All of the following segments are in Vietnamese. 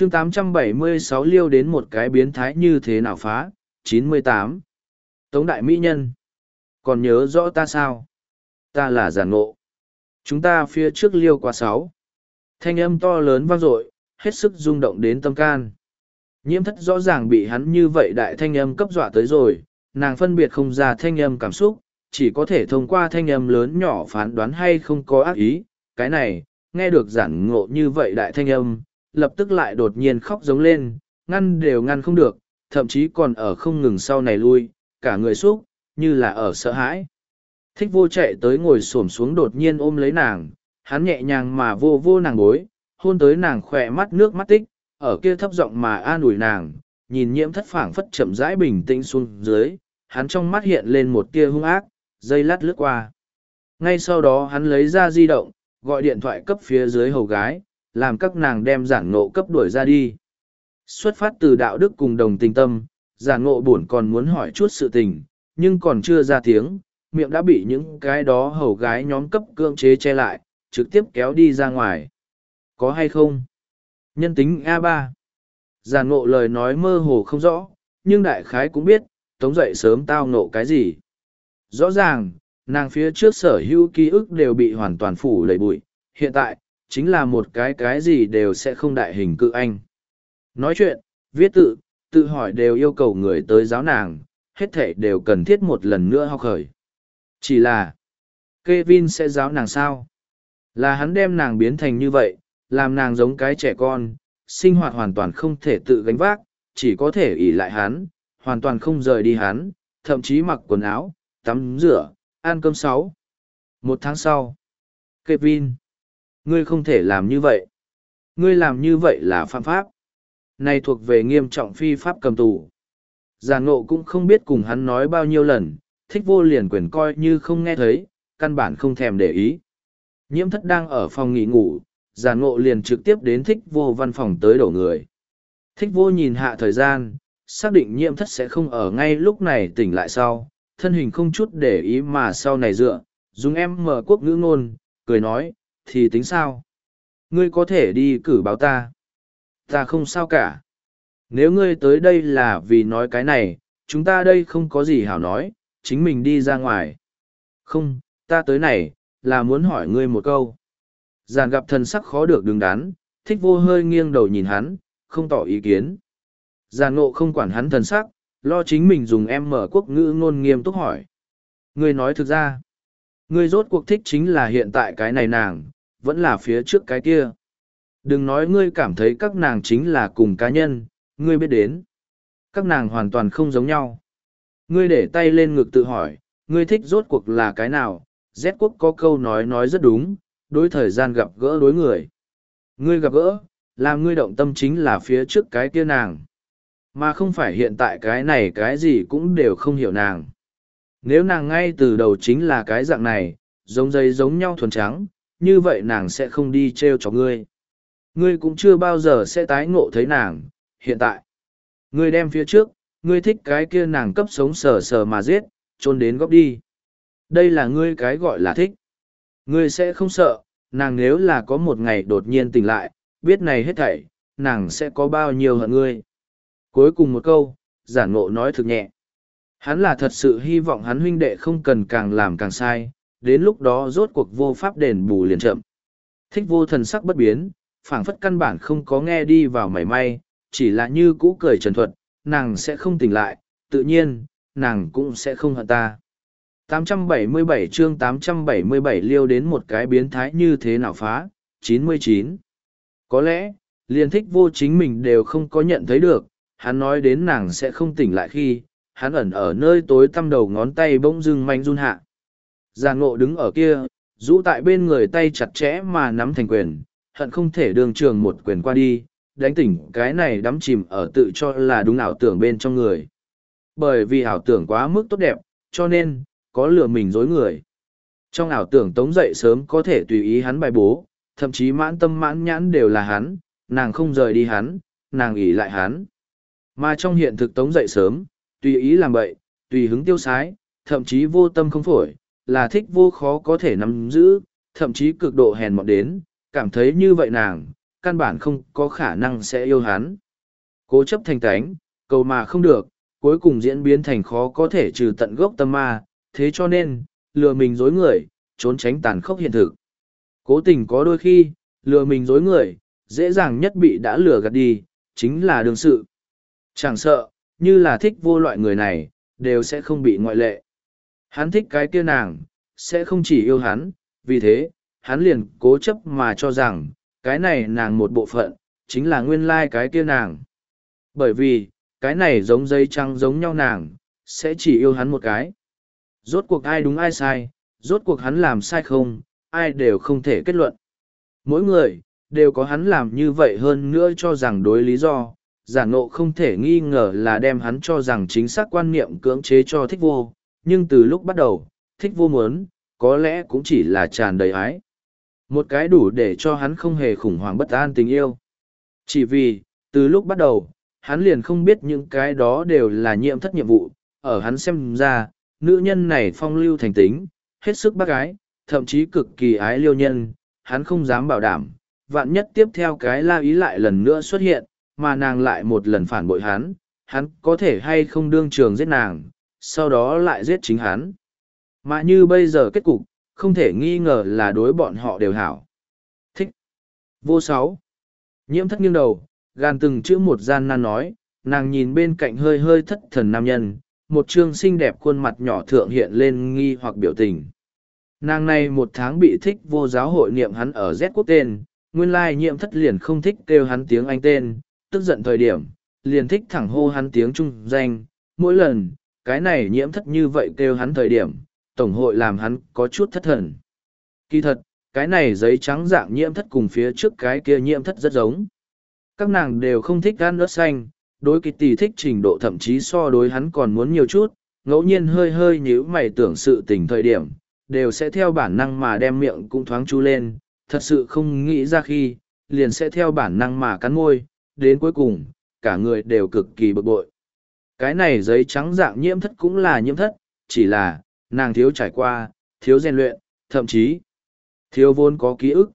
chương 876 liêu đến một cái biến thái như thế nào phá, 98. Tống Đại Mỹ Nhân. Còn nhớ rõ ta sao? Ta là giản ngộ. Chúng ta phía trước liêu qua sáu. Thanh âm to lớn vang dội, hết sức rung động đến tâm can. Nhiễm thất rõ ràng bị hắn như vậy đại thanh âm cấp dọa tới rồi, nàng phân biệt không ra thanh âm cảm xúc, chỉ có thể thông qua thanh âm lớn nhỏ phán đoán hay không có ác ý. Cái này, nghe được giản ngộ như vậy đại thanh âm, lập tức lại đột nhiên khóc giống lên, ngăn đều ngăn không được, thậm chí còn ở không ngừng sau này lui, cả người xúc, như là ở sợ hãi. Thích vô chạy tới ngồi xổm xuống đột nhiên ôm lấy nàng, hắn nhẹ nhàng mà vô vô nàng bối, hôn tới nàng khỏe mắt nước mắt tích, ở kia thấp giọng mà an ủi nàng, nhìn nhiễm thất phảng phất chậm rãi bình tĩnh xuống dưới, hắn trong mắt hiện lên một tia hung ác, dây lát lướt qua. Ngay sau đó hắn lấy ra di động, gọi điện thoại cấp phía dưới hầu gái, làm các nàng đem giản ngộ cấp đuổi ra đi. Xuất phát từ đạo đức cùng đồng tình tâm, giản ngộ buồn còn muốn hỏi chút sự tình, nhưng còn chưa ra tiếng, miệng đã bị những cái đó hầu gái nhóm cấp cưỡng chế che lại, trực tiếp kéo đi ra ngoài. Có hay không? Nhân tính A3. Giản ngộ lời nói mơ hồ không rõ, nhưng đại khái cũng biết, tống dậy sớm tao ngộ cái gì. Rõ ràng, nàng phía trước sở hữu ký ức đều bị hoàn toàn phủ lầy bụi, hiện tại, chính là một cái cái gì đều sẽ không đại hình cự anh. Nói chuyện, viết tự, tự hỏi đều yêu cầu người tới giáo nàng, hết thể đều cần thiết một lần nữa học khởi. Chỉ là, Kevin sẽ giáo nàng sao? Là hắn đem nàng biến thành như vậy, làm nàng giống cái trẻ con, sinh hoạt hoàn toàn không thể tự gánh vác, chỉ có thể ỉ lại hắn, hoàn toàn không rời đi hắn, thậm chí mặc quần áo, tắm rửa, ăn cơm sáu. Một tháng sau, Kevin, ngươi không thể làm như vậy. Ngươi làm như vậy là phạm pháp. Này thuộc về nghiêm trọng phi pháp cầm tù. Giàn ngộ cũng không biết cùng hắn nói bao nhiêu lần, thích vô liền quyền coi như không nghe thấy, căn bản không thèm để ý. Nhiễm thất đang ở phòng nghỉ ngủ, giàn ngộ liền trực tiếp đến thích vô văn phòng tới đổ người. Thích vô nhìn hạ thời gian, xác định nhiễm thất sẽ không ở ngay lúc này tỉnh lại sau, thân hình không chút để ý mà sau này dựa, dùng em mở quốc ngữ ngôn, cười nói, thì tính sao? Ngươi có thể đi cử báo ta. Ta không sao cả. Nếu ngươi tới đây là vì nói cái này, chúng ta đây không có gì hảo nói, chính mình đi ra ngoài. Không, ta tới này, là muốn hỏi ngươi một câu. Giàn gặp thần sắc khó được đứng đắn, thích vô hơi nghiêng đầu nhìn hắn, không tỏ ý kiến. Giàn ngộ không quản hắn thần sắc, lo chính mình dùng em mở quốc ngữ ngôn nghiêm túc hỏi. Ngươi nói thực ra, ngươi rốt cuộc thích chính là hiện tại cái này nàng, vẫn là phía trước cái kia. Đừng nói ngươi cảm thấy các nàng chính là cùng cá nhân, ngươi biết đến. Các nàng hoàn toàn không giống nhau. Ngươi để tay lên ngực tự hỏi, ngươi thích rốt cuộc là cái nào, Z quốc có câu nói nói rất đúng, đối thời gian gặp gỡ đối người. Ngươi gặp gỡ, làm ngươi động tâm chính là phía trước cái kia nàng. Mà không phải hiện tại cái này cái gì cũng đều không hiểu nàng. Nếu nàng ngay từ đầu chính là cái dạng này, giống dây giống nhau thuần trắng, như vậy nàng sẽ không đi t r e o cho ngươi. Ngươi cũng chưa bao giờ sẽ tái ngộ thấy nàng, hiện tại. Ngươi đem phía trước, ngươi thích cái kia nàng cấp sống sờ sờ mà giết trôn đến góc đi. Đây là ngươi cái gọi là thích. Ngươi sẽ không sợ, nàng nếu là có một ngày đột nhiên tỉnh lại, biết này hết thảy, nàng sẽ có bao nhiêu hận ngươi. Cuối cùng một câu giản ngộ nói thực nhẹ. Hắn là thật sự hy vọng hắn huynh đệ không cần càng làm càng sai đến lúc đó rốt cuộc vô pháp đền bù liền chậm. Thích vô thần sắc bất biến, phảng phất căn bản không có nghe đi vào mảy may, chỉ là như cũ cười trần thuật, nàng sẽ không tỉnh lại, tự nhiên, nàng cũng sẽ không hận ta. 877 chương 877 liêu đến một cái biến thái như thế nào phá, 99. Có lẽ, liền thích vô chính mình đều không có nhận thấy được, hắn nói đến nàng sẽ không tỉnh lại khi, hắn ẩn ở nơi tối tăm đầu ngón tay bỗng dưng manh run hạ. Giàn ngộ đứng ở kia, rũ tại bên người tay chặt chẽ mà nắm thành quyền, hận không thể đường trường một quyền qua đi, đánh tỉnh cái này đắm chìm ở tự cho là đúng ảo tưởng bên trong người. Bởi vì ảo tưởng quá mức tốt đẹp, cho nên, có lừa mình dối người. Trong ảo tưởng tống dậy sớm có thể tùy ý hắn bài bố, thậm chí mãn tâm mãn nhãn đều là hắn, nàng không rời đi hắn, nàng ỉ lại hắn. Mà trong hiện thực tống dậy sớm, tùy ý làm bậy, tùy hứng tiêu sái, thậm chí vô tâm không phổi, là thích vô khó có thể nắm giữ, thậm chí cực độ hèn mọn đến, cảm thấy như vậy nàng, căn bản không có khả năng sẽ yêu hắn. Cố chấp thành tánh, cầu mà không được, cuối cùng diễn biến thành khó có thể trừ tận gốc tâm ma, thế cho nên, lừa mình dối người, trốn tránh tàn khốc hiện thực. Cố tình có đôi khi, lừa mình dối người, dễ dàng nhất bị đã lừa gạt đi, chính là đương sự. Chẳng sợ, như là thích vô loại người này, đều sẽ không bị ngoại lệ. Hắn thích cái kia nàng, sẽ không chỉ yêu hắn, vì thế, hắn liền cố chấp mà cho rằng, cái này nàng một bộ phận, chính là nguyên lai cái kia nàng. Bởi vì, cái này giống dây trăng giống nhau nàng, sẽ chỉ yêu hắn một cái. Rốt cuộc ai đúng ai sai, rốt cuộc hắn làm sai không, ai đều không thể kết luận. Mỗi người, đều có hắn làm như vậy hơn nữa cho rằng đối lý do, giả ngộ không thể nghi ngờ là đem hắn cho rằng chính xác quan niệm cưỡng chế cho thích vô, nhưng từ lúc bắt đầu, thích vô muốn, có lẽ cũng chỉ là tràn đầy ái. Một cái đủ để cho hắn không hề khủng hoảng bất an tình yêu. Chỉ vì, từ lúc bắt đầu, hắn liền không biết những cái đó đều là nhiệm thất nhiệm vụ, ở hắn xem ra, nữ nhân này phong lưu thành tính, hết sức bác ái, thậm chí cực kỳ ái liêu nhân, hắn không dám bảo đảm, vạn nhất tiếp theo cái la ý lại lần nữa xuất hiện, mà nàng lại một lần phản bội hắn, hắn có thể hay không đương trường giết nàng, sau đó lại giết chính hắn. Mà như bây giờ kết cục, không thể nghi ngờ là đối bọn họ đều hảo. Thích. Vô sáu. Nhiễm thất nghiêng đầu, gan từng chữ một gian nan nói, nàng nhìn bên cạnh hơi hơi thất thần nam nhân, một trương xinh đẹp khuôn mặt nhỏ thượng hiện lên nghi hoặc biểu tình. Nàng này một tháng bị thích vô giáo hội niệm hắn ở Z quốc tên, nguyên lai nhiễm thất liền không thích kêu hắn tiếng Anh tên, tức giận thời điểm, liền thích thẳng hô hắn tiếng Trung danh, mỗi lần, cái này nhiễm thất như vậy kêu hắn thời điểm, tổng hội làm hắn có chút thất thần. Kỳ thật, cái này giấy trắng dạng nhiễm thất cùng phía trước cái kia nhiễm thất rất giống. Các nàng đều không thích ăn ớt xanh, đối kỳ tỷ thích trình độ thậm chí so đối hắn còn muốn nhiều chút, ngẫu nhiên hơi hơi nhíu mày tưởng sự tình thời điểm, đều sẽ theo bản năng mà đem miệng cũng thoáng chu lên, thật sự không nghĩ ra khi, liền sẽ theo bản năng mà cắn môi, đến cuối cùng, cả người đều cực kỳ bực bội. Cái này giấy trắng dạng nhiễm thất cũng là nhiễm thất, chỉ là, nàng thiếu trải qua, thiếu rèn luyện, thậm chí, thiếu vốn có ký ức.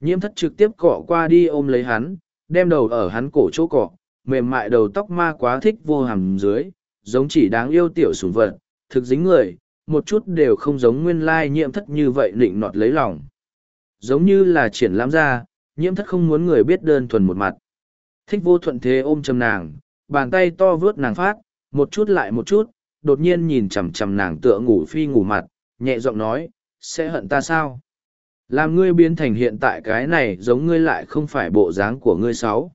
Nhiễm thất trực tiếp cọ qua đi ôm lấy hắn, đem đầu ở hắn cổ chỗ cọ, mềm mại đầu tóc ma quá thích vô hàm dưới, giống chỉ đáng yêu tiểu sủng vật, thực dính người, một chút đều không giống nguyên lai nhiễm thất như vậy định nọt lấy lòng. Giống như là triển lãm ra, nhiễm thất không muốn người biết đơn thuần một mặt. Thích vô thuận thế ôm chầm nàng, bàn tay to vớt nàng phát, một chút lại một chút, đột nhiên nhìn chằm chằm nàng tựa ngủ phi ngủ mặt, nhẹ giọng nói, sẽ hận ta sao? Làm ngươi biến thành hiện tại cái này giống ngươi lại không phải bộ dáng của ngươi sáu.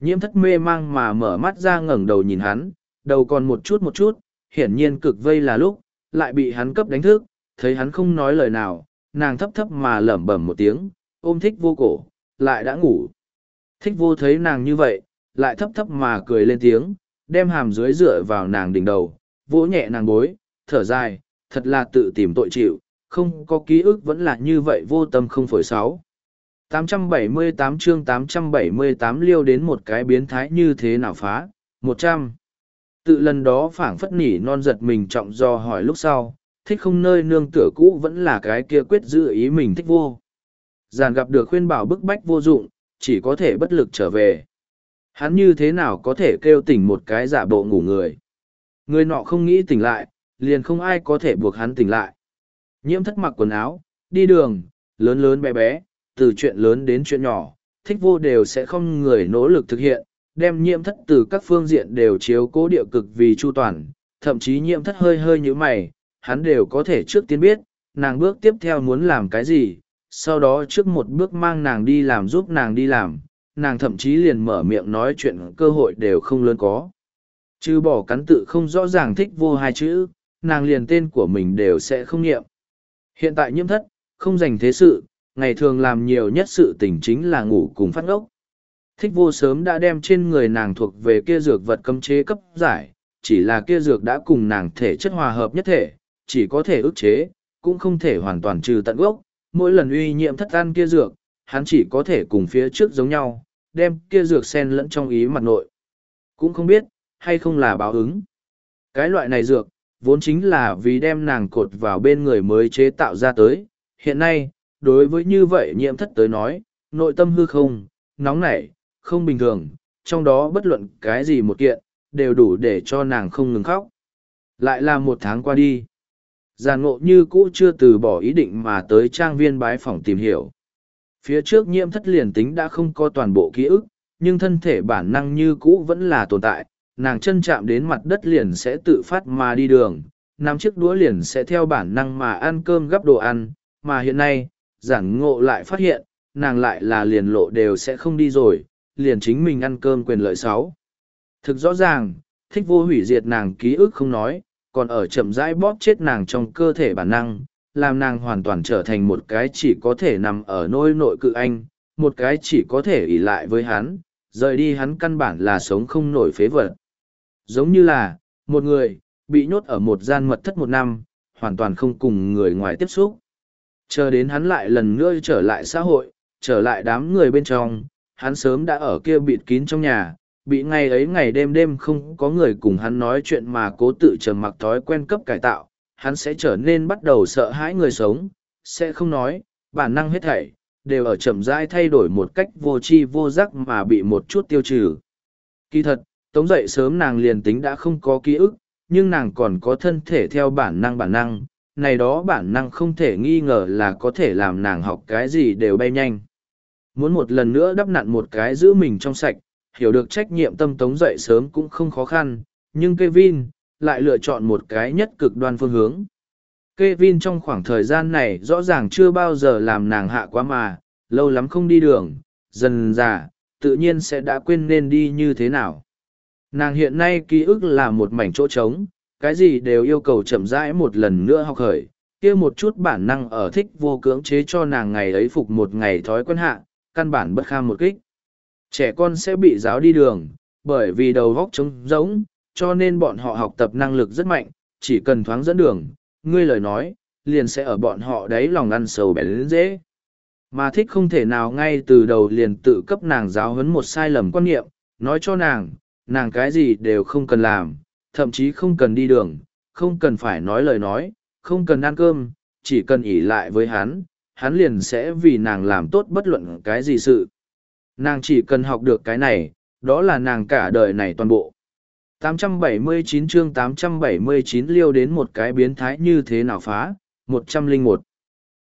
Nhiễm thất mê mang mà mở mắt ra ngẩng đầu nhìn hắn, đầu còn một chút một chút, hiển nhiên cực vây là lúc, lại bị hắn cấp đánh thức, thấy hắn không nói lời nào, nàng thấp thấp mà lẩm bẩm một tiếng, ôm thích vô cổ, lại đã ngủ. Thích vô thấy nàng như vậy, lại thấp thấp mà cười lên tiếng, đem hàm dưới dựa vào nàng đỉnh đầu, vỗ nhẹ nàng bối, thở dài, thật là tự tìm tội chịu, không có ký ức vẫn là như vậy vô tâm không phổi sáu. 878 chương 878 liêu đến một cái biến thái như thế nào phá, 100. Tự lần đó phảng phất nỉ non giật mình trọng do hỏi lúc sau, thích không nơi nương tựa cũ vẫn là cái kia quyết giữ ý mình thích vô. Giàn gặp được khuyên bảo bức bách vô dụng, chỉ có thể bất lực trở về. Hắn như thế nào có thể kêu tỉnh một cái giả bộ ngủ người. Người nọ không nghĩ tỉnh lại, liền không ai có thể buộc hắn tỉnh lại. Nhiễm thất mặc quần áo, đi đường, lớn lớn bé bé, từ chuyện lớn đến chuyện nhỏ, thích vô đều sẽ không người nỗ lực thực hiện, đem nhiễm thất từ các phương diện đều chiếu cố địa cực vì chu toàn, thậm chí nhiễm thất hơi hơi như mày, hắn đều có thể trước tiên biết, nàng bước tiếp theo muốn làm cái gì, sau đó trước một bước mang nàng đi làm giúp nàng đi làm, nàng thậm chí liền mở miệng nói chuyện cơ hội đều không lớn có. Chứ bỏ cắn tự không rõ ràng thích vô hai chữ, nàng liền tên của mình đều sẽ không nghiệm. Hiện tại nhiễm thất, không dành thế sự, ngày thường làm nhiều nhất sự tình chính là ngủ cùng phát ngốc. Thích vô sớm đã đem trên người nàng thuộc về kia dược vật cấm chế cấp giải, chỉ là kia dược đã cùng nàng thể chất hòa hợp nhất thể, chỉ có thể ức chế, cũng không thể hoàn toàn trừ tận gốc. Mỗi lần uy nhiễm thất ăn kia dược, hắn chỉ có thể cùng phía trước giống nhau, đem kia dược sen lẫn trong ý mặt nội. Cũng không biết, hay không là báo ứng. Cái loại này dược, vốn chính là vì đem nàng cột vào bên người mới chế tạo ra tới. Hiện nay, đối với như vậy nhiễm thất tới nói, nội tâm hư không, nóng nảy, không bình thường, trong đó bất luận cái gì một kiện, đều đủ để cho nàng không ngừng khóc. Lại là một tháng qua đi. Giàn ngộ như cũ chưa từ bỏ ý định mà tới trang viên bái phòng tìm hiểu. Phía trước nhiễm thất liền tính đã không có toàn bộ ký ức, nhưng thân thể bản năng như cũ vẫn là tồn tại, nàng chân chạm đến mặt đất liền sẽ tự phát mà đi đường, nắm chiếc đũa liền sẽ theo bản năng mà ăn cơm gắp đồ ăn, mà hiện nay, giản ngộ lại phát hiện, nàng lại là liền lộ đều sẽ không đi rồi, liền chính mình ăn cơm quyền lợi sáu. Thực rõ ràng, thích vô hủy diệt nàng ký ức không nói, còn ở chậm rãi bóp chết nàng trong cơ thể bản năng, làm nàng hoàn toàn trở thành một cái chỉ có thể nằm ở nôi nội cự anh, một cái chỉ có thể ỷ lại với hắn, rời đi hắn căn bản là sống không nổi phế vật. Giống như là, một người, bị nhốt ở một gian mật thất một năm, hoàn toàn không cùng người ngoài tiếp xúc. Chờ đến hắn lại lần nữa trở lại xã hội, trở lại đám người bên trong, hắn sớm đã ở kia bịt kín trong nhà, bị ngày ấy ngày đêm đêm không có người cùng hắn nói chuyện mà cố tự trầm mặc thói quen cấp cải tạo, hắn sẽ trở nên bắt đầu sợ hãi người sống, sẽ không nói, bản năng hết thảy, đều ở chậm rãi thay đổi một cách vô tri vô giác mà bị một chút tiêu trừ. Kỳ thật, tống dậy sớm nàng liền tính đã không có ký ức, nhưng nàng còn có thân thể theo bản năng bản năng, này đó bản năng không thể nghi ngờ là có thể làm nàng học cái gì đều bay nhanh. Muốn một lần nữa đắp nặn một cái giữ mình trong sạch, hiểu được trách nhiệm tâm tống dậy sớm cũng không khó khăn, nhưng Kevin lại lựa chọn một cái nhất cực đoan phương hướng. Kevin trong khoảng thời gian này rõ ràng chưa bao giờ làm nàng hạ quá mà, lâu lắm không đi đường, dần già, tự nhiên sẽ đã quên nên đi như thế nào. Nàng hiện nay ký ức là một mảnh chỗ trống, cái gì đều yêu cầu chậm rãi một lần nữa học khởi, kia một chút bản năng ở thích vô cưỡng chế cho nàng ngày ấy phục một ngày thói quen hạ, căn bản bất kham một kích. Trẻ con sẽ bị giáo đi đường, bởi vì đầu góc trống rỗng, cho nên bọn họ học tập năng lực rất mạnh, chỉ cần thoáng dẫn đường, ngươi lời nói, liền sẽ ở bọn họ đấy lòng ăn sầu bẻ đến dễ. Mà thích không thể nào ngay từ đầu liền tự cấp nàng giáo huấn một sai lầm quan niệm, nói cho nàng, nàng cái gì đều không cần làm, thậm chí không cần đi đường, không cần phải nói lời nói, không cần ăn cơm, chỉ cần ỉ lại với hắn, hắn liền sẽ vì nàng làm tốt bất luận cái gì sự. Nàng chỉ cần học được cái này, đó là nàng cả đời này toàn bộ. 879 chương 879 liêu đến một cái biến thái như thế nào phá, 101.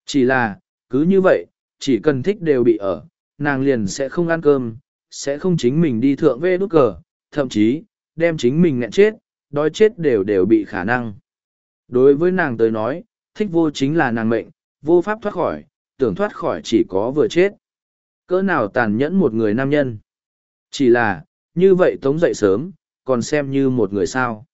Chỉ là, cứ như vậy, chỉ cần thích đều bị ở, nàng liền sẽ không ăn cơm, sẽ không chính mình đi thượng vê nút cờ, thậm chí, đem chính mình nghẹn chết, đói chết đều đều bị khả năng. Đối với nàng tới nói, thích vô chính là nàng mệnh, vô pháp thoát khỏi, tưởng thoát khỏi chỉ có vừa chết. Cỡ nào tàn nhẫn một người nam nhân. Chỉ là, như vậy tống dậy sớm, còn xem như một người sao.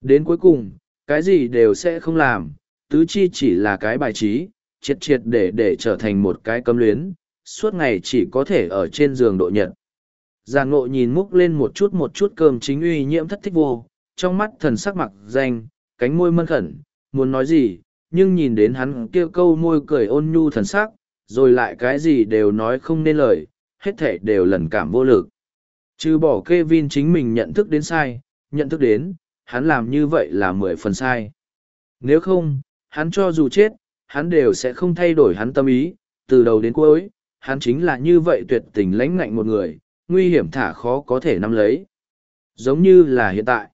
Đến cuối cùng, cái gì đều sẽ không làm, tứ chi chỉ là cái bài trí, triệt triệt để để trở thành một cái cấm luyến, suốt ngày chỉ có thể ở trên giường độ nhật. Giàn ngộ nhìn múc lên một chút một chút cơm chính uy nhiễm thất thích vô, trong mắt thần sắc mặc danh, cánh môi mân khẩn, muốn nói gì, nhưng nhìn đến hắn kêu câu môi cười ôn nhu thần sắc, rồi lại cái gì đều nói không nên lời, hết thể đều lần cảm vô lực. Trừ bỏ Kevin chính mình nhận thức đến sai, nhận thức đến, hắn làm như vậy là mười phần sai. Nếu không, hắn cho dù chết, hắn đều sẽ không thay đổi hắn tâm ý, từ đầu đến cuối, hắn chính là như vậy tuyệt tình lãnh ngạnh một người, nguy hiểm thả khó có thể nắm lấy. Giống như là hiện tại.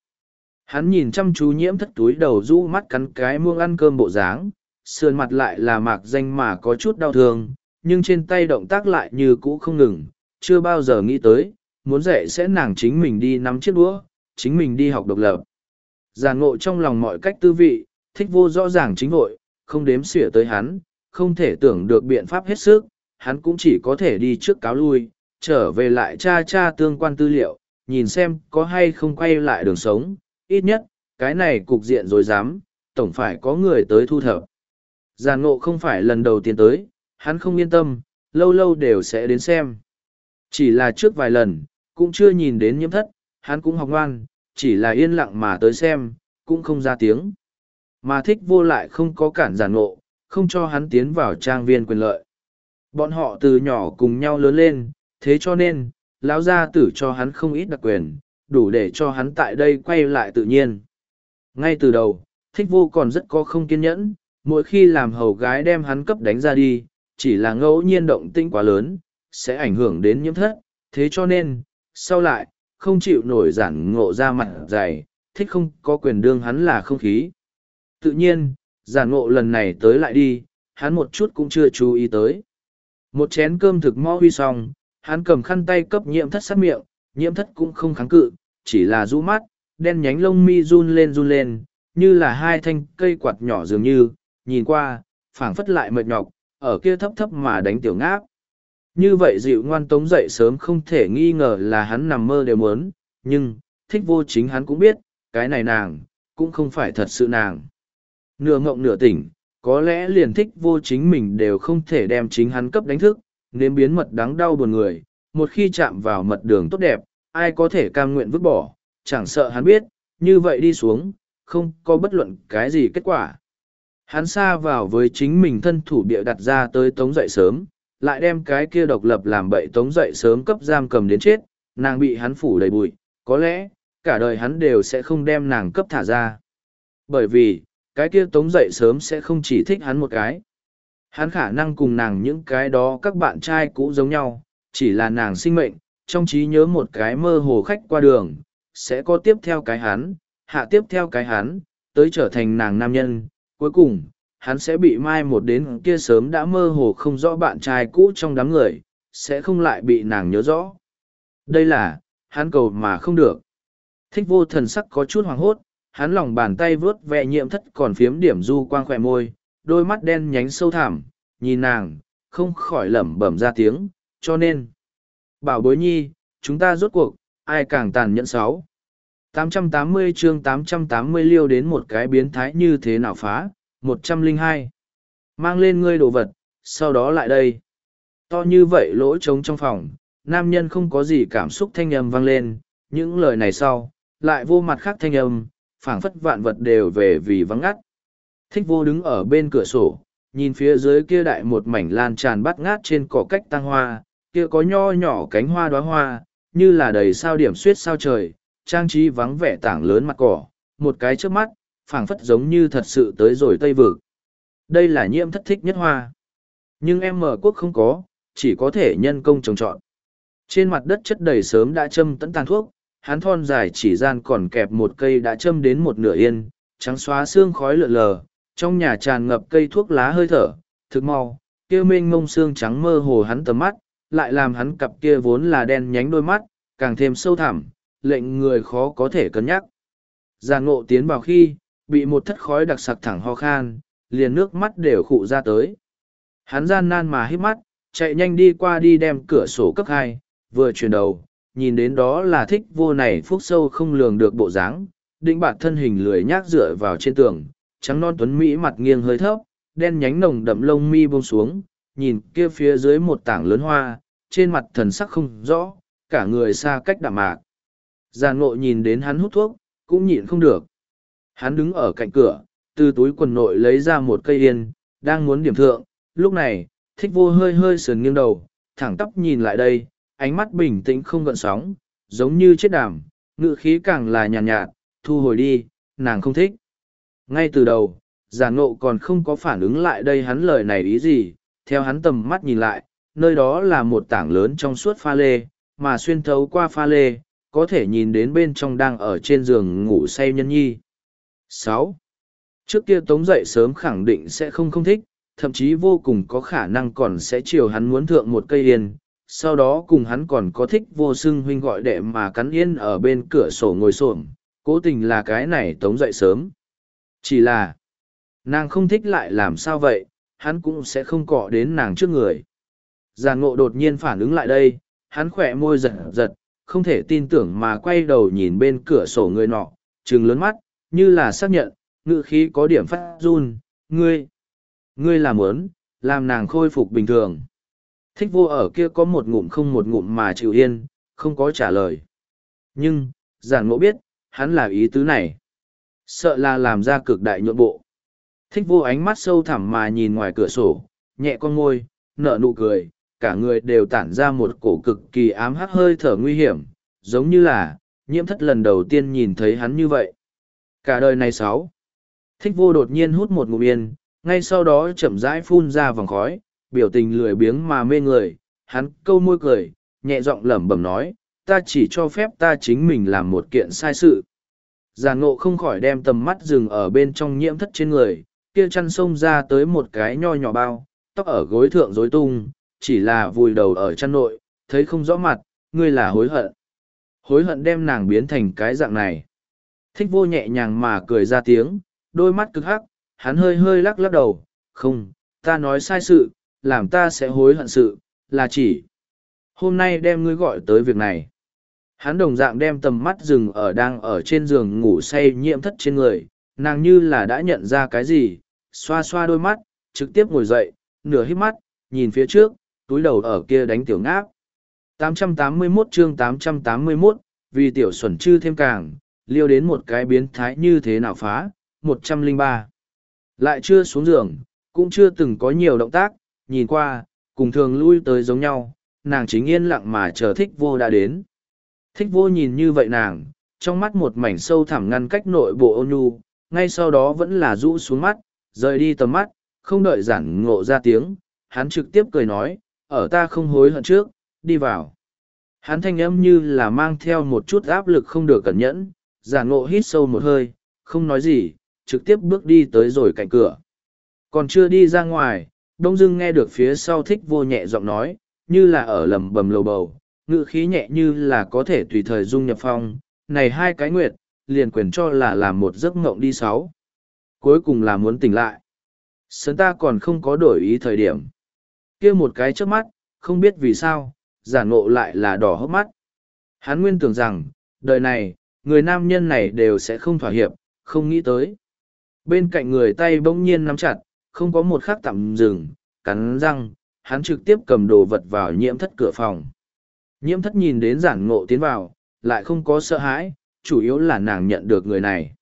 Hắn nhìn chăm chú nhiễm thất túi đầu rũ mắt cắn cái muông ăn cơm bộ dáng, sườn mặt lại là mạc danh mà có chút đau thương, nhưng trên tay động tác lại như cũ không ngừng, chưa bao giờ nghĩ tới, muốn dạy sẽ nàng chính mình đi nắm chiếc đũa, chính mình đi học độc lập. Giàn ngộ trong lòng mọi cách tư vị, thích vô rõ ràng chính vội, không đếm xỉa tới hắn, không thể tưởng được biện pháp hết sức, hắn cũng chỉ có thể đi trước cáo lui, trở về lại cha cha tương quan tư liệu, nhìn xem có hay không quay lại đường sống, ít nhất, cái này cục diện rồi dám, tổng phải có người tới thu thập. Giàn ngộ không phải lần đầu tiên tới, hắn không yên tâm, lâu lâu đều sẽ đến xem. Chỉ là trước vài lần, cũng chưa nhìn đến nhiễm thất, hắn cũng học ngoan, chỉ là yên lặng mà tới xem, cũng không ra tiếng. Mà thích vô lại không có cản giàn ngộ, không cho hắn tiến vào trang viên quyền lợi. Bọn họ từ nhỏ cùng nhau lớn lên, thế cho nên, lão gia tử cho hắn không ít đặc quyền, đủ để cho hắn tại đây quay lại tự nhiên. Ngay từ đầu, thích vô còn rất có không kiên nhẫn, mỗi khi làm hầu gái đem hắn cấp đánh ra đi, chỉ là ngẫu nhiên động tĩnh quá lớn, sẽ ảnh hưởng đến nhiễm thất, thế cho nên, sau lại, không chịu nổi giản ngộ ra mặt dày, thích không có quyền đương hắn là không khí. Tự nhiên, giản ngộ lần này tới lại đi, hắn một chút cũng chưa chú ý tới. Một chén cơm thực mo huy xong, hắn cầm khăn tay cấp nhiễm thất sát miệng, nhiễm thất cũng không kháng cự, chỉ là rũ mắt, đen nhánh lông mi run lên run lên, như là hai thanh cây quạt nhỏ dường như, nhìn qua, phảng phất lại mệt nhọc, ở kia thấp thấp mà đánh tiểu ngáp. Như vậy dịu ngoan tống dậy sớm không thể nghi ngờ là hắn nằm mơ đều muốn, nhưng, thích vô chính hắn cũng biết, cái này nàng, cũng không phải thật sự nàng. Nửa ngộng nửa tỉnh, có lẽ liền thích vô chính mình đều không thể đem chính hắn cấp đánh thức, nên biến mật đáng đau buồn người, một khi chạm vào mật đường tốt đẹp, ai có thể cam nguyện vứt bỏ, chẳng sợ hắn biết, như vậy đi xuống, không có bất luận cái gì kết quả. Hắn xa vào với chính mình thân thủ bịa đặt ra tới tống dậy sớm, lại đem cái kia độc lập làm bậy tống dậy sớm cấp giam cầm đến chết, nàng bị hắn phủ đầy bụi, có lẽ, cả đời hắn đều sẽ không đem nàng cấp thả ra. Bởi vì, cái kia tống dậy sớm sẽ không chỉ thích hắn một cái. Hắn khả năng cùng nàng những cái đó các bạn trai cũ giống nhau, chỉ là nàng sinh mệnh, trong trí nhớ một cái mơ hồ khách qua đường, sẽ có tiếp theo cái hắn, hạ tiếp theo cái hắn, tới trở thành nàng nam nhân. Cuối cùng, hắn sẽ bị mai một đến kia sớm đã mơ hồ không rõ bạn trai cũ trong đám người, sẽ không lại bị nàng nhớ rõ. Đây là, hắn cầu mà không được. Thích vô thần sắc có chút hoàng hốt, hắn lòng bàn tay vớt vẹ nhiễm thất còn phiếm điểm du quang khỏe môi, đôi mắt đen nhánh sâu thẳm, nhìn nàng, không khỏi lẩm bẩm ra tiếng, cho nên. Bảo bối nhi, chúng ta rốt cuộc, ai càng tàn nhẫn sáu. 880 chương 880 liêu đến một cái biến thái như thế nào phá, 102. Mang lên ngươi đồ vật, sau đó lại đây. To như vậy lỗ trống trong phòng, nam nhân không có gì cảm xúc thanh âm vang lên, những lời này sau, lại vô mặt khác thanh âm, phảng phất vạn vật đều về vì vắng ngắt. Thích vô đứng ở bên cửa sổ, nhìn phía dưới kia đại một mảnh lan tràn bắt ngát trên cỏ cách tăng hoa, kia có nho nhỏ cánh hoa đóa hoa, như là đầy sao điểm suyết sao trời, trang trí vắng vẻ tảng lớn mặt cỏ, một cái trước mắt, phảng phất giống như thật sự tới rồi Tây Vực. Đây là nhiễm thất thích nhất hoa. Nhưng em mở quốc không có, chỉ có thể nhân công trồng trọt. Trên mặt đất chất đầy sớm đã châm tận tàn thuốc, hắn thon dài chỉ gian còn kẹp một cây đã châm đến một nửa yên, trắng xóa xương khói lượn lờ, trong nhà tràn ngập cây thuốc lá hơi thở, thực mau, kia mênh mông xương trắng mơ hồ hắn tầm mắt, lại làm hắn cặp kia vốn là đen nhánh đôi mắt, càng thêm sâu thẳm, lệnh người khó có thể cân nhắc. Giàn ngộ tiến vào khi, bị một thất khói đặc sặc thẳng ho khan, liền nước mắt đều khụ ra tới. Hắn gian nan mà hít mắt, chạy nhanh đi qua đi đem cửa sổ cấp hai, vừa chuyển đầu, nhìn đến đó là thích vô này phúc sâu không lường được bộ dáng, định bạt thân hình lười nhác dựa vào trên tường, trắng non tuấn mỹ mặt nghiêng hơi thấp, đen nhánh nồng đậm lông mi buông xuống, nhìn kia phía dưới một tảng lớn hoa, trên mặt thần sắc không rõ, cả người xa cách đạm mạc. Giàn ngộ nhìn đến hắn hút thuốc, cũng nhịn không được. Hắn đứng ở cạnh cửa, từ túi quần nội lấy ra một cây yên, đang muốn điểm thượng, lúc này, thích vô hơi hơi sườn nghiêng đầu, thẳng tóc nhìn lại đây, ánh mắt bình tĩnh không gợn sóng, giống như chết đàm, ngự khí càng là nhàn nhạt, nhạt, thu hồi đi, nàng không thích. Ngay từ đầu, giả ngộ còn không có phản ứng lại đây hắn lời này ý gì, theo hắn tầm mắt nhìn lại, nơi đó là một tảng lớn trong suốt pha lê, mà xuyên thấu qua pha lê, có thể nhìn đến bên trong đang ở trên giường ngủ say nhân nhi sáu Trước kia Tống dậy sớm khẳng định sẽ không không thích, thậm chí vô cùng có khả năng còn sẽ chiều hắn muốn thượng một cây yên, sau đó cùng hắn còn có thích vô xưng huynh gọi đệ mà cắn yên ở bên cửa sổ ngồi xổm cố tình là cái này Tống dậy sớm. Chỉ là, nàng không thích lại làm sao vậy, hắn cũng sẽ không cọ đến nàng trước người. Giàn ngộ đột nhiên phản ứng lại đây, hắn khỏe môi giật giật, không thể tin tưởng mà quay đầu nhìn bên cửa sổ người nọ, trừng lớn mắt, như là xác nhận, ngự khí có điểm phát run, ngươi, ngươi làm ớn, làm nàng khôi phục bình thường. Thích vô ở kia có một ngụm không một ngụm mà chịu yên, không có trả lời. Nhưng, giản ngộ biết, hắn là ý tứ này. Sợ là làm ra cực đại nhuộn bộ. Thích vô ánh mắt sâu thẳm mà nhìn ngoài cửa sổ, nhẹ con môi, nở nụ cười, cả người đều tản ra một cổ cực kỳ ám hắc hơi thở nguy hiểm, giống như là, nhiễm thất lần đầu tiên nhìn thấy hắn như vậy. Cả đời này sáu. Thích vô đột nhiên hút một ngụm yên, ngay sau đó chậm rãi phun ra vòng khói, biểu tình lười biếng mà mê người, hắn câu môi cười, nhẹ giọng lẩm bẩm nói, ta chỉ cho phép ta chính mình làm một kiện sai sự. Giàn ngộ không khỏi đem tầm mắt dừng ở bên trong nhiễm thất trên người, kia chăn sông ra tới một cái nho nhỏ bao, tóc ở gối thượng rối tung, chỉ là vùi đầu ở chăn nội, thấy không rõ mặt, ngươi là hối hận. Hối hận đem nàng biến thành cái dạng này. Thích vô nhẹ nhàng mà cười ra tiếng, đôi mắt cực hắc, hắn hơi hơi lắc lắc đầu, không, ta nói sai sự, làm ta sẽ hối hận sự, là chỉ. Hôm nay đem ngươi gọi tới việc này. Hắn đồng dạng đem tầm mắt dừng ở đang ở trên giường ngủ say nhiễm thất trên người, nàng như là đã nhận ra cái gì, xoa xoa đôi mắt, trực tiếp ngồi dậy, nửa hít mắt, nhìn phía trước, túi đầu ở kia đánh tiểu ngáp. 881 chương 881, vì tiểu xuẩn chư thêm càng, liêu đến một cái biến thái như thế nào phá, 103. Lại chưa xuống giường, cũng chưa từng có nhiều động tác, nhìn qua, cùng thường lui tới giống nhau, nàng chính yên lặng mà chờ thích vô đã đến. Thích vô nhìn như vậy nàng, trong mắt một mảnh sâu thẳm ngăn cách nội bộ ôn nhu, ngay sau đó vẫn là rũ xuống mắt, rời đi tầm mắt, không đợi giản ngộ ra tiếng, hắn trực tiếp cười nói, ở ta không hối hận trước, đi vào. Hắn thanh âm như là mang theo một chút áp lực không được cẩn nhẫn, giản ngộ hít sâu một hơi, không nói gì, trực tiếp bước đi tới rồi cạnh cửa. Còn chưa đi ra ngoài, đông dưng nghe được phía sau thích vô nhẹ giọng nói, như là ở lầm bầm lầu bầu, ngự khí nhẹ như là có thể tùy thời dung nhập phong, này hai cái nguyệt, liền quyền cho là làm một giấc ngộng đi sáu. Cuối cùng là muốn tỉnh lại. Sớm ta còn không có đổi ý thời điểm. kia một cái trước mắt, không biết vì sao, giả ngộ lại là đỏ hốc mắt. Hắn nguyên tưởng rằng, đời này, người nam nhân này đều sẽ không thỏa hiệp, không nghĩ tới. Bên cạnh người tay bỗng nhiên nắm chặt, không có một khắc tạm dừng, cắn răng, hắn trực tiếp cầm đồ vật vào nhiễm thất cửa phòng. Nhiễm thất nhìn đến giản ngộ tiến vào, lại không có sợ hãi, chủ yếu là nàng nhận được người này.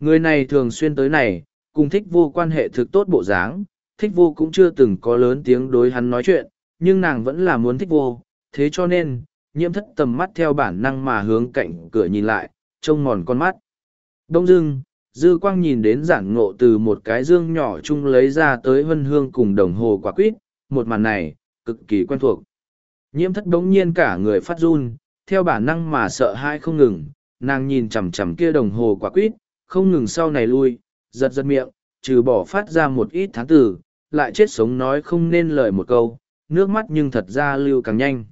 Người này thường xuyên tới này, cùng thích vô quan hệ thực tốt bộ dáng, thích vô cũng chưa từng có lớn tiếng đối hắn nói chuyện, nhưng nàng vẫn là muốn thích vô, thế cho nên, nhiễm thất tầm mắt theo bản năng mà hướng cạnh cửa nhìn lại, trông mòn con mắt. Đông dưng, dư quang nhìn đến giản ngộ từ một cái dương nhỏ chung lấy ra tới hân hương cùng đồng hồ quả quýt, một màn này, cực kỳ quen thuộc. Nhiễm thất đống nhiên cả người phát run, theo bản năng mà sợ hai không ngừng, nàng nhìn chằm chằm kia đồng hồ quả quýt, không ngừng sau này lui, giật giật miệng, trừ bỏ phát ra một ít tháng tử, lại chết sống nói không nên lời một câu, nước mắt nhưng thật ra lưu càng nhanh.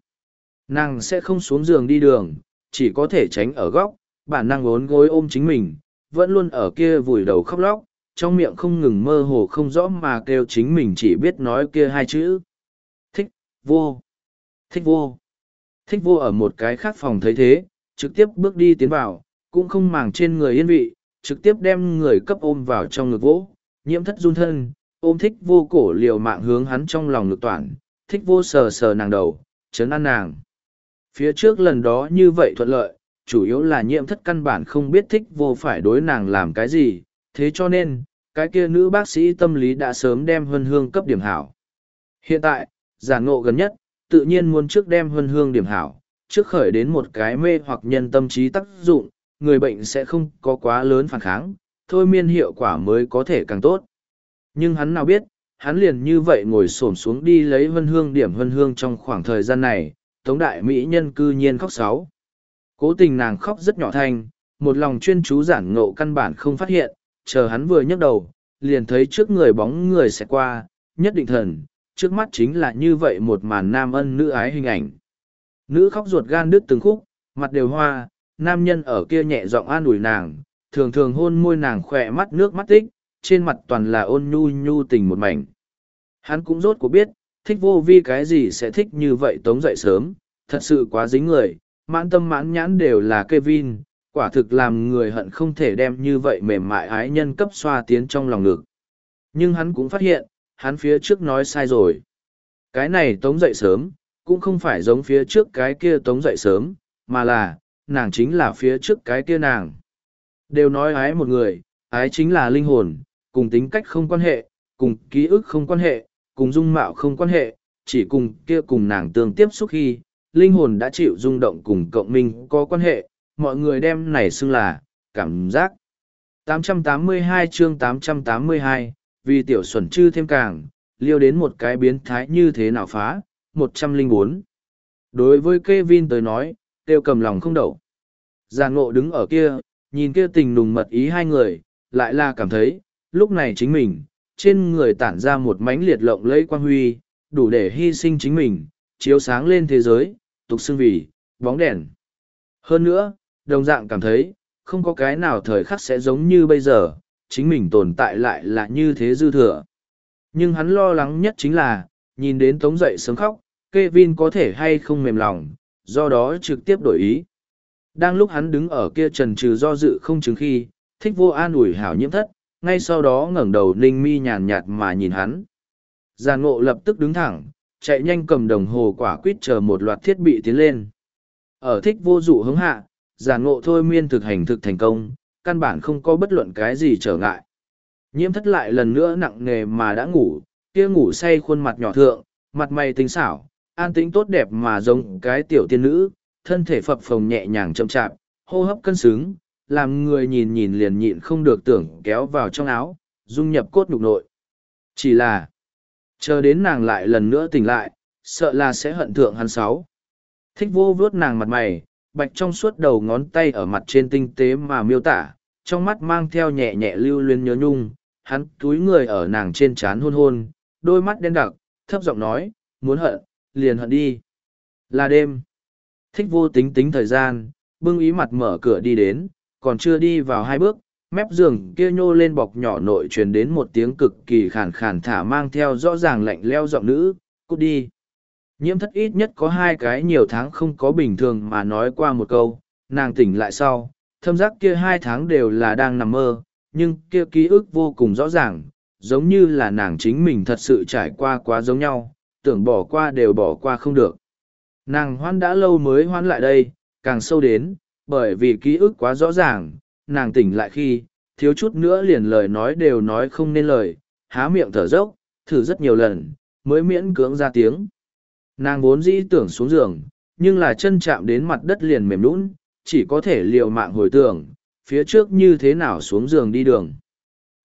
Nàng sẽ không xuống giường đi đường, chỉ có thể tránh ở góc, bản năng ốn gối ôm chính mình, vẫn luôn ở kia vùi đầu khóc lóc, trong miệng không ngừng mơ hồ không rõ mà kêu chính mình chỉ biết nói kia hai chữ. Thích, vô. Thích vô. Thích vô ở một cái khác phòng thấy thế, trực tiếp bước đi tiến vào, cũng không màng trên người yên vị, trực tiếp đem người cấp ôm vào trong ngực vỗ, nhiễm thất run thân, ôm thích vô cổ liều mạng hướng hắn trong lòng ngực toàn, thích vô sờ sờ nàng đầu, chấn an nàng. Phía trước lần đó như vậy thuận lợi, chủ yếu là nhiễm thất căn bản không biết thích vô phải đối nàng làm cái gì, thế cho nên, cái kia nữ bác sĩ tâm lý đã sớm đem huân hương cấp điểm hảo. Hiện tại, giả ngộ gần nhất, tự nhiên muốn trước đem huân hương điểm hảo, trước khởi đến một cái mê hoặc nhân tâm trí tác dụng, người bệnh sẽ không có quá lớn phản kháng, thôi miên hiệu quả mới có thể càng tốt. Nhưng hắn nào biết, hắn liền như vậy ngồi xổm xuống đi lấy huân hương điểm huân hương trong khoảng thời gian này, Tống Đại Mỹ nhân cư nhiên khóc sáu. Cố tình nàng khóc rất nhỏ thanh, một lòng chuyên chú giản ngộ căn bản không phát hiện, chờ hắn vừa nhấc đầu, liền thấy trước người bóng người xẹt qua, nhất định thần, trước mắt chính là như vậy một màn nam ân nữ ái hình ảnh. Nữ khóc ruột gan đứt từng khúc, mặt đều hoa, nam nhân ở kia nhẹ giọng an ủi nàng, thường thường hôn môi nàng khỏe mắt nước mắt tích, trên mặt toàn là ôn nhu nhu tình một mảnh. Hắn cũng rốt cuộc biết, thích vô vi cái gì sẽ thích như vậy tống dậy sớm, thật sự quá dính người, mãn tâm mãn nhãn đều là Kevin, quả thực làm người hận không thể đem như vậy mềm mại ái nhân cấp xoa tiến trong lòng ngực. Nhưng hắn cũng phát hiện, hắn phía trước nói sai rồi. Cái này tống dậy sớm, cũng không phải giống phía trước cái kia tống dậy sớm, mà là, nàng chính là phía trước cái kia nàng. Đều nói ái một người, ái chính là linh hồn, cùng tính cách không quan hệ, cùng ký ức không quan hệ, cùng dung mạo không quan hệ, chỉ cùng kia cùng nàng tương tiếp xúc khi, linh hồn đã chịu rung động cùng cộng minh có quan hệ, mọi người đem này xưng là, cảm giác. 882 chương 882, vì tiểu xuẩn chư thêm càng, liêu đến một cái biến thái như thế nào phá, 104. Đối với Kevin tới nói, tiêu cầm lòng không đậu. già ngộ đứng ở kia, nhìn kia tình nùng mật ý hai người, lại là cảm thấy, lúc này chính mình, trên người tản ra một mánh liệt lộng lẫy quang huy, đủ để hy sinh chính mình, chiếu sáng lên thế giới, tục xưng vì, bóng đèn. Hơn nữa, đồng dạng cảm thấy, không có cái nào thời khắc sẽ giống như bây giờ, chính mình tồn tại lại là như thế dư thừa. Nhưng hắn lo lắng nhất chính là, nhìn đến tống dậy sớm khóc, Kevin có thể hay không mềm lòng, do đó trực tiếp đổi ý. Đang lúc hắn đứng ở kia trần trừ do dự không chứng khi, thích vô an ủi hảo nhiễm thất, ngay sau đó ngẩng đầu ninh mi nhàn nhạt mà nhìn hắn. Giàn ngộ lập tức đứng thẳng, chạy nhanh cầm đồng hồ quả quýt chờ một loạt thiết bị tiến lên. Ở thích vô dụ hứng hạ, giàn ngộ thôi miên thực hành thực thành công, căn bản không có bất luận cái gì trở ngại. Nhiễm thất lại lần nữa nặng nề mà đã ngủ, kia ngủ say khuôn mặt nhỏ thượng, mặt mày tinh xảo, an tĩnh tốt đẹp mà giống cái tiểu tiên nữ, thân thể phập phồng nhẹ nhàng chậm chạp, hô hấp cân xứng, làm người nhìn nhìn liền nhịn không được tưởng kéo vào trong áo, dung nhập cốt nhục nội. Chỉ là, chờ đến nàng lại lần nữa tỉnh lại, sợ là sẽ hận thượng hắn sáu. Thích vô vuốt nàng mặt mày, bạch trong suốt đầu ngón tay ở mặt trên tinh tế mà miêu tả, trong mắt mang theo nhẹ nhẹ lưu luyến nhớ nhung, hắn túi người ở nàng trên trán hôn hôn, đôi mắt đen đặc, thấp giọng nói, muốn hận, liền hận đi. Là đêm. Thích vô tính tính thời gian, bưng ý mặt mở cửa đi đến, còn chưa đi vào hai bước, mép giường kia nhô lên bọc nhỏ nội truyền đến một tiếng cực kỳ khàn khàn thả mang theo rõ ràng lạnh leo giọng nữ, cút đi. Nhiễm thất ít nhất có hai cái nhiều tháng không có bình thường mà nói qua một câu, nàng tỉnh lại sau, thâm giác kia hai tháng đều là đang nằm mơ, nhưng kia ký ức vô cùng rõ ràng, giống như là nàng chính mình thật sự trải qua quá giống nhau, tưởng bỏ qua đều bỏ qua không được. Nàng hoan đã lâu mới hoan lại đây, càng sâu đến, bởi vì ký ức quá rõ ràng, nàng tỉnh lại khi, thiếu chút nữa liền lời nói đều nói không nên lời, há miệng thở dốc, thử rất nhiều lần, mới miễn cưỡng ra tiếng. Nàng vốn dĩ tưởng xuống giường, nhưng là chân chạm đến mặt đất liền mềm nũng, chỉ có thể liều mạng hồi tưởng, phía trước như thế nào xuống giường đi đường.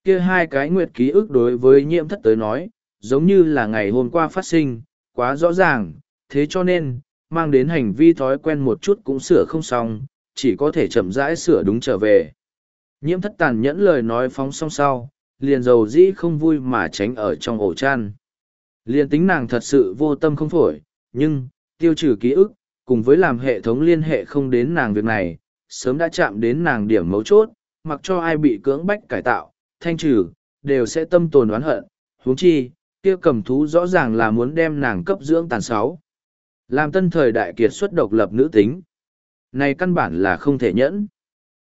Kia hai cái nguyệt ký ức đối với nhiễm thất tới nói, giống như là ngày hôm qua phát sinh, quá rõ ràng, thế cho nên, mang đến hành vi thói quen một chút cũng sửa không xong, chỉ có thể chậm rãi sửa đúng trở về. Nhiễm thất tàn nhẫn lời nói phóng song sau, liền dầu dĩ không vui mà tránh ở trong ổ chăn. Liền tính nàng thật sự vô tâm không phổi, nhưng, tiêu trừ ký ức, cùng với làm hệ thống liên hệ không đến nàng việc này, sớm đã chạm đến nàng điểm mấu chốt, mặc cho ai bị cưỡng bách cải tạo, thanh trừ, đều sẽ tâm tồn oán hận, huống chi, kia cầm thú rõ ràng là muốn đem nàng cấp dưỡng tàn sáu. Làm tân thời đại kiệt xuất độc lập nữ tính. Này căn bản là không thể nhẫn.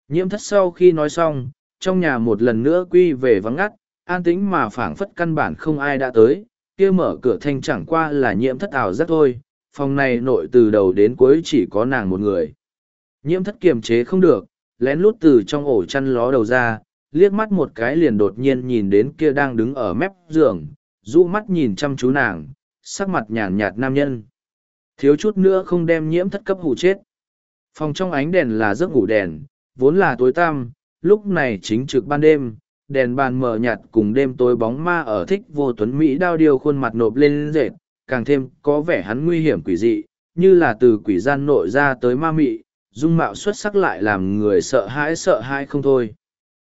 Nhiễm thất sau khi nói xong, trong nhà một lần nữa quy về vắng ngắt, an tĩnh mà phảng phất căn bản không ai đã tới, kia mở cửa thanh chẳng qua là nhiễm thất ảo rất thôi, phòng này nội từ đầu đến cuối chỉ có nàng một người. Nhiễm thất kiềm chế không được, lén lút từ trong ổ chăn ló đầu ra, liếc mắt một cái liền đột nhiên nhìn đến kia đang đứng ở mép giường, rũ mắt nhìn chăm chú nàng, sắc mặt nhàn nhạt nam nhân. Thiếu chút nữa không đem nhiễm thất cấp hù chết. Phòng trong ánh đèn là giấc ngủ đèn, vốn là tối tăm, lúc này chính trực ban đêm, đèn bàn mờ nhạt cùng đêm tối bóng ma ở thích vô tuấn Mỹ đao điêu khuôn mặt nộp lên rệt, càng thêm có vẻ hắn nguy hiểm quỷ dị, như là từ quỷ gian nội ra tới ma mị, dung mạo xuất sắc lại làm người sợ hãi sợ hãi không thôi.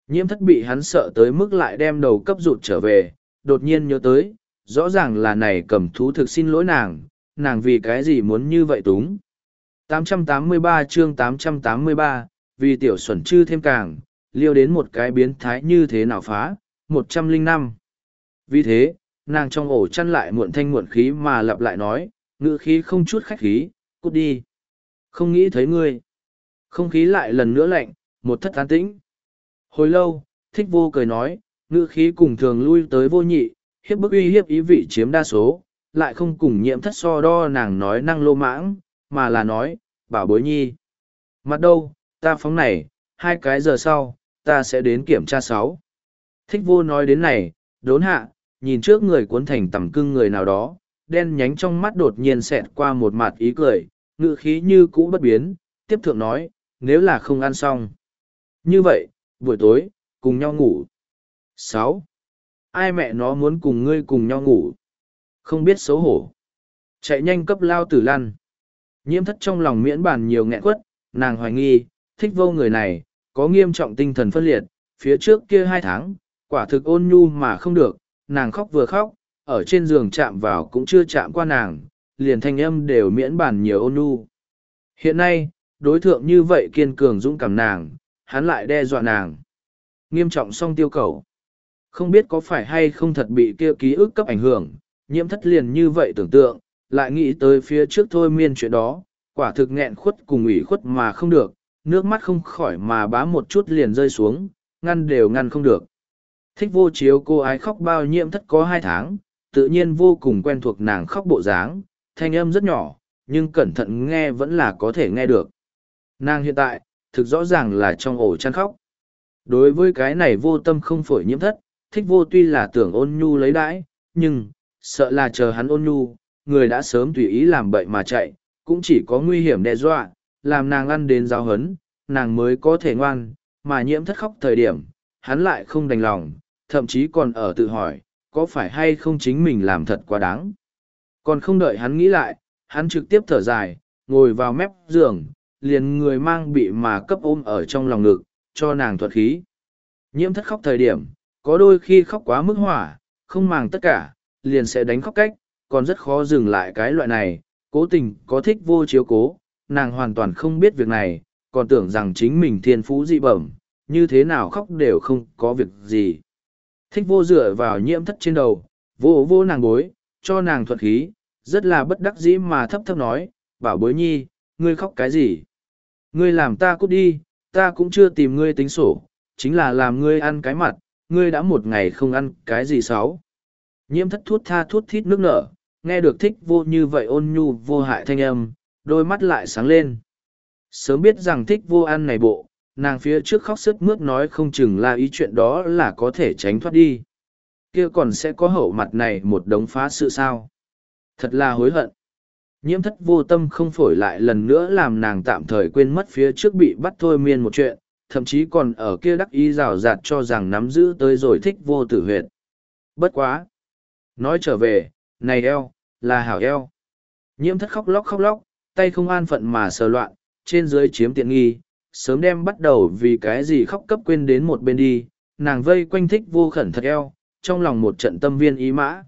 Nhiễm thất bị hắn sợ tới mức lại đem đầu cấp rụt trở về, đột nhiên nhớ tới, rõ ràng là này cầm thú thực xin lỗi nàng, nàng vì cái gì muốn như vậy túng. 883 chương 883, vì tiểu xuẩn chư thêm càng, liêu đến một cái biến thái như thế nào phá, 105. Vì thế, nàng trong ổ chăn lại muộn thanh muộn khí mà lặp lại nói, ngữ khí không chút khách khí, cút đi. Không nghĩ thấy ngươi. Không khí lại lần nữa lạnh, một thất tán tĩnh. Hồi lâu, thích vô cười nói, ngữ khí cùng thường lui tới vô nhị, hiếp bức uy hiếp ý vị chiếm đa số, lại không cùng nhiễm thất so đo nàng nói năng lô mãng, mà là nói, bảo bối nhi. Mặt đâu, ta phóng này, hai cái giờ sau, ta sẽ đến kiểm tra sáu. Thích vô nói đến này, đốn hạ, nhìn trước người cuốn thành tầm cưng người nào đó, đen nhánh trong mắt đột nhiên xẹt qua một mặt ý cười, ngự khí như cũ bất biến, tiếp thượng nói, nếu là không ăn xong. Như vậy, buổi tối, cùng nhau ngủ. sáu Ai mẹ nó muốn cùng ngươi cùng nhau ngủ? Không biết xấu hổ. Chạy nhanh cấp lao tử lăn. Nhiễm thất trong lòng miễn bàn nhiều nghẹn quất, nàng hoài nghi, thích vô người này, có nghiêm trọng tinh thần phân liệt, phía trước kia hai tháng, quả thực ôn nhu mà không được, nàng khóc vừa khóc, ở trên giường chạm vào cũng chưa chạm qua nàng, liền thanh âm đều miễn bàn nhiều ôn nhu. Hiện nay, đối tượng như vậy kiên cường dũng cảm nàng, hắn lại đe dọa nàng. Nghiêm trọng song tiêu cầu. Không biết có phải hay không thật bị kia ký ức cấp ảnh hưởng, nhiễm thất liền như vậy tưởng tượng, lại nghĩ tới phía trước thôi miên chuyện đó, quả thực nghẹn khuất cùng ủy khuất mà không được, nước mắt không khỏi mà bá một chút liền rơi xuống, ngăn đều ngăn không được. Thích vô chiếu cô ái khóc bao nhiễm thất có hai tháng, tự nhiên vô cùng quen thuộc nàng khóc bộ dáng, thanh âm rất nhỏ, nhưng cẩn thận nghe vẫn là có thể nghe được. Nàng hiện tại, thực rõ ràng là trong ổ chăn khóc. Đối với cái này vô tâm không phổi nhiễm thất, thích vô tuy là tưởng ôn nhu lấy đãi, nhưng, sợ là chờ hắn ôn nhu, người đã sớm tùy ý làm bậy mà chạy, cũng chỉ có nguy hiểm đe dọa, làm nàng ăn đến giáo hấn, nàng mới có thể ngoan, mà nhiễm thất khóc thời điểm, hắn lại không đành lòng, thậm chí còn ở tự hỏi, có phải hay không chính mình làm thật quá đáng. Còn không đợi hắn nghĩ lại, hắn trực tiếp thở dài, ngồi vào mép giường, liền người mang bị mà cấp ôm ở trong lòng ngực, cho nàng thuật khí. Nhiễm thất khóc thời điểm, có đôi khi khóc quá mức hỏa, không màng tất cả, liền sẽ đánh khóc cách, còn rất khó dừng lại cái loại này, cố tình có thích vô chiếu cố, nàng hoàn toàn không biết việc này, còn tưởng rằng chính mình thiên phú dị bẩm, như thế nào khóc đều không có việc gì. Thích vô dựa vào nhiễm thất trên đầu, vô vô nàng bối, cho nàng thuật khí, rất là bất đắc dĩ mà thấp thấp nói, bảo bối nhi, ngươi khóc cái gì? Ngươi làm ta cút đi, ta cũng chưa tìm ngươi tính sổ, chính là làm ngươi ăn cái mặt, ngươi đã một ngày không ăn cái gì xấu. Nhiễm thất thuốc tha thuốc thít nước nở, nghe được thích vô như vậy ôn nhu vô hại thanh âm, đôi mắt lại sáng lên. Sớm biết rằng thích vô ăn này bộ, nàng phía trước khóc sức mướt nói không chừng là ý chuyện đó là có thể tránh thoát đi. kia còn sẽ có hậu mặt này một đống phá sự sao. Thật là hối hận. Nhiễm thất vô tâm không phổi lại lần nữa làm nàng tạm thời quên mất phía trước bị bắt thôi miên một chuyện, thậm chí còn ở kia đắc ý rào rạt cho rằng nắm giữ tới rồi thích vô tử huyệt. Bất quá. Nói trở về, này eo, là hảo eo. Nhiễm thất khóc lóc khóc lóc, tay không an phận mà sờ loạn, trên dưới chiếm tiện nghi, sớm đem bắt đầu vì cái gì khóc cấp quên đến một bên đi, nàng vây quanh thích vô khẩn thật eo, trong lòng một trận tâm viên ý mã.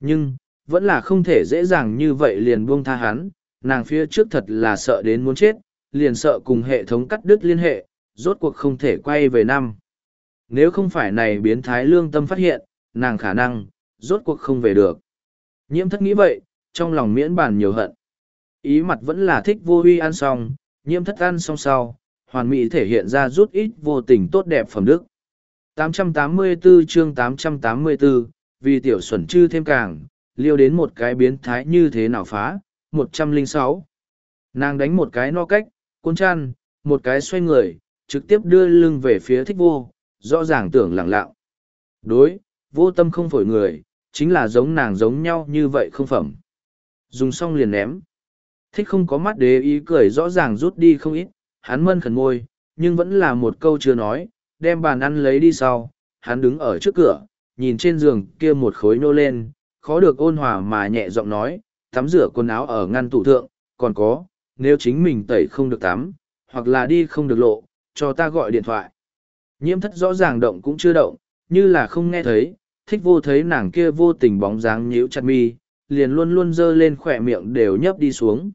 Nhưng, vẫn là không thể dễ dàng như vậy liền buông tha hắn, nàng phía trước thật là sợ đến muốn chết, liền sợ cùng hệ thống cắt đứt liên hệ, rốt cuộc không thể quay về năm. Nếu không phải này biến thái lương tâm phát hiện, nàng khả năng, rốt cuộc không về được. Nhiễm thất nghĩ vậy, trong lòng miễn bàn nhiều hận. Ý mặt vẫn là thích vô huy ăn xong, nhiễm thất ăn xong sau, hoàn mỹ thể hiện ra rút ít vô tình tốt đẹp phẩm đức. 884 chương 884, vì tiểu xuẩn chư thêm càng, liêu đến một cái biến thái như thế nào phá, 106. Nàng đánh một cái no cách, cuốn chăn, một cái xoay người, trực tiếp đưa lưng về phía thích vô, rõ ràng tưởng lặng lặng. Đối, vô tâm không phổi người, chính là giống nàng giống nhau như vậy không phẩm. Dùng xong liền ném. Thích không có mắt đế ý cười rõ ràng rút đi không ít, hắn mân khẩn môi, nhưng vẫn là một câu chưa nói, đem bàn ăn lấy đi sau, hắn đứng ở trước cửa, nhìn trên giường kia một khối nô lên, khó được ôn hòa mà nhẹ giọng nói, tắm rửa quần áo ở ngăn tủ thượng, còn có, nếu chính mình tẩy không được tắm, hoặc là đi không được lộ, cho ta gọi điện thoại. Nhiễm thất rõ ràng động cũng chưa động, như là không nghe thấy, thích vô thấy nàng kia vô tình bóng dáng nhíu chặt mi, liền luôn luôn dơ lên khỏe miệng đều nhấp đi xuống.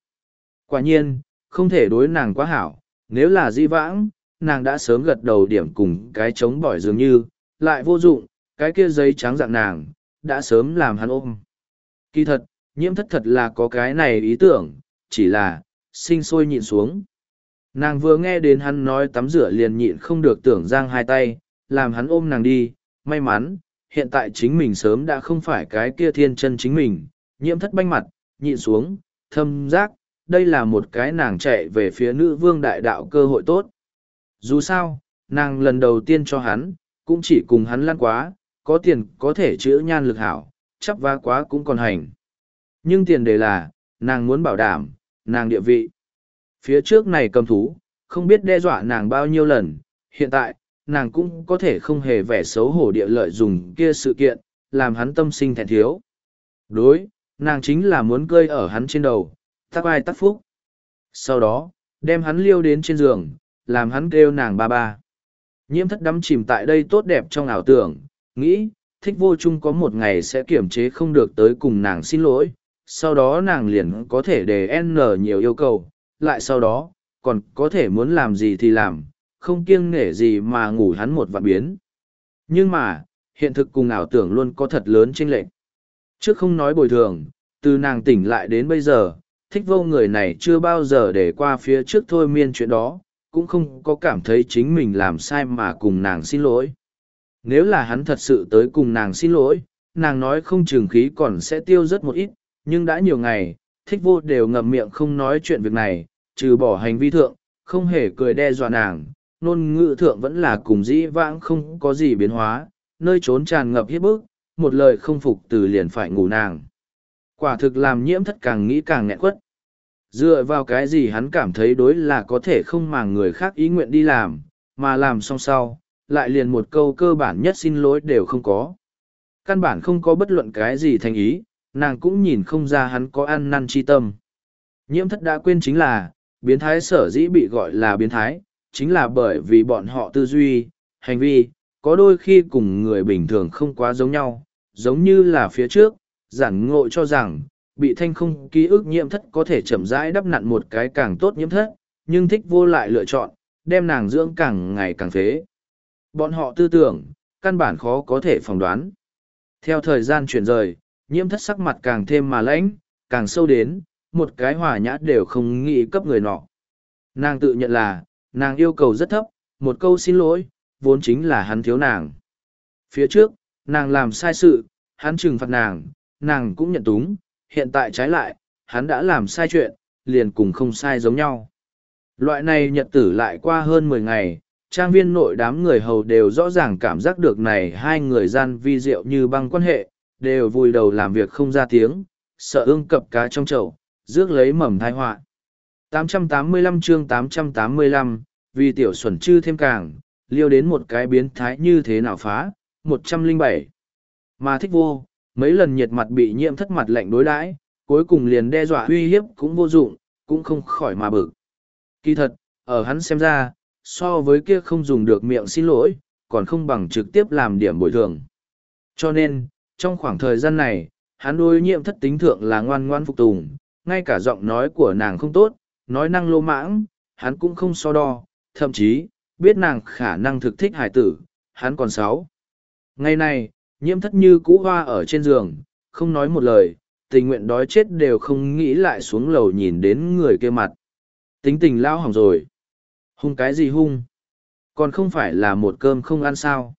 Quả nhiên, không thể đối nàng quá hảo, nếu là di vãng, nàng đã sớm gật đầu điểm cùng cái trống bỏi dường như, lại vô dụng, cái kia giấy trắng dạng nàng, đã sớm làm hắn ôm. Kỳ thật, nhiễm thất thật là có cái này ý tưởng, chỉ là, sinh sôi nhịn xuống. Nàng vừa nghe đến hắn nói tắm rửa liền nhịn không được tưởng giang hai tay, làm hắn ôm nàng đi, may mắn, hiện tại chính mình sớm đã không phải cái kia thiên chân chính mình, nhiễm thất banh mặt, nhịn xuống, thâm giác, đây là một cái nàng chạy về phía nữ vương đại đạo cơ hội tốt. Dù sao, nàng lần đầu tiên cho hắn, cũng chỉ cùng hắn lăn quá, có tiền có thể chữa nhan lực hảo, chắp vá quá cũng còn hành. Nhưng tiền đề là, nàng muốn bảo đảm, nàng địa vị. Phía trước này cầm thú, không biết đe dọa nàng bao nhiêu lần, hiện tại, nàng cũng có thể không hề vẻ xấu hổ địa lợi dùng kia sự kiện, làm hắn tâm sinh thẹn thiếu. Đối, nàng chính là muốn cơi ở hắn trên đầu, tắc ai tắc phúc. Sau đó, đem hắn liêu đến trên giường, làm hắn kêu nàng ba ba. Nhiễm thất đắm chìm tại đây tốt đẹp trong ảo tưởng, nghĩ, thích vô chung có một ngày sẽ kiểm chế không được tới cùng nàng xin lỗi, sau đó nàng liền có thể để N nhiều yêu cầu, lại sau đó, còn có thể muốn làm gì thì làm, không kiêng nể gì mà ngủ hắn một vạn biến. Nhưng mà, hiện thực cùng ảo tưởng luôn có thật lớn chênh lệch. Trước không nói bồi thường, từ nàng tỉnh lại đến bây giờ, thích vô người này chưa bao giờ để qua phía trước thôi miên chuyện đó, cũng không có cảm thấy chính mình làm sai mà cùng nàng xin lỗi. Nếu là hắn thật sự tới cùng nàng xin lỗi, nàng nói không trường khí còn sẽ tiêu rất một ít, nhưng đã nhiều ngày, thích vô đều ngậm miệng không nói chuyện việc này, trừ bỏ hành vi thượng, không hề cười đe dọa nàng, nôn ngữ thượng vẫn là cùng dĩ vãng không có gì biến hóa, nơi trốn tràn ngập hiếp bức, một lời không phục từ liền phải ngủ nàng. Quả thực làm nhiễm thất càng nghĩ càng nghẹn quất. Dựa vào cái gì hắn cảm thấy đối là có thể không màng người khác ý nguyện đi làm, mà làm xong sau, lại liền một câu cơ bản nhất xin lỗi đều không có. Căn bản không có bất luận cái gì thành ý, nàng cũng nhìn không ra hắn có ăn năn chi tâm. Nhiễm thất đã quên chính là, biến thái sở dĩ bị gọi là biến thái, chính là bởi vì bọn họ tư duy, hành vi, có đôi khi cùng người bình thường không quá giống nhau, giống như là phía trước, giản ngộ cho rằng, bị thanh không ký ức nhiễm thất có thể chậm rãi đắp nặn một cái càng tốt nhiễm thất, nhưng thích vô lại lựa chọn, đem nàng dưỡng càng ngày càng phế. Bọn họ tư tưởng, căn bản khó có thể phỏng đoán. Theo thời gian chuyển rời, nhiễm thất sắc mặt càng thêm mà lãnh, càng sâu đến, một cái hòa nhã đều không nghĩ cấp người nọ. Nàng tự nhận là, nàng yêu cầu rất thấp, một câu xin lỗi, vốn chính là hắn thiếu nàng. Phía trước, nàng làm sai sự, hắn trừng phạt nàng, nàng cũng nhận túng, hiện tại trái lại, hắn đã làm sai chuyện, liền cùng không sai giống nhau. Loại này nhật tử lại qua hơn mười ngày, trang viên nội đám người hầu đều rõ ràng cảm giác được này hai người gian vi diệu như băng quan hệ, đều vùi đầu làm việc không ra tiếng, sợ ương cập cá trong chậu, rước lấy mầm thai họa 885 chương 885, vì tiểu xuẩn chư thêm càng, liêu đến một cái biến thái như thế nào phá, 107. Mà thích vô, mấy lần nhiệt mặt bị nhiễm thất mặt lạnh đối đãi cuối cùng liền đe dọa uy hiếp cũng vô dụng, cũng không khỏi mà bực. Kỳ thật, ở hắn xem ra, so với kia không dùng được miệng xin lỗi, còn không bằng trực tiếp làm điểm bồi thường. Cho nên, trong khoảng thời gian này, hắn đối nhiễm thất tính thượng là ngoan ngoan phục tùng, ngay cả giọng nói của nàng không tốt, nói năng lô mãng, hắn cũng không so đo, thậm chí, biết nàng khả năng thực thích hải tử, hắn còn sáu. Ngày này, nhiễm thất như cũ hoa ở trên giường, không nói một lời, tình nguyện đói chết đều không nghĩ lại xuống lầu nhìn đến người kia mặt. Tính tình lao hỏng rồi. Hung cái gì hung? Còn không phải là một cơm không ăn sao?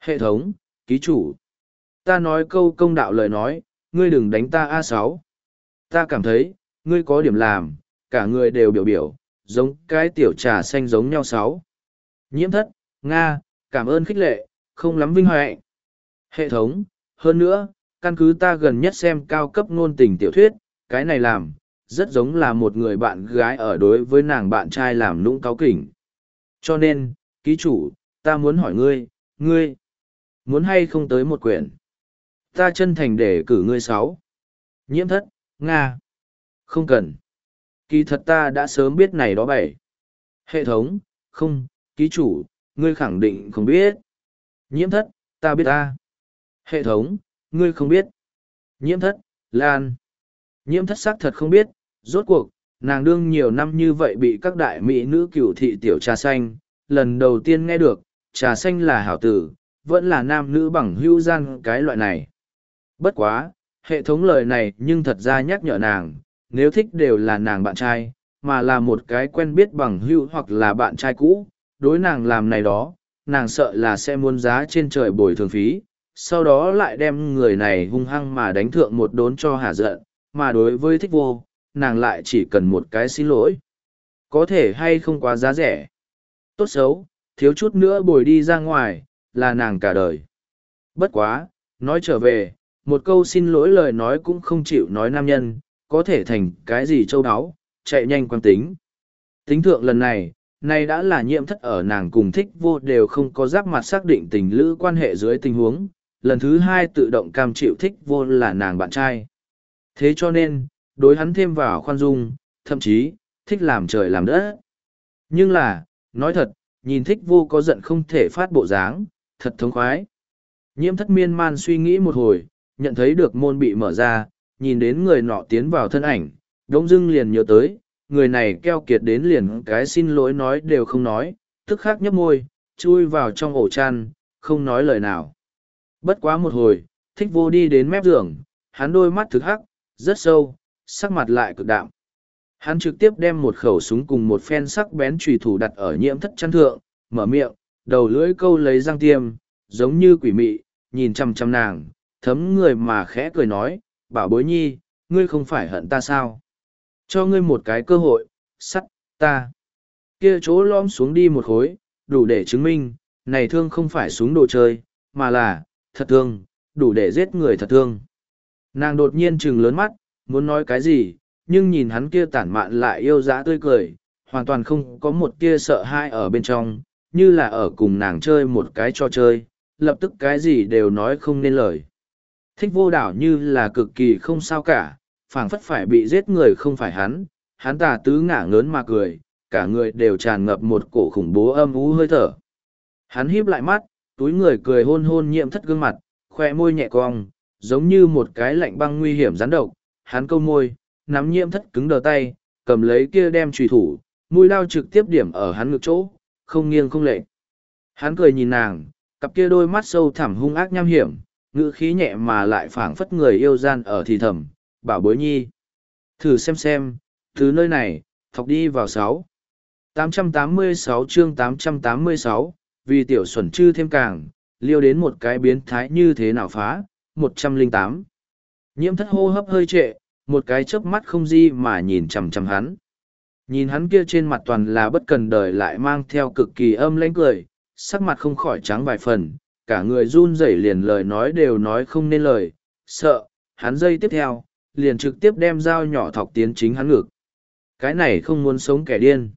Hệ thống, ký chủ. Ta nói câu công đạo lời nói, ngươi đừng đánh ta a sáu. Ta cảm thấy, ngươi có điểm làm, cả người đều biểu biểu, giống cái tiểu trà xanh giống nhau sáu. Nhiễm thất, Nga, cảm ơn khích lệ, không lắm vinh hoại. Hệ thống, hơn nữa, căn cứ ta gần nhất xem cao cấp ngôn tình tiểu thuyết, cái này làm, rất giống là một người bạn gái ở đối với nàng bạn trai làm nũng cáo kỉnh. Cho nên, ký chủ, ta muốn hỏi ngươi, ngươi, muốn hay không tới một quyển? Ta chân thành để cử ngươi sáu. Nhiễm thất, Nga. Không cần. Kỳ thật ta đã sớm biết này đó bảy. Hệ thống, không, ký chủ, ngươi khẳng định không biết. Nhiễm thất, ta biết ta. Hệ thống, ngươi không biết. Nhiễm thất, Lan. Nhiễm thất xác thật không biết, rốt cuộc, nàng đương nhiều năm như vậy bị các đại mỹ nữ cựu thị tiểu trà xanh, lần đầu tiên nghe được, trà xanh là hảo tử, vẫn là nam nữ bằng hữu gian cái loại này. Bất quá, hệ thống lời này nhưng thật ra nhắc nhở nàng, nếu thích đều là nàng bạn trai, mà là một cái quen biết bằng hữu hoặc là bạn trai cũ, đối nàng làm này đó, nàng sợ là sẽ muốn giá trên trời bồi thường phí, sau đó lại đem người này hung hăng mà đánh thượng một đốn cho hả giận, mà đối với thích vô, nàng lại chỉ cần một cái xin lỗi. Có thể hay không quá giá rẻ. Tốt xấu, thiếu chút nữa bồi đi ra ngoài, là nàng cả đời. Bất quá, nói trở về, một câu xin lỗi lời nói cũng không chịu nói nam nhân, có thể thành cái gì châu đáo, chạy nhanh quan tính. Tính thượng lần này, này đã là nhiễm thất ở nàng cùng thích vô đều không có giáp mặt xác định tình lữ quan hệ dưới tình huống, lần thứ hai tự động cam chịu thích vô là nàng bạn trai. Thế cho nên, đối hắn thêm vào khoan dung, thậm chí, thích làm trời làm đất. Nhưng là, nói thật, nhìn thích vô có giận không thể phát bộ dáng, thật thống khoái. Nhiễm thất miên man suy nghĩ một hồi, nhận thấy được môn bị mở ra, nhìn đến người nọ tiến vào thân ảnh, đống dưng liền nhớ tới, người này keo kiệt đến liền cái xin lỗi nói đều không nói, tức khắc nhấp môi, chui vào trong ổ chăn, không nói lời nào. Bất quá một hồi, thích vô đi đến mép giường, hắn đôi mắt thực hắc, rất sâu, sắc mặt lại cực đạm. Hắn trực tiếp đem một khẩu súng cùng một phen sắc bén trùy thủ đặt ở nhiễm thất chăn thượng, mở miệng, đầu lưỡi câu lấy răng tiêm, giống như quỷ mị, nhìn chăm chăm nàng, thấm người mà khẽ cười nói, bảo bối nhi, ngươi không phải hận ta sao? Cho ngươi một cái cơ hội, sắt, ta. Kia chỗ lom xuống đi một khối, đủ để chứng minh, này thương không phải súng đồ chơi, mà là, thật thương, đủ để giết người thật thương. Nàng đột nhiên trừng lớn mắt, muốn nói cái gì, nhưng nhìn hắn kia tản mạn lại yêu dã tươi cười, hoàn toàn không có một kia sợ hãi ở bên trong, như là ở cùng nàng chơi một cái trò chơi, lập tức cái gì đều nói không nên lời. Thích vô đảo như là cực kỳ không sao cả, phảng phất phải bị giết người không phải hắn, hắn tà tứ ngả ngớn mà cười, cả người đều tràn ngập một cổ khủng bố âm ú hơi thở. Hắn híp lại mắt, túi người cười hôn hôn nhiễm thất gương mặt, khoe môi nhẹ cong, giống như một cái lạnh băng nguy hiểm rắn độc. Hắn câu môi, nắm nhiễm thất cứng đờ tay, cầm lấy kia đem trùy thủ, mũi lao trực tiếp điểm ở hắn ngực chỗ, không nghiêng không lệ. Hắn cười nhìn nàng, cặp kia đôi mắt sâu thẳm hung ác nham hiểm, ngữ khí nhẹ mà lại phảng phất người yêu gian ở thì thầm, bảo bối nhi. Thử xem xem, thứ nơi này, thọc đi vào sáu. 886 chương 886, vì tiểu xuẩn chư thêm càng, liêu đến một cái biến thái như thế nào phá, 108. Nhiễm thất hô hấp hơi trệ, một cái chớp mắt không di mà nhìn chằm chằm hắn. Nhìn hắn kia trên mặt toàn là bất cần đời lại mang theo cực kỳ âm lãnh cười, sắc mặt không khỏi trắng vài phần, cả người run rẩy liền lời nói đều nói không nên lời, sợ, hắn dây tiếp theo, liền trực tiếp đem dao nhỏ thọc tiến chính hắn ngực. Cái này không muốn sống kẻ điên.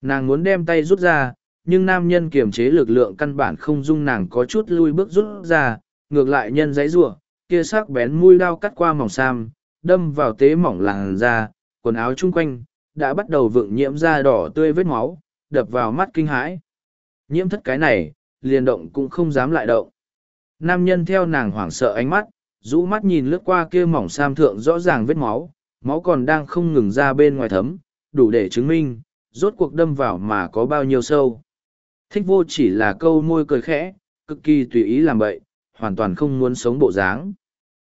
Nàng muốn đem tay rút ra, nhưng nam nhân kiềm chế lực lượng căn bản không dung nàng có chút lui bước rút ra, ngược lại nhân giấy rủa kia sắc bén mũi đao cắt qua mỏng sam, đâm vào tế mỏng làn da, quần áo chung quanh, đã bắt đầu vựng nhiễm da đỏ tươi vết máu, đập vào mắt kinh hãi. Nhiễm thất cái này, liền động cũng không dám lại động. Nam nhân theo nàng hoảng sợ ánh mắt, rũ mắt nhìn lướt qua kia mỏng sam thượng rõ ràng vết máu, máu còn đang không ngừng ra bên ngoài thấm, đủ để chứng minh, rốt cuộc đâm vào mà có bao nhiêu sâu. Thích vô chỉ là câu môi cười khẽ, cực kỳ tùy ý làm vậy, hoàn toàn không muốn sống bộ dáng.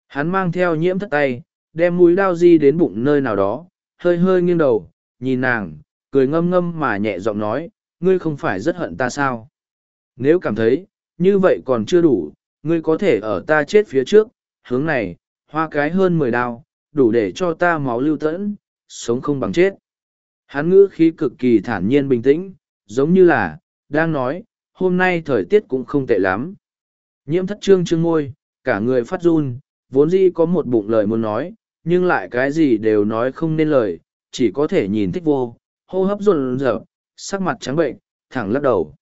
Hắn mang theo nhiễm thất tay, đem mũi đao di đến bụng nơi nào đó, hơi hơi nghiêng đầu, nhìn nàng, cười ngâm ngâm mà nhẹ giọng nói, ngươi không phải rất hận ta sao? Nếu cảm thấy, như vậy còn chưa đủ, ngươi có thể ở ta chết phía trước, hướng này, hoa cái hơn mười đao, đủ để cho ta máu lưu tẫn, sống không bằng chết. Hắn ngữ khí cực kỳ thản nhiên bình tĩnh, giống như là, đang nói, hôm nay thời tiết cũng không tệ lắm. Nhiễm thất trương trương ngôi, cả người phát run, vốn dĩ có một bụng lời muốn nói, nhưng lại cái gì đều nói không nên lời, chỉ có thể nhìn thích vô, hô hấp run rợn, sắc mặt trắng bệnh, thẳng lắc đầu.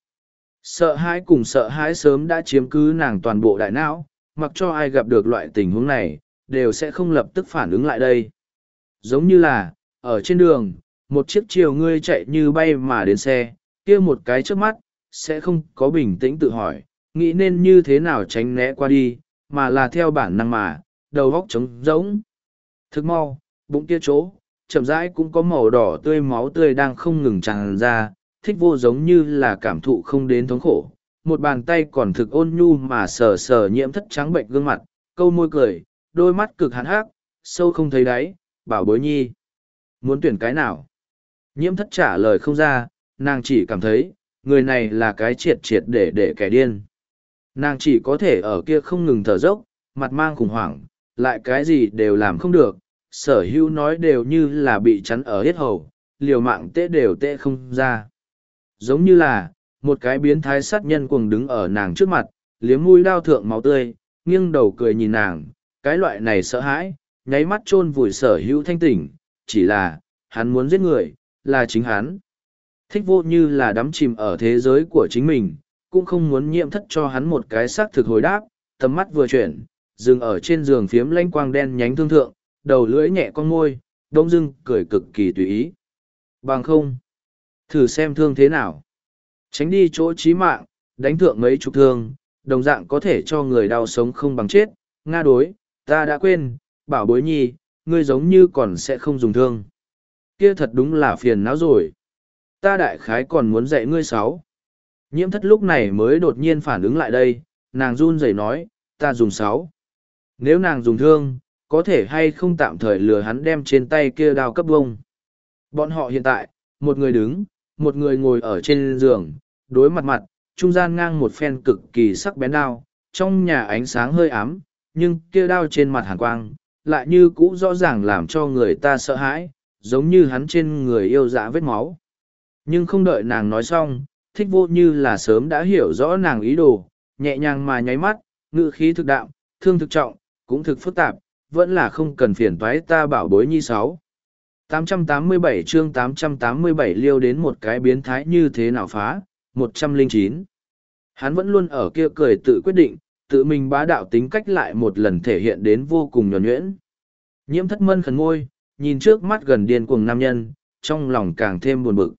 Sợ hãi cùng sợ hãi sớm đã chiếm cứ nàng toàn bộ đại não, mặc cho ai gặp được loại tình huống này, đều sẽ không lập tức phản ứng lại đây. Giống như là, ở trên đường, một chiếc chiều ngươi chạy như bay mà đến xe, kia một cái trước mắt, sẽ không có bình tĩnh tự hỏi, nghĩ nên như thế nào tránh né qua đi, mà là theo bản năng mà, đầu góc trống rỗng. Thức mau, bụng kia chỗ, chậm rãi cũng có màu đỏ tươi máu tươi đang không ngừng tràn ra, thích vô giống như là cảm thụ không đến thống khổ. Một bàn tay còn thực ôn nhu mà sờ sờ nhiễm thất trắng bệnh gương mặt, câu môi cười, đôi mắt cực hắn hác, sâu không thấy đáy, bảo bối nhi. Muốn tuyển cái nào? Nhiễm thất trả lời không ra, nàng chỉ cảm thấy, người này là cái triệt triệt để để kẻ điên. Nàng chỉ có thể ở kia không ngừng thở dốc, mặt mang khủng hoảng, lại cái gì đều làm không được, sở hữu nói đều như là bị chắn ở hết hầu, liều mạng tê đều tê không ra. Giống như là, một cái biến thái sát nhân cuồng đứng ở nàng trước mặt, liếm mũi đao thượng máu tươi, nghiêng đầu cười nhìn nàng, cái loại này sợ hãi, nháy mắt chôn vùi sở hữu thanh tỉnh, chỉ là, hắn muốn giết người, là chính hắn. Thích vô như là đắm chìm ở thế giới của chính mình, cũng không muốn nhiễm thất cho hắn một cái xác thực hồi đáp, tầm mắt vừa chuyển, dừng ở trên giường phiếm lanh quang đen nhánh thương thượng, đầu lưỡi nhẹ con môi, đông dưng cười cực kỳ tùy ý. Bằng không, thử xem thương thế nào. Tránh đi chỗ chí mạng, đánh thượng mấy chục thương, đồng dạng có thể cho người đau sống không bằng chết. Nga đối, ta đã quên, bảo bối nhi, ngươi giống như còn sẽ không dùng thương. Kia thật đúng là phiền não rồi. Ta đại khái còn muốn dạy ngươi sáu. Nhiễm thất lúc này mới đột nhiên phản ứng lại đây, nàng run rẩy nói, ta dùng sáu. Nếu nàng dùng thương, có thể hay không tạm thời lừa hắn đem trên tay kia đao cấp bông. Bọn họ hiện tại, một người đứng, một người ngồi ở trên giường, đối mặt mặt, trung gian ngang một phen cực kỳ sắc bén đao, trong nhà ánh sáng hơi ám, nhưng kia đao trên mặt hàn quang, lại như cũ rõ ràng làm cho người ta sợ hãi, giống như hắn trên người yêu dã vết máu. Nhưng không đợi nàng nói xong, thích vô như là sớm đã hiểu rõ nàng ý đồ, nhẹ nhàng mà nháy mắt, ngự khí thực đạo, thương thực trọng, cũng thực phức tạp, vẫn là không cần phiền toái ta bảo bối nhi sáu. 887 chương 887 liêu đến một cái biến thái như thế nào phá, 109. Hắn vẫn luôn ở kia cười tự quyết định, tự mình bá đạo tính cách lại một lần thể hiện đến vô cùng nhuẩn nhuyễn. Nhiễm thất mân khẩn ngôi, nhìn trước mắt gần điên cuồng nam nhân, trong lòng càng thêm buồn bực.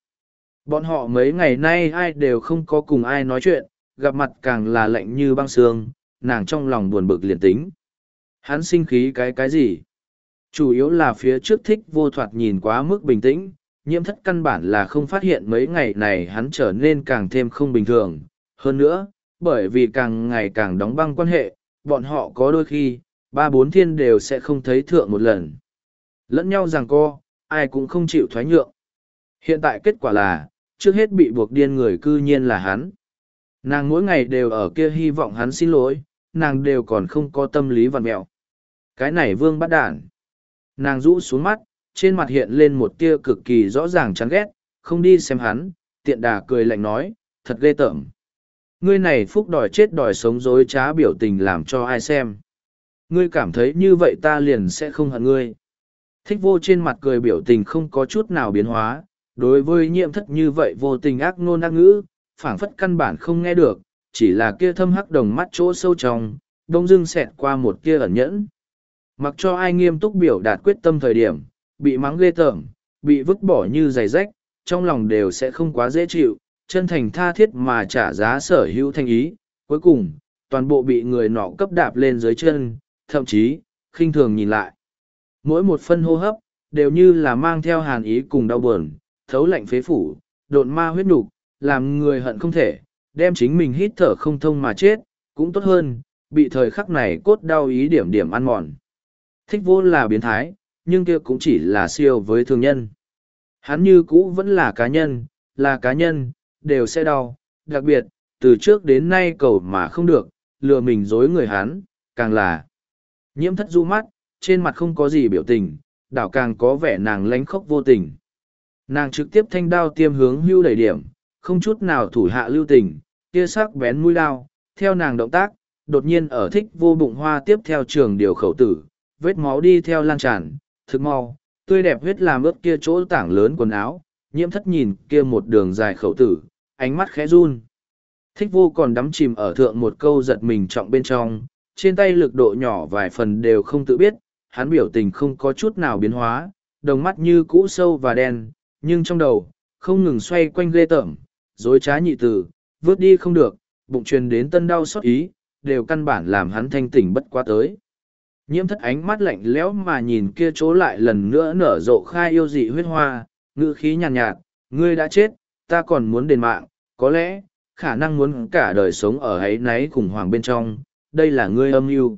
Bọn họ mấy ngày nay ai đều không có cùng ai nói chuyện, gặp mặt càng là lạnh như băng xương, nàng trong lòng buồn bực liền tính. Hắn sinh khí cái cái gì? Chủ yếu là phía trước thích vô thoạt nhìn quá mức bình tĩnh, nhiễm thất căn bản là không phát hiện mấy ngày này hắn trở nên càng thêm không bình thường. Hơn nữa, bởi vì càng ngày càng đóng băng quan hệ, bọn họ có đôi khi, ba bốn thiên đều sẽ không thấy thượng một lần. Lẫn nhau rằng co, ai cũng không chịu thoái nhượng. Hiện tại kết quả là, trước hết bị buộc điên người cư nhiên là hắn. Nàng mỗi ngày đều ở kia hy vọng hắn xin lỗi, nàng đều còn không có tâm lý vằn mẹo. Cái này vương bắt đản. Nàng rũ xuống mắt, trên mặt hiện lên một tia cực kỳ rõ ràng chán ghét, không đi xem hắn, tiện đà cười lạnh nói, thật ghê tởm. Ngươi này phúc đòi chết đòi sống dối trá biểu tình làm cho ai xem. Ngươi cảm thấy như vậy ta liền sẽ không hận ngươi. Thích vô trên mặt cười biểu tình không có chút nào biến hóa, đối với nhiễm thất như vậy vô tình ác nôn ác ngữ, phảng phất căn bản không nghe được, chỉ là kia thâm hắc đồng mắt chỗ sâu trong, đông dưng xẹt qua một kia ẩn nhẫn. Mặc cho ai nghiêm túc biểu đạt quyết tâm thời điểm, bị mắng ghê tởm, bị vứt bỏ như giày rách, trong lòng đều sẽ không quá dễ chịu, chân thành tha thiết mà trả giá sở hữu thanh ý. Cuối cùng, toàn bộ bị người nọ cấp đạp lên dưới chân, thậm chí, khinh thường nhìn lại. Mỗi một phân hô hấp, đều như là mang theo hàn ý cùng đau buồn, thấu lạnh phế phủ, độn ma huyết nhục làm người hận không thể, đem chính mình hít thở không thông mà chết, cũng tốt hơn, bị thời khắc này cốt đau ý điểm điểm ăn mòn. Thích vô là biến thái, nhưng kia cũng chỉ là siêu với thương nhân. Hắn như cũ vẫn là cá nhân, là cá nhân, đều sẽ đau, đặc biệt, từ trước đến nay cầu mà không được, lừa mình dối người hắn, càng là. Nhiễm thất du mắt, trên mặt không có gì biểu tình, đảo càng có vẻ nàng lánh khóc vô tình. Nàng trực tiếp thanh đao tiêm hướng hưu đẩy điểm, không chút nào thủ hạ lưu tình, kia sắc bén mũi đao, theo nàng động tác, đột nhiên ở thích vô bụng hoa tiếp theo trường điều khẩu tử, vết máu đi theo lan tràn, thực mau, tươi đẹp huyết làm ướt kia chỗ tảng lớn quần áo, nhiễm thất nhìn kia một đường dài khẩu tử, ánh mắt khẽ run. Thích vô còn đắm chìm ở thượng một câu giật mình trọng bên trong, trên tay lực độ nhỏ vài phần đều không tự biết, hắn biểu tình không có chút nào biến hóa, đồng mắt như cũ sâu và đen, nhưng trong đầu, không ngừng xoay quanh ghê tởm, dối trá nhị tử, vớt đi không được, bụng truyền đến tân đau xót ý, đều căn bản làm hắn thanh tỉnh bất quá tới. Nhiễm thất ánh mắt lạnh lẽo mà nhìn kia chỗ lại lần nữa nở rộ khai yêu dị huyết hoa, ngữ khí nhàn nhạt, nhạt, ngươi đã chết, ta còn muốn đền mạng, có lẽ, khả năng muốn cả đời sống ở ấy náy khủng hoảng bên trong, đây là ngươi âm mưu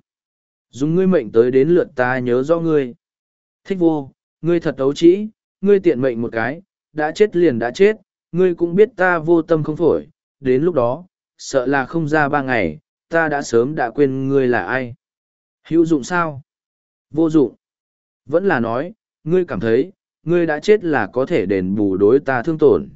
Dùng ngươi mệnh tới đến lượt ta nhớ rõ ngươi. Thích vô, ngươi thật ấu trĩ, ngươi tiện mệnh một cái, đã chết liền đã chết, ngươi cũng biết ta vô tâm không phổi, đến lúc đó, sợ là không ra ba ngày, ta đã sớm đã quên ngươi là ai. Hữu dụng sao? Vô dụng. Vẫn là nói, ngươi cảm thấy, ngươi đã chết là có thể đền bù đối ta thương tổn.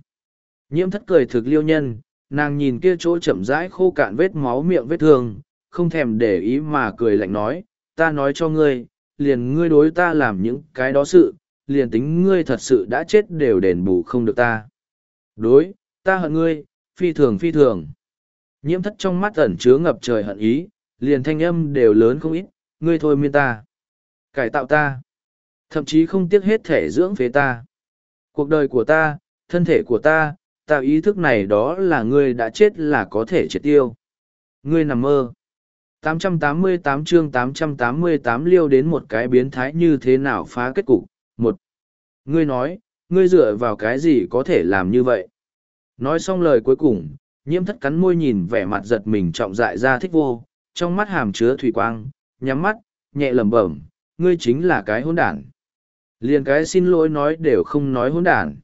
Nhiễm thất cười thực liêu nhân, nàng nhìn kia chỗ chậm rãi khô cạn vết máu miệng vết thương, không thèm để ý mà cười lạnh nói, ta nói cho ngươi, liền ngươi đối ta làm những cái đó sự, liền tính ngươi thật sự đã chết đều đền bù không được ta. Đối, ta hận ngươi, phi thường phi thường. Nhiễm thất trong mắt ẩn chứa ngập trời hận ý, liền thanh âm đều lớn không ít, ngươi thôi miên ta. Cải tạo ta. Thậm chí không tiếc hết thể dưỡng phế ta. Cuộc đời của ta, thân thể của ta, ta ý thức này đó là ngươi đã chết là có thể triệt tiêu. Ngươi nằm mơ. 888 chương 888 liêu đến một cái biến thái như thế nào phá kết cục. Một. Ngươi nói, ngươi dựa vào cái gì có thể làm như vậy? Nói xong lời cuối cùng, nhiễm thất cắn môi nhìn vẻ mặt giật mình trọng dại ra thích vô, trong mắt hàm chứa thủy quang, nhắm mắt, nhẹ lẩm bẩm, ngươi chính là cái hôn đản. Liền cái xin lỗi nói đều không nói hôn đản.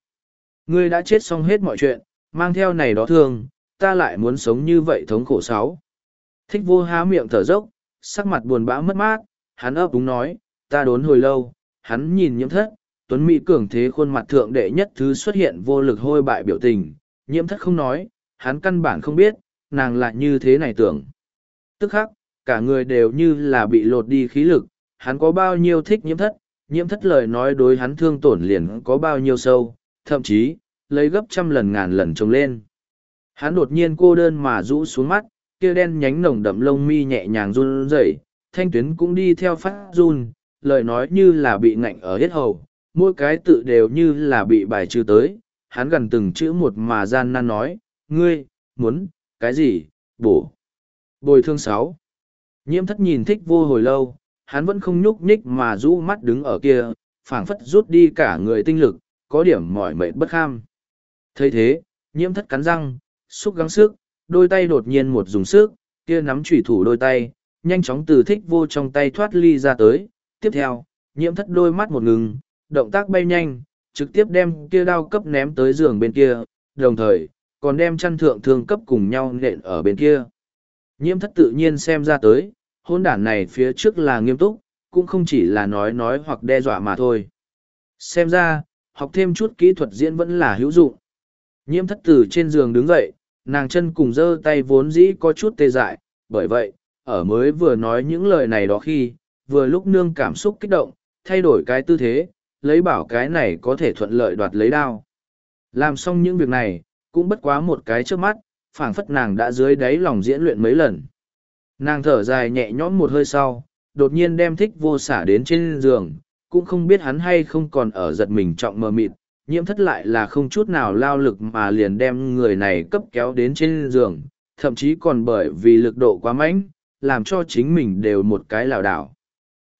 Ngươi đã chết xong hết mọi chuyện, mang theo này đó thương, ta lại muốn sống như vậy thống khổ sáu. Thích vô há miệng thở dốc, sắc mặt buồn bã mất mát, hắn ấp đúng nói, ta đốn hồi lâu, hắn nhìn nhiễm thất, tuấn mỹ cường thế khuôn mặt thượng đệ nhất thứ xuất hiện vô lực hôi bại biểu tình, nhiễm thất không nói, hắn căn bản không biết, nàng lại như thế này tưởng. Tức khắc, cả người đều như là bị lột đi khí lực, hắn có bao nhiêu thích nhiễm thất, nhiễm thất lời nói đối hắn thương tổn liền có bao nhiêu sâu, thậm chí, lấy gấp trăm lần ngàn lần trồng lên. Hắn đột nhiên cô đơn mà rũ xuống mắt, kia đen nhánh nồng đậm lông mi nhẹ nhàng run rẩy, thanh tuyến cũng đi theo phát run, lời nói như là bị ngạnh ở hết hầu, mỗi cái tự đều như là bị bài trừ tới, hắn gần từng chữ một mà gian nan nói, ngươi, muốn, cái gì, bổ. Bồi thương sáu. Nhiễm thất nhìn thích vô hồi lâu, hắn vẫn không nhúc nhích mà rũ mắt đứng ở kia, phảng phất rút đi cả người tinh lực, có điểm mỏi mệt bất kham. thấy thế, nhiễm thất cắn răng, xúc gắng sức, đôi tay đột nhiên một dùng sức, kia nắm chủy thủ đôi tay, nhanh chóng từ thích vô trong tay thoát ly ra tới. Tiếp theo, nhiễm thất đôi mắt một ngừng, động tác bay nhanh, trực tiếp đem kia đao cấp ném tới giường bên kia, đồng thời, còn đem chăn thượng thương cấp cùng nhau nện ở bên kia. Nhiễm thất tự nhiên xem ra tới, hôn đản này phía trước là nghiêm túc, cũng không chỉ là nói nói hoặc đe dọa mà thôi. Xem ra, học thêm chút kỹ thuật diễn vẫn là hữu dụng. Nhiễm thất tử trên giường đứng dậy, nàng chân cùng giơ tay vốn dĩ có chút tê dại, bởi vậy, ở mới vừa nói những lời này đó khi, vừa lúc nương cảm xúc kích động, thay đổi cái tư thế, lấy bảo cái này có thể thuận lợi đoạt lấy đao. Làm xong những việc này, cũng bất quá một cái trước mắt, phảng phất nàng đã dưới đáy lòng diễn luyện mấy lần. Nàng thở dài nhẹ nhõm một hơi sau, đột nhiên đem thích vô xả đến trên giường, cũng không biết hắn hay không còn ở giật mình trọng mờ mịt, nhiễm thất lại là không chút nào lao lực mà liền đem người này cấp kéo đến trên giường, thậm chí còn bởi vì lực độ quá mạnh, làm cho chính mình đều một cái lảo đảo.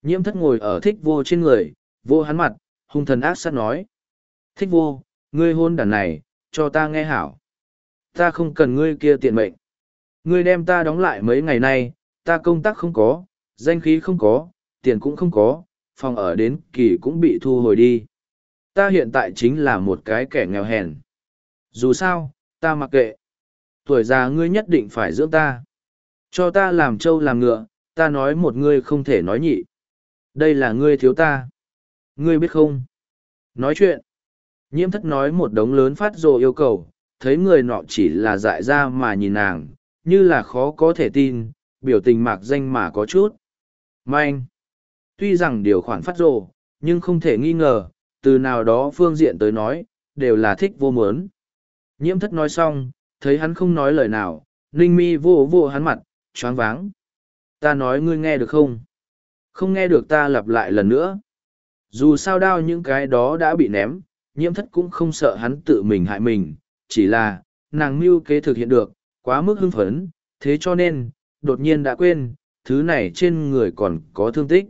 Nhiễm thất ngồi ở thích vô trên người, vô hắn mặt, hung thần ác sát nói. Thích vô, ngươi hôn đàn này, cho ta nghe hảo. Ta không cần ngươi kia tiện mệnh. Ngươi đem ta đóng lại mấy ngày nay, ta công tác không có, danh khí không có, tiền cũng không có, phòng ở đến kỳ cũng bị thu hồi đi. Ta hiện tại chính là một cái kẻ nghèo hèn. Dù sao, ta mặc kệ. Tuổi già ngươi nhất định phải dưỡng ta. Cho ta làm trâu làm ngựa, ta nói một ngươi không thể nói nhị. Đây là ngươi thiếu ta. Ngươi biết không? Nói chuyện. Nhiễm thất nói một đống lớn phát rồ yêu cầu, thấy người nọ chỉ là dại ra mà nhìn nàng, như là khó có thể tin, biểu tình mạc danh mà có chút. Manh! Tuy rằng điều khoản phát rồ, nhưng không thể nghi ngờ, từ nào đó phương diện tới nói, đều là thích vô mớn. Nhiễm thất nói xong, thấy hắn không nói lời nào, ninh mi vô vô hắn mặt, choáng váng. Ta nói ngươi nghe được không? Không nghe được ta lặp lại lần nữa. Dù sao đao những cái đó đã bị ném, nhiễm thất cũng không sợ hắn tự mình hại mình, chỉ là, nàng mưu kế thực hiện được, quá mức hưng phấn, thế cho nên, đột nhiên đã quên, thứ này trên người còn có thương tích.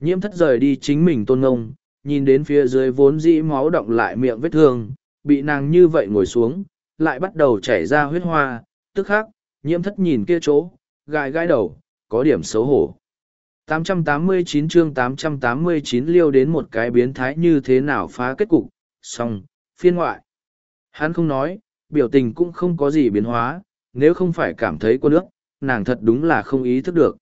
Nhiễm thất rời đi chính mình tôn ngông, nhìn đến phía dưới vốn dĩ máu động lại miệng vết thương, bị nàng như vậy ngồi xuống, lại bắt đầu chảy ra huyết hoa, tức khắc, nhiễm thất nhìn kia chỗ, gai gai đầu, có điểm xấu hổ. 889 chương 889 liêu đến một cái biến thái như thế nào phá kết cục, xong, phiên ngoại. Hắn không nói, biểu tình cũng không có gì biến hóa, nếu không phải cảm thấy quân nước, nàng thật đúng là không ý thức được.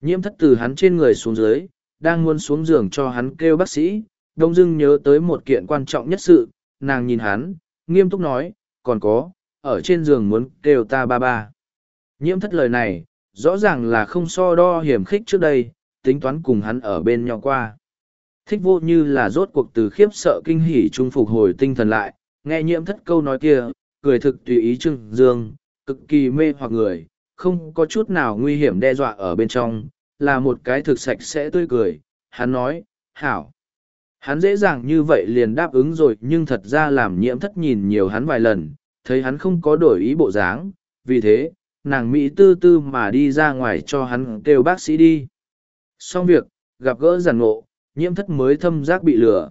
Nhiễm thất từ hắn trên người xuống dưới, đang muốn xuống giường cho hắn kêu bác sĩ, đông dưng nhớ tới một kiện quan trọng nhất sự, nàng nhìn hắn, nghiêm túc nói, còn có, ở trên giường muốn kêu ta ba ba. Nhiễm thất lời này, rõ ràng là không so đo hiểm khích trước đây, tính toán cùng hắn ở bên nhau qua. Thích vô như là rốt cuộc từ khiếp sợ kinh hỉ trung phục hồi tinh thần lại, nghe nhiễm thất câu nói kia, cười thực tùy ý trưng dương, cực kỳ mê hoặc người, không có chút nào nguy hiểm đe dọa ở bên trong, là một cái thực sạch sẽ tươi cười. Hắn nói, hảo, Hắn dễ dàng như vậy liền đáp ứng rồi nhưng thật ra làm nhiễm thất nhìn nhiều hắn vài lần, thấy hắn không có đổi ý bộ dáng, vì thế, nàng Mỹ tư tư mà đi ra ngoài cho hắn kêu bác sĩ đi. Xong việc, gặp gỡ giản ngộ, nhiễm thất mới thâm giác bị lừa.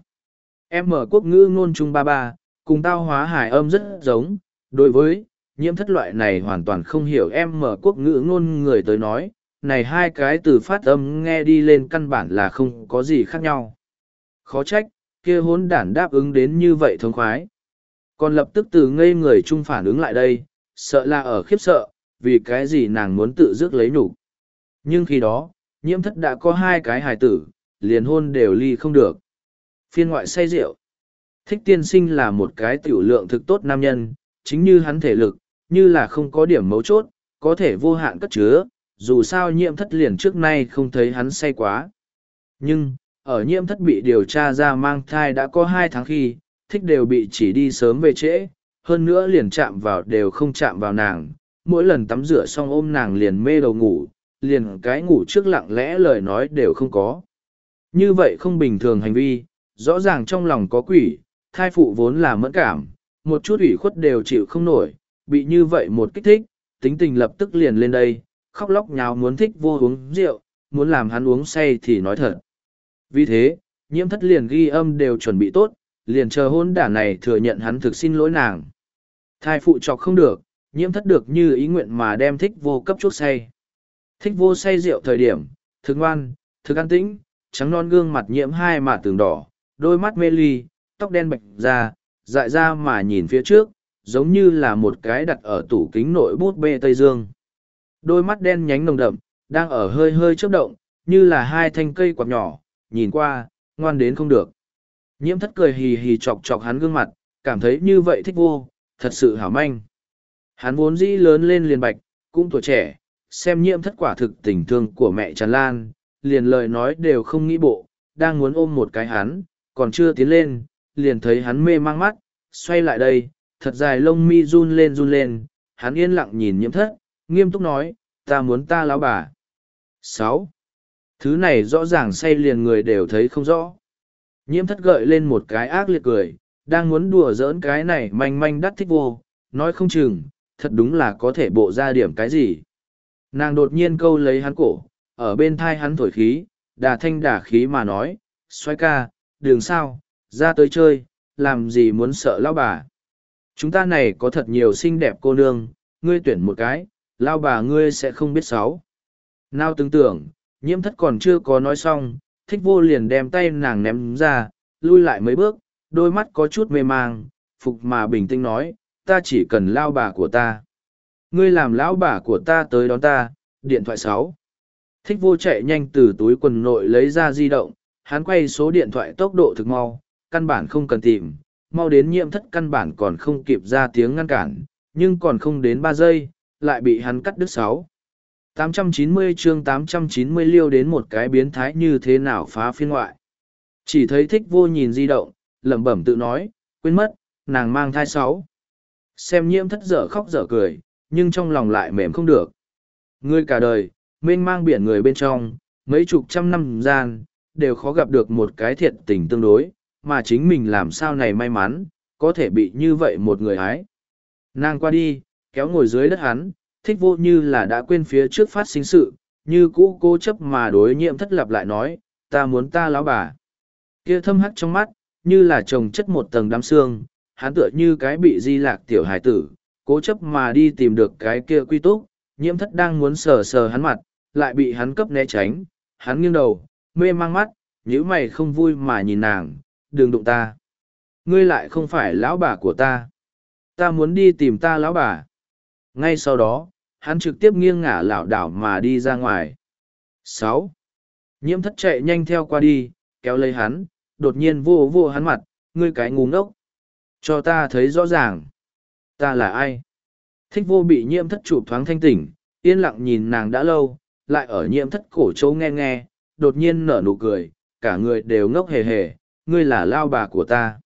Em mở quốc ngữ ngôn trung ba ba, cùng tao hóa hải âm rất giống, đối với, nhiễm thất loại này hoàn toàn không hiểu em mở quốc ngữ ngôn người tới nói, này hai cái từ phát âm nghe đi lên căn bản là không có gì khác nhau. Khó trách, kia hốn đản đáp ứng đến như vậy thông khoái. Còn lập tức từ ngây người chung phản ứng lại đây, sợ là ở khiếp sợ, vì cái gì nàng muốn tự dứt lấy nhục Nhưng khi đó, nhiễm thất đã có hai cái hài tử, liền hôn đều ly không được. Phiên ngoại say rượu. Thích tiên sinh là một cái tiểu lượng thực tốt nam nhân, chính như hắn thể lực, như là không có điểm mấu chốt, có thể vô hạn cất chứa, dù sao nhiễm thất liền trước nay không thấy hắn say quá. Nhưng, ở nhiễm thất bị điều tra ra mang thai đã có hai tháng khi, thích đều bị chỉ đi sớm về trễ, hơn nữa liền chạm vào đều không chạm vào nàng, mỗi lần tắm rửa xong ôm nàng liền mê đầu ngủ, liền cái ngủ trước lặng lẽ lời nói đều không có. Như vậy không bình thường hành vi, rõ ràng trong lòng có quỷ, thai phụ vốn là mẫn cảm, một chút ủy khuất đều chịu không nổi, bị như vậy một kích thích, tính tình lập tức liền lên đây, khóc lóc nhào muốn thích vô uống rượu, muốn làm hắn uống say thì nói thật. Vì thế, nhiễm thất liền ghi âm đều chuẩn bị tốt, liền chờ hôn đả này thừa nhận hắn thực xin lỗi nàng. Thai phụ trọc không được, nhiễm thất được như ý nguyện mà đem thích vô cấp chuốc say. Thích vô say rượu thời điểm, thực ngoan, thực an tĩnh, trắng non gương mặt nhiễm hai mà tường đỏ, đôi mắt mê ly, tóc đen bạch ra, dại ra mà nhìn phía trước, giống như là một cái đặt ở tủ kính nội bút bê Tây Dương. Đôi mắt đen nhánh nồng đậm, đang ở hơi hơi chớp động, như là hai thanh cây quạt nhỏ, nhìn qua, ngoan đến không được. Nhiễm thất cười hì hì chọc chọc hắn gương mặt, cảm thấy như vậy thích vô, thật sự hảo manh. Hắn vốn dĩ lớn lên liền bạch, cũng tuổi trẻ, xem nhiễm thất quả thực tình thương của mẹ tràn lan, liền lời nói đều không nghĩ bộ, đang muốn ôm một cái hắn, còn chưa tiến lên, liền thấy hắn mê mang mắt, xoay lại đây, thật dài lông mi run lên run lên, hắn yên lặng nhìn nhiễm thất, nghiêm túc nói, ta muốn ta lão bà. sáu Thứ này rõ ràng say liền người đều thấy không rõ. Nhiễm thất gợi lên một cái ác liệt cười, đang muốn đùa giỡn cái này manh manh đắt thích vô, nói không chừng, thật đúng là có thể bộ ra điểm cái gì. Nàng đột nhiên câu lấy hắn cổ, ở bên thai hắn thổi khí, đà thanh đà khí mà nói, xoay ca, đường sao, ra tới chơi, làm gì muốn sợ lao bà. Chúng ta này có thật nhiều xinh đẹp cô nương, ngươi tuyển một cái, lao bà ngươi sẽ không biết sáu. Nào tưởng tưởng, nhiễm thất còn chưa có nói xong, thích vô liền đem tay nàng ném ra, lui lại mấy bước, đôi mắt có chút mê mang, phục mà bình tĩnh nói, ta chỉ cần lao bà của ta. Ngươi làm lão bà của ta tới đón ta, điện thoại sáu. Thích vô chạy nhanh từ túi quần nội lấy ra di động, hắn quay số điện thoại tốc độ thực mau, căn bản không cần tìm, mau đến nhiễm thất căn bản còn không kịp ra tiếng ngăn cản, nhưng còn không đến ba giây, lại bị hắn cắt đứt sáu. 890 chương 890 liêu đến một cái biến thái như thế nào phá phiên ngoại. Chỉ thấy thích vô nhìn di động, lẩm bẩm tự nói, quên mất, nàng mang thai sáu. Xem nhiễm thất dở khóc dở cười, nhưng trong lòng lại mềm không được. Ngươi cả đời, mênh mang biển người bên trong, mấy chục trăm năm gian, đều khó gặp được một cái thiệt tình tương đối, mà chính mình làm sao này may mắn, có thể bị như vậy một người hái. Nàng qua đi, kéo ngồi dưới đất hắn, thích vô như là đã quên phía trước phát sinh sự, như cũ cố chấp mà đối nhiệm thất lập lại nói, ta muốn ta lão bà. Kia thâm hắt trong mắt, như là trồng chất một tầng đám xương, hắn tựa như cái bị di lạc tiểu hải tử, cố chấp mà đi tìm được cái kia quy túc, nhiễm thất đang muốn sờ sờ hắn mặt, lại bị hắn cấp né tránh, hắn nghiêng đầu, mê mang mắt, nhíu mày không vui mà nhìn nàng, đừng đụng ta. Ngươi lại không phải lão bà của ta. Ta muốn đi tìm ta lão bà. Ngay sau đó, hắn trực tiếp nghiêng ngả lảo đảo mà đi ra ngoài. sáu Nhiễm thất chạy nhanh theo qua đi, kéo lấy hắn, đột nhiên vô vô hắn mặt, ngươi cái ngu ngốc. Cho ta thấy rõ ràng. Ta là ai? Thích vô bị nhiễm thất chụp thoáng thanh tỉnh, yên lặng nhìn nàng đã lâu, lại ở nhiễm thất cổ châu nghe nghe, đột nhiên nở nụ cười, cả người đều ngốc hề hề, ngươi là lao bà của ta.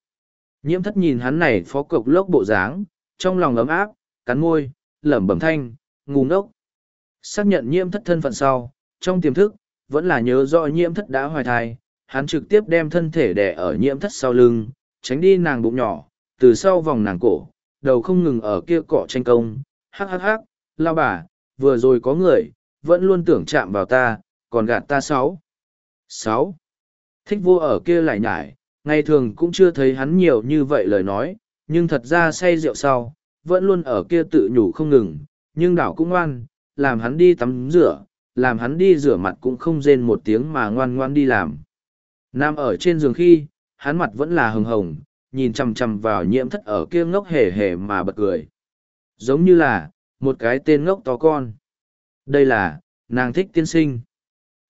Nhiễm thất nhìn hắn này phó cộc lốc bộ dáng, trong lòng ấm áp, cắn môi, lẩm bẩm thanh, ngu ngốc. Xác nhận nhiễm thất thân phận sau, trong tiềm thức, vẫn là nhớ rõ nhiễm thất đã hoài thai, hắn trực tiếp đem thân thể đè ở nhiễm thất sau lưng, tránh đi nàng bụng nhỏ, từ sau vòng nàng cổ, đầu không ngừng ở kia cọ tranh công, hắc hắc hắc, lao bà, vừa rồi có người, vẫn luôn tưởng chạm vào ta, còn gạt ta sáu. Sáu. Thích vô ở kia lại nhải, ngày thường cũng chưa thấy hắn nhiều như vậy lời nói, nhưng thật ra say rượu sau, vẫn luôn ở kia tự nhủ không ngừng, nhưng đảo cũng ngoan, làm hắn đi tắm rửa, làm hắn đi rửa mặt cũng không rên một tiếng mà ngoan ngoan đi làm. Nam ở trên giường khi, hắn mặt vẫn là hừng hồng, nhìn chằm chằm vào nhiễm thất ở kia ngốc hề hề mà bật cười. Giống như là, một cái tên ngốc to con. Đây là, nàng thích tiên sinh.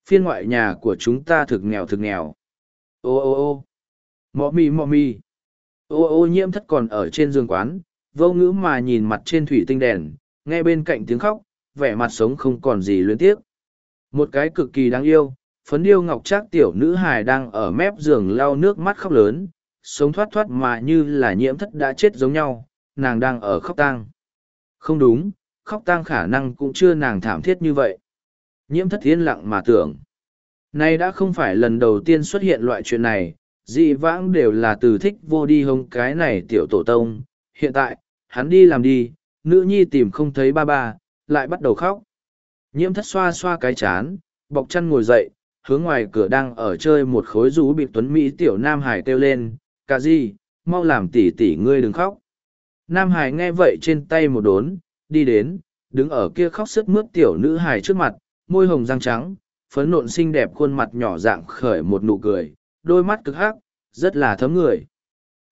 Phiên ngoại nhà của chúng ta thực nghèo thực nghèo. Ô ô ô mọ mì mọ mì. Ô ô nhiễm thất còn ở trên giường quán, vô ngữ mà nhìn mặt trên thủy tinh đèn, nghe bên cạnh tiếng khóc, vẻ mặt sống không còn gì luyến tiếc. Một cái cực kỳ đáng yêu, phấn điêu ngọc trác tiểu nữ hài đang ở mép giường lau nước mắt khóc lớn, sống thoát thoát mà như là nhiễm thất đã chết giống nhau, nàng đang ở khóc tang. Không đúng, khóc tang khả năng cũng chưa nàng thảm thiết như vậy. Nhiễm thất yên lặng mà tưởng. Nay đã không phải lần đầu tiên xuất hiện loại chuyện này, dị vãng đều là từ thích vô đi hông cái này tiểu tổ tông. Hiện tại, hắn đi làm đi, nữ nhi tìm không thấy ba ba, lại bắt đầu khóc. Nhiễm thất xoa xoa cái chán, bọc chăn ngồi dậy, hướng ngoài cửa đang ở chơi một khối rú bị tuấn Mỹ tiểu Nam Hải kêu lên, cả gì, mau làm tỉ tỉ ngươi đừng khóc. Nam Hải nghe vậy trên tay một đốn, đi đến, đứng ở kia khóc sức mướt tiểu nữ Hải trước mặt, môi hồng răng trắng, phấn nộn xinh đẹp khuôn mặt nhỏ dạng khởi một nụ cười, đôi mắt cực hắc, rất là thấm người.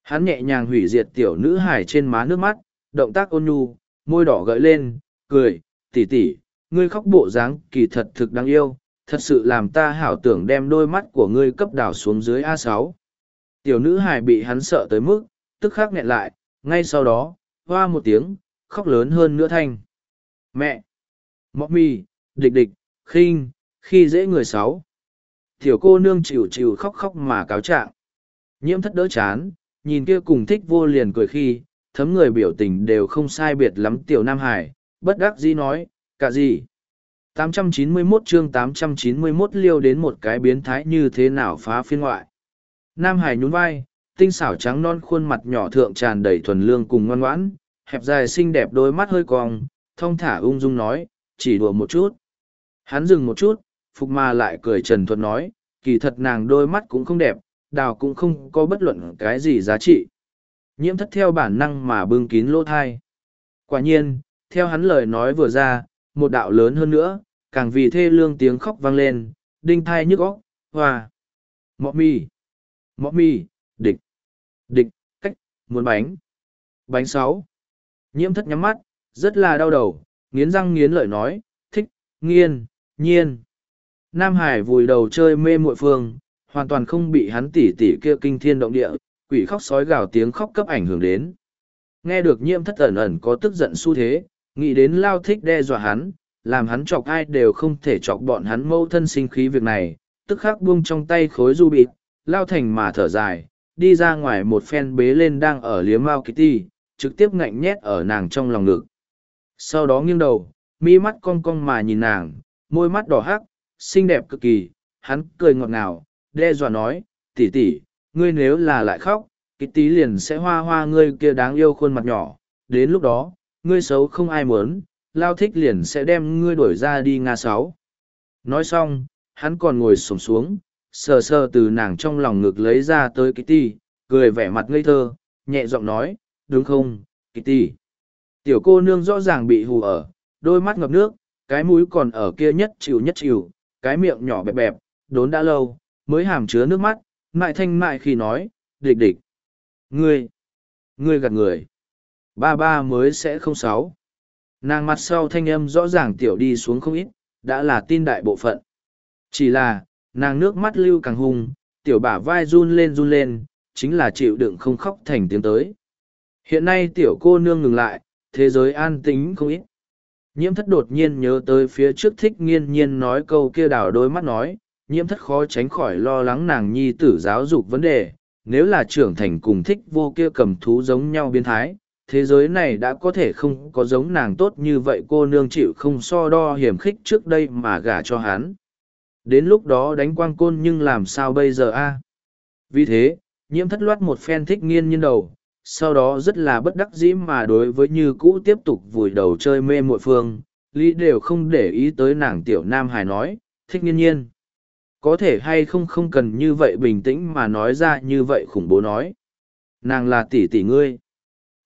Hắn nhẹ nhàng hủy diệt tiểu nữ Hải trên má nước mắt, động tác ôn nhu, môi đỏ gợi lên, cười, tỉ tỉ, ngươi khóc bộ dáng kỳ thật thực đáng yêu, thật sự làm ta hảo tưởng đem đôi mắt của ngươi cấp đảo xuống dưới a sáu tiểu nữ hải bị hắn sợ tới mức tức khắc nghẹn lại ngay sau đó hoa một tiếng khóc lớn hơn nữa thanh mẹ mọc mi địch địch khinh khi dễ người sáu tiểu cô nương chịu chịu khóc khóc mà cáo trạng nhiễm thất đỡ chán nhìn kia cùng thích vô liền cười khi thấm người biểu tình đều không sai biệt lắm tiểu nam hải bất đắc dĩ nói cả gì 891 chương 891 liêu đến một cái biến thái như thế nào phá phiên ngoại. Nam Hải nhún vai, tinh xảo trắng non khuôn mặt nhỏ thượng tràn đầy thuần lương cùng ngoan ngoãn, hẹp dài xinh đẹp đôi mắt hơi cong, thong thả ung dung nói, chỉ đùa một chút. Hắn dừng một chút, Phục Ma lại cười trần thuật nói, kỳ thật nàng đôi mắt cũng không đẹp, đào cũng không có bất luận cái gì giá trị. Nhiễm thất theo bản năng mà bưng kín lỗ thai. Quả nhiên, theo hắn lời nói vừa ra, một đạo lớn hơn nữa, càng vì thê lương tiếng khóc vang lên, đinh thai nhức óc, hòa. Mọ mì, mọ mì, địch, địch, cách, muốn bánh. Bánh sáu. Nhiễm thất nhắm mắt, rất là đau đầu, nghiến răng nghiến lợi nói, thích, nghiên, nhiên. Nam Hải vùi đầu chơi mê muội phương, hoàn toàn không bị hắn tỉ tỉ kia kinh thiên động địa, quỷ khóc sói gào tiếng khóc cấp ảnh hưởng đến. Nghe được nhiễm thất ẩn ẩn có tức giận xu thế, nghĩ đến lao thích đe dọa hắn, làm hắn chọc ai đều không thể chọc bọn hắn mâu thân sinh khí việc này, tức khắc buông trong tay khối du bịt, lao thành mà thở dài, đi ra ngoài một phen bế lên đang ở liếm Mao Kitty, trực tiếp ngạnh nhét ở nàng trong lòng ngực. Sau đó nghiêng đầu, mi mắt cong cong mà nhìn nàng, môi mắt đỏ hắc, xinh đẹp cực kỳ, hắn cười ngọt ngào, đe dọa nói, tỷ tỷ, ngươi nếu là lại khóc, Kitty liền sẽ hoa hoa ngươi kia đáng yêu khuôn mặt nhỏ, đến lúc đó, ngươi xấu không ai muốn, lao thích liền sẽ đem ngươi đuổi ra đi nga sáu. Nói xong, hắn còn ngồi sổm xuống, sờ sờ từ nàng trong lòng ngực lấy ra tới Kitty, cười vẻ mặt ngây thơ, nhẹ giọng nói, đúng không, Kitty. Tiểu cô nương rõ ràng bị hù ở, đôi mắt ngập nước, cái mũi còn ở kia nhất chịu nhất chịu, cái miệng nhỏ bẹp bẹp, đốn đã lâu, mới hàm chứa nước mắt, mại thanh mại khi nói, địch địch. Ngươi, ngươi gạt người. Ba ba mới sẽ không sáu. Nàng mặt sau thanh âm rõ ràng tiểu đi xuống không ít đã là tin đại bộ phận. Chỉ là nàng nước mắt lưu càng hung tiểu bả vai run lên run lên chính là chịu đựng không khóc thành tiếng tới. Hiện nay tiểu cô nương ngừng lại thế giới an tính không ít nhiễm thất đột nhiên nhớ tới phía trước thích nghiên nhiên nói câu kia đào đôi mắt nói nhiễm thất khó tránh khỏi lo lắng nàng nhi tử giáo dục vấn đề nếu là trưởng thành cùng thích vô kia cầm thú giống nhau biến thái thế giới này đã có thể không có giống nàng tốt như vậy cô nương chịu không so đo hiểm khích trước đây mà gả cho hắn Đến lúc đó đánh quang côn nhưng làm sao bây giờ a? Vì thế, nhiễm thất loát một phen thích nghiên nhiên đầu, sau đó rất là bất đắc dĩ mà đối với như cũ tiếp tục vùi đầu chơi mê muội phương, lý đều không để ý tới nàng tiểu nam hải nói, thích nghiên nhiên. Có thể hay không không cần như vậy bình tĩnh mà nói ra như vậy khủng bố nói. Nàng là tỷ tỷ ngươi.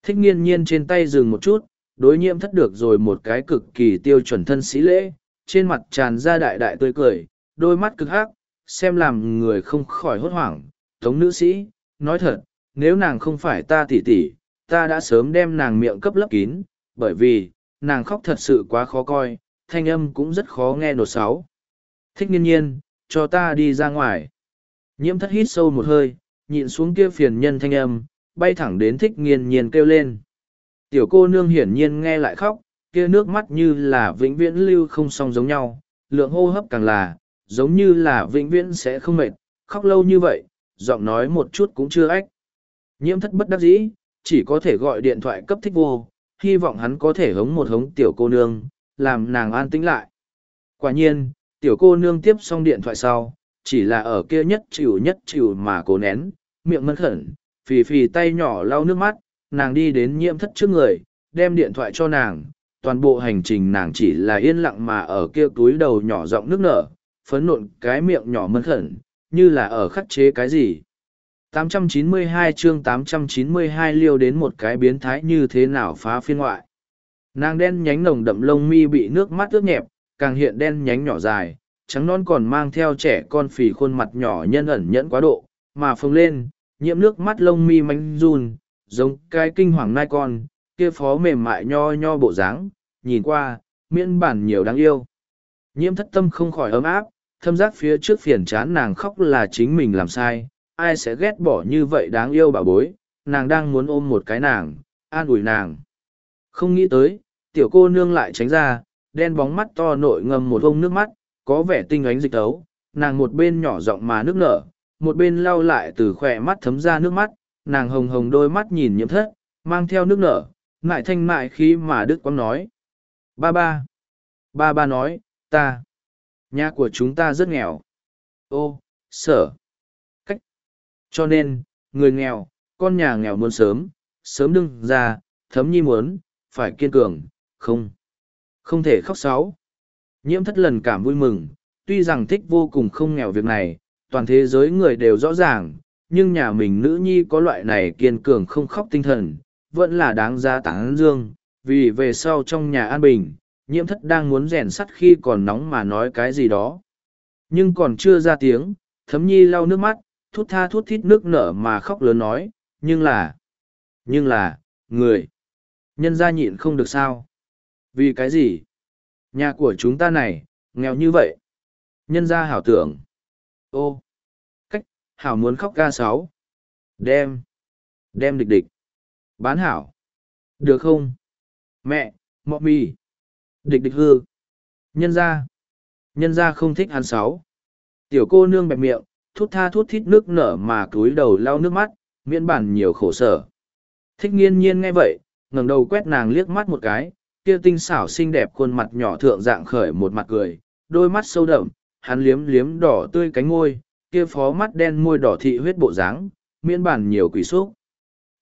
Thích nghiên nhiên trên tay dừng một chút, đối nhiễm thất được rồi một cái cực kỳ tiêu chuẩn thân sĩ lễ, trên mặt tràn ra đại đại tươi cười, đôi mắt cực hắc, xem làm người không khỏi hốt hoảng. Tống nữ sĩ, nói thật, nếu nàng không phải ta tỉ tỉ, ta đã sớm đem nàng miệng cấp lấp kín, bởi vì, nàng khóc thật sự quá khó coi, thanh âm cũng rất khó nghe nột sáu. Thích nhiên nhiên, cho ta đi ra ngoài. Nhiễm thất hít sâu một hơi, nhịn xuống kia phiền nhân thanh âm, bay thẳng đến thích nghiên nhiên kêu lên. Tiểu cô nương hiển nhiên nghe lại khóc, kia nước mắt như là vĩnh viễn lưu không song giống nhau, lượng hô hấp càng là, giống như là vĩnh viễn sẽ không mệt, khóc lâu như vậy, giọng nói một chút cũng chưa ách. Nhiễm thất bất đắc dĩ, chỉ có thể gọi điện thoại cấp thích vô, hy vọng hắn có thể hống một hống tiểu cô nương, làm nàng an tĩnh lại. Quả nhiên, tiểu cô nương tiếp xong điện thoại sau, chỉ là ở kia nhất chịu nhất chịu mà cố nén, miệng mân khẩn, phì phì tay nhỏ lau nước mắt, nàng đi đến nhiễm thất trước người, đem điện thoại cho nàng, toàn bộ hành trình nàng chỉ là yên lặng mà ở kia túi đầu nhỏ giọng nước nở, phấn nộn cái miệng nhỏ mân khẩn, như là ở khắc chế cái gì. 892 chương 892 liêu đến một cái biến thái như thế nào phá phiên ngoại. Nàng đen nhánh nồng đậm lông mi bị nước mắt ướt nhẹp, càng hiện đen nhánh nhỏ dài, trắng non còn mang theo trẻ con phì khuôn mặt nhỏ nhân ẩn nhẫn quá độ, mà phồng lên, nhiễm nước mắt lông mi mánh run, giống cái kinh hoàng nai con, kia phó mềm mại nho nho bộ dáng, nhìn qua, miễn bản nhiều đáng yêu. Nhiễm thất tâm không khỏi ấm áp, thâm giác phía trước phiền chán nàng khóc là chính mình làm sai, ai sẽ ghét bỏ như vậy đáng yêu bà bối, nàng đang muốn ôm một cái nàng, an ủi nàng. Không nghĩ tới, tiểu cô nương lại tránh ra, đen bóng mắt to nội ngầm một vông nước mắt, có vẻ tinh ánh dịch tấu, nàng một bên nhỏ giọng mà nước nở, một bên lau lại từ khỏe mắt thấm ra nước mắt, nàng hồng hồng đôi mắt nhìn nhiễm thất, mang theo nước nở, mại thanh mại khí mà Đức Quang nói. Ba ba. Ba ba nói, ta. Nhà của chúng ta rất nghèo. Ô, sở. Cho nên, người nghèo, con nhà nghèo muốn sớm, sớm đừng ra, thấm nhi muốn, phải kiên cường, không. Không thể khóc sáu. Nhiễm thất lần cảm vui mừng, tuy rằng thích vô cùng không nghèo việc này, toàn thế giới người đều rõ ràng, nhưng nhà mình nữ nhi có loại này kiên cường không khóc tinh thần, vẫn là đáng giá tán dương, vì về sau trong nhà an bình, nhiễm thất đang muốn rèn sắt khi còn nóng mà nói cái gì đó. Nhưng còn chưa ra tiếng, thấm nhi lau nước mắt, thút tha thút thít nước nở mà khóc lớn nói, nhưng là, nhưng là, người, nhân gia nhịn không được sao. Vì cái gì? Nhà của chúng ta này, nghèo như vậy. Nhân gia hảo tưởng. Ô, cách, hảo muốn khóc ca sáu. Đem, đem địch địch. Bán hảo. Được không? Mẹ, mọ mì. Địch địch hư. Nhân gia Nhân gia không thích hắn sáu. Tiểu cô nương bẹp miệng, thút tha thút thít nước nở mà cúi đầu lau nước mắt, miễn bản nhiều khổ sở. Thích nghiên nhiên nghe vậy, ngẩng đầu quét nàng liếc mắt một cái, kia tinh xảo xinh đẹp khuôn mặt nhỏ thượng dạng khởi một mặt cười, đôi mắt sâu đậm, hắn liếm liếm đỏ tươi cánh môi, kia phó mắt đen môi đỏ thị huyết bộ dáng, miễn bản nhiều quỷ xúc.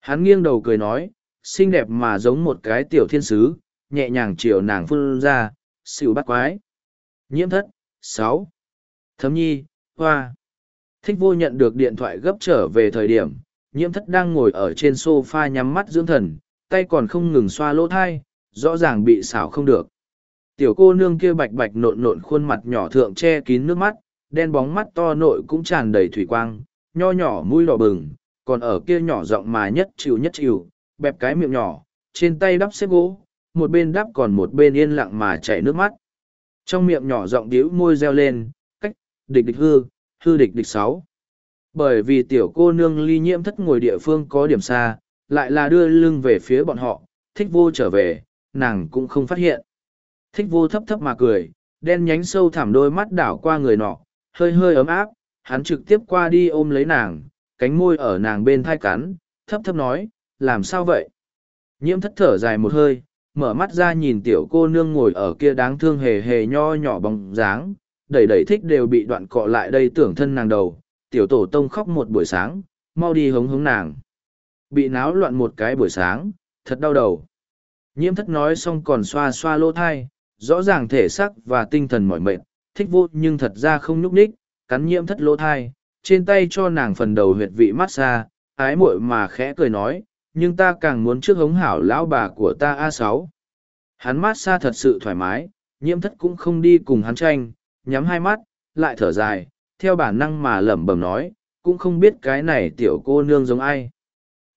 Hắn nghiêng đầu cười nói, xinh đẹp mà giống một cái tiểu thiên sứ, nhẹ nhàng chiều nàng phun ra, xỉu bắt quái. Nhiễm thất, sáu Thấm nhi, hoa. Thích vô nhận được điện thoại gấp trở về thời điểm, nhiễm thất đang ngồi ở trên sofa nhắm mắt dưỡng thần, tay còn không ngừng xoa lỗ thai, rõ ràng bị xảo không được. Tiểu cô nương kia bạch bạch nộn nộn khuôn mặt nhỏ thượng che kín nước mắt, đen bóng mắt to nội cũng tràn đầy thủy quang, nho nhỏ mũi đỏ bừng, còn ở kia nhỏ giọng mà nhất chịu nhất chịu, bẹp cái miệng nhỏ, trên tay đắp xếp gỗ, một bên đắp còn một bên yên lặng mà chảy nước mắt. Trong miệng nhỏ giọng điếu môi reo lên, cách, địch địch hư, hư địch địch sáu. Bởi vì tiểu cô nương ly nhiễm thất ngồi địa phương có điểm xa, lại là đưa lưng về phía bọn họ, thích vô trở về, nàng cũng không phát hiện. Thích vô thấp thấp mà cười, đen nhánh sâu thẳm đôi mắt đảo qua người nọ, hơi hơi ấm áp, hắn trực tiếp qua đi ôm lấy nàng, cánh môi ở nàng bên thai cắn, thấp thấp nói, làm sao vậy? Nhiễm thất thở dài một hơi, mở mắt ra nhìn tiểu cô nương ngồi ở kia đáng thương hề hề nho nhỏ bóng dáng, đẩy đẩy thích đều bị đoạn cọ lại đây tưởng thân nàng đầu, tiểu tổ tông khóc một buổi sáng, mau đi hống hống nàng. Bị náo loạn một cái buổi sáng, thật đau đầu. Nhiễm thất nói xong còn xoa xoa lỗ thai, rõ ràng thể xác và tinh thần mỏi mệt, thích vô nhưng thật ra không nhúc ních, cắn nhiễm thất lỗ thai, trên tay cho nàng phần đầu huyệt vị mát xa ái muội mà khẽ cười nói, nhưng ta càng muốn trước hống hảo lão bà của ta a sáu hắn mát xa thật sự thoải mái nhiễm thất cũng không đi cùng hắn tranh nhắm hai mắt lại thở dài theo bản năng mà lẩm bẩm nói cũng không biết cái này tiểu cô nương giống ai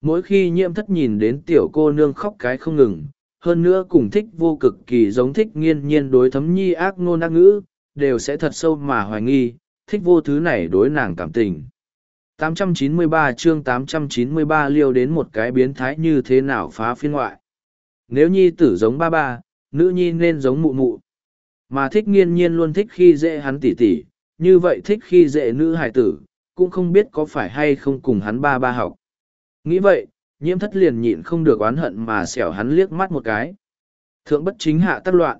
mỗi khi nhiễm thất nhìn đến tiểu cô nương khóc cái không ngừng hơn nữa cùng thích vô cực kỳ giống thích nghiên nhiên đối thấm nhi ác ngôn ác ngữ đều sẽ thật sâu mà hoài nghi thích vô thứ này đối nàng cảm tình 893 chương 893 liêu đến một cái biến thái như thế nào phá phiên ngoại. Nếu nhi tử giống ba ba, nữ nhi nên giống mụ mụ. Mà thích nghiên nhiên luôn thích khi dễ hắn tỉ tỉ, như vậy thích khi dễ nữ hài tử, cũng không biết có phải hay không cùng hắn ba ba học. Nghĩ vậy, nhiễm thất liền nhịn không được oán hận mà xẻo hắn liếc mắt một cái. Thượng bất chính hạ tắc loạn.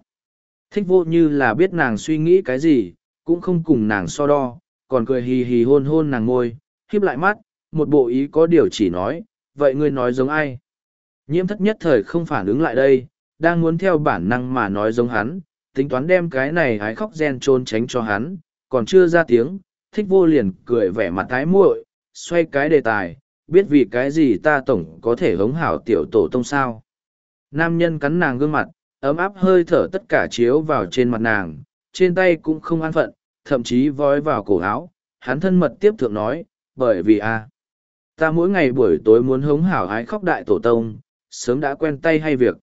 Thích vô như là biết nàng suy nghĩ cái gì, cũng không cùng nàng so đo, còn cười hì hì hôn hôn nàng ngôi, híp lại mắt, một bộ ý có điều chỉ nói, vậy ngươi nói giống ai? Nhiễm thất nhất thời không phản ứng lại đây, đang muốn theo bản năng mà nói giống hắn, tính toán đem cái này hái khóc gen trôn tránh cho hắn, còn chưa ra tiếng, thích vô liền cười vẻ mặt tái muội, xoay cái đề tài, biết vì cái gì ta tổng có thể hống hảo tiểu tổ tông sao. Nam nhân cắn nàng gương mặt, ấm áp hơi thở tất cả chiếu vào trên mặt nàng, trên tay cũng không an phận, thậm chí vói vào cổ áo, hắn thân mật tiếp thượng nói, bởi vì a ta mỗi ngày buổi tối muốn hống hảo hái khóc đại tổ tông sớm đã quen tay hay việc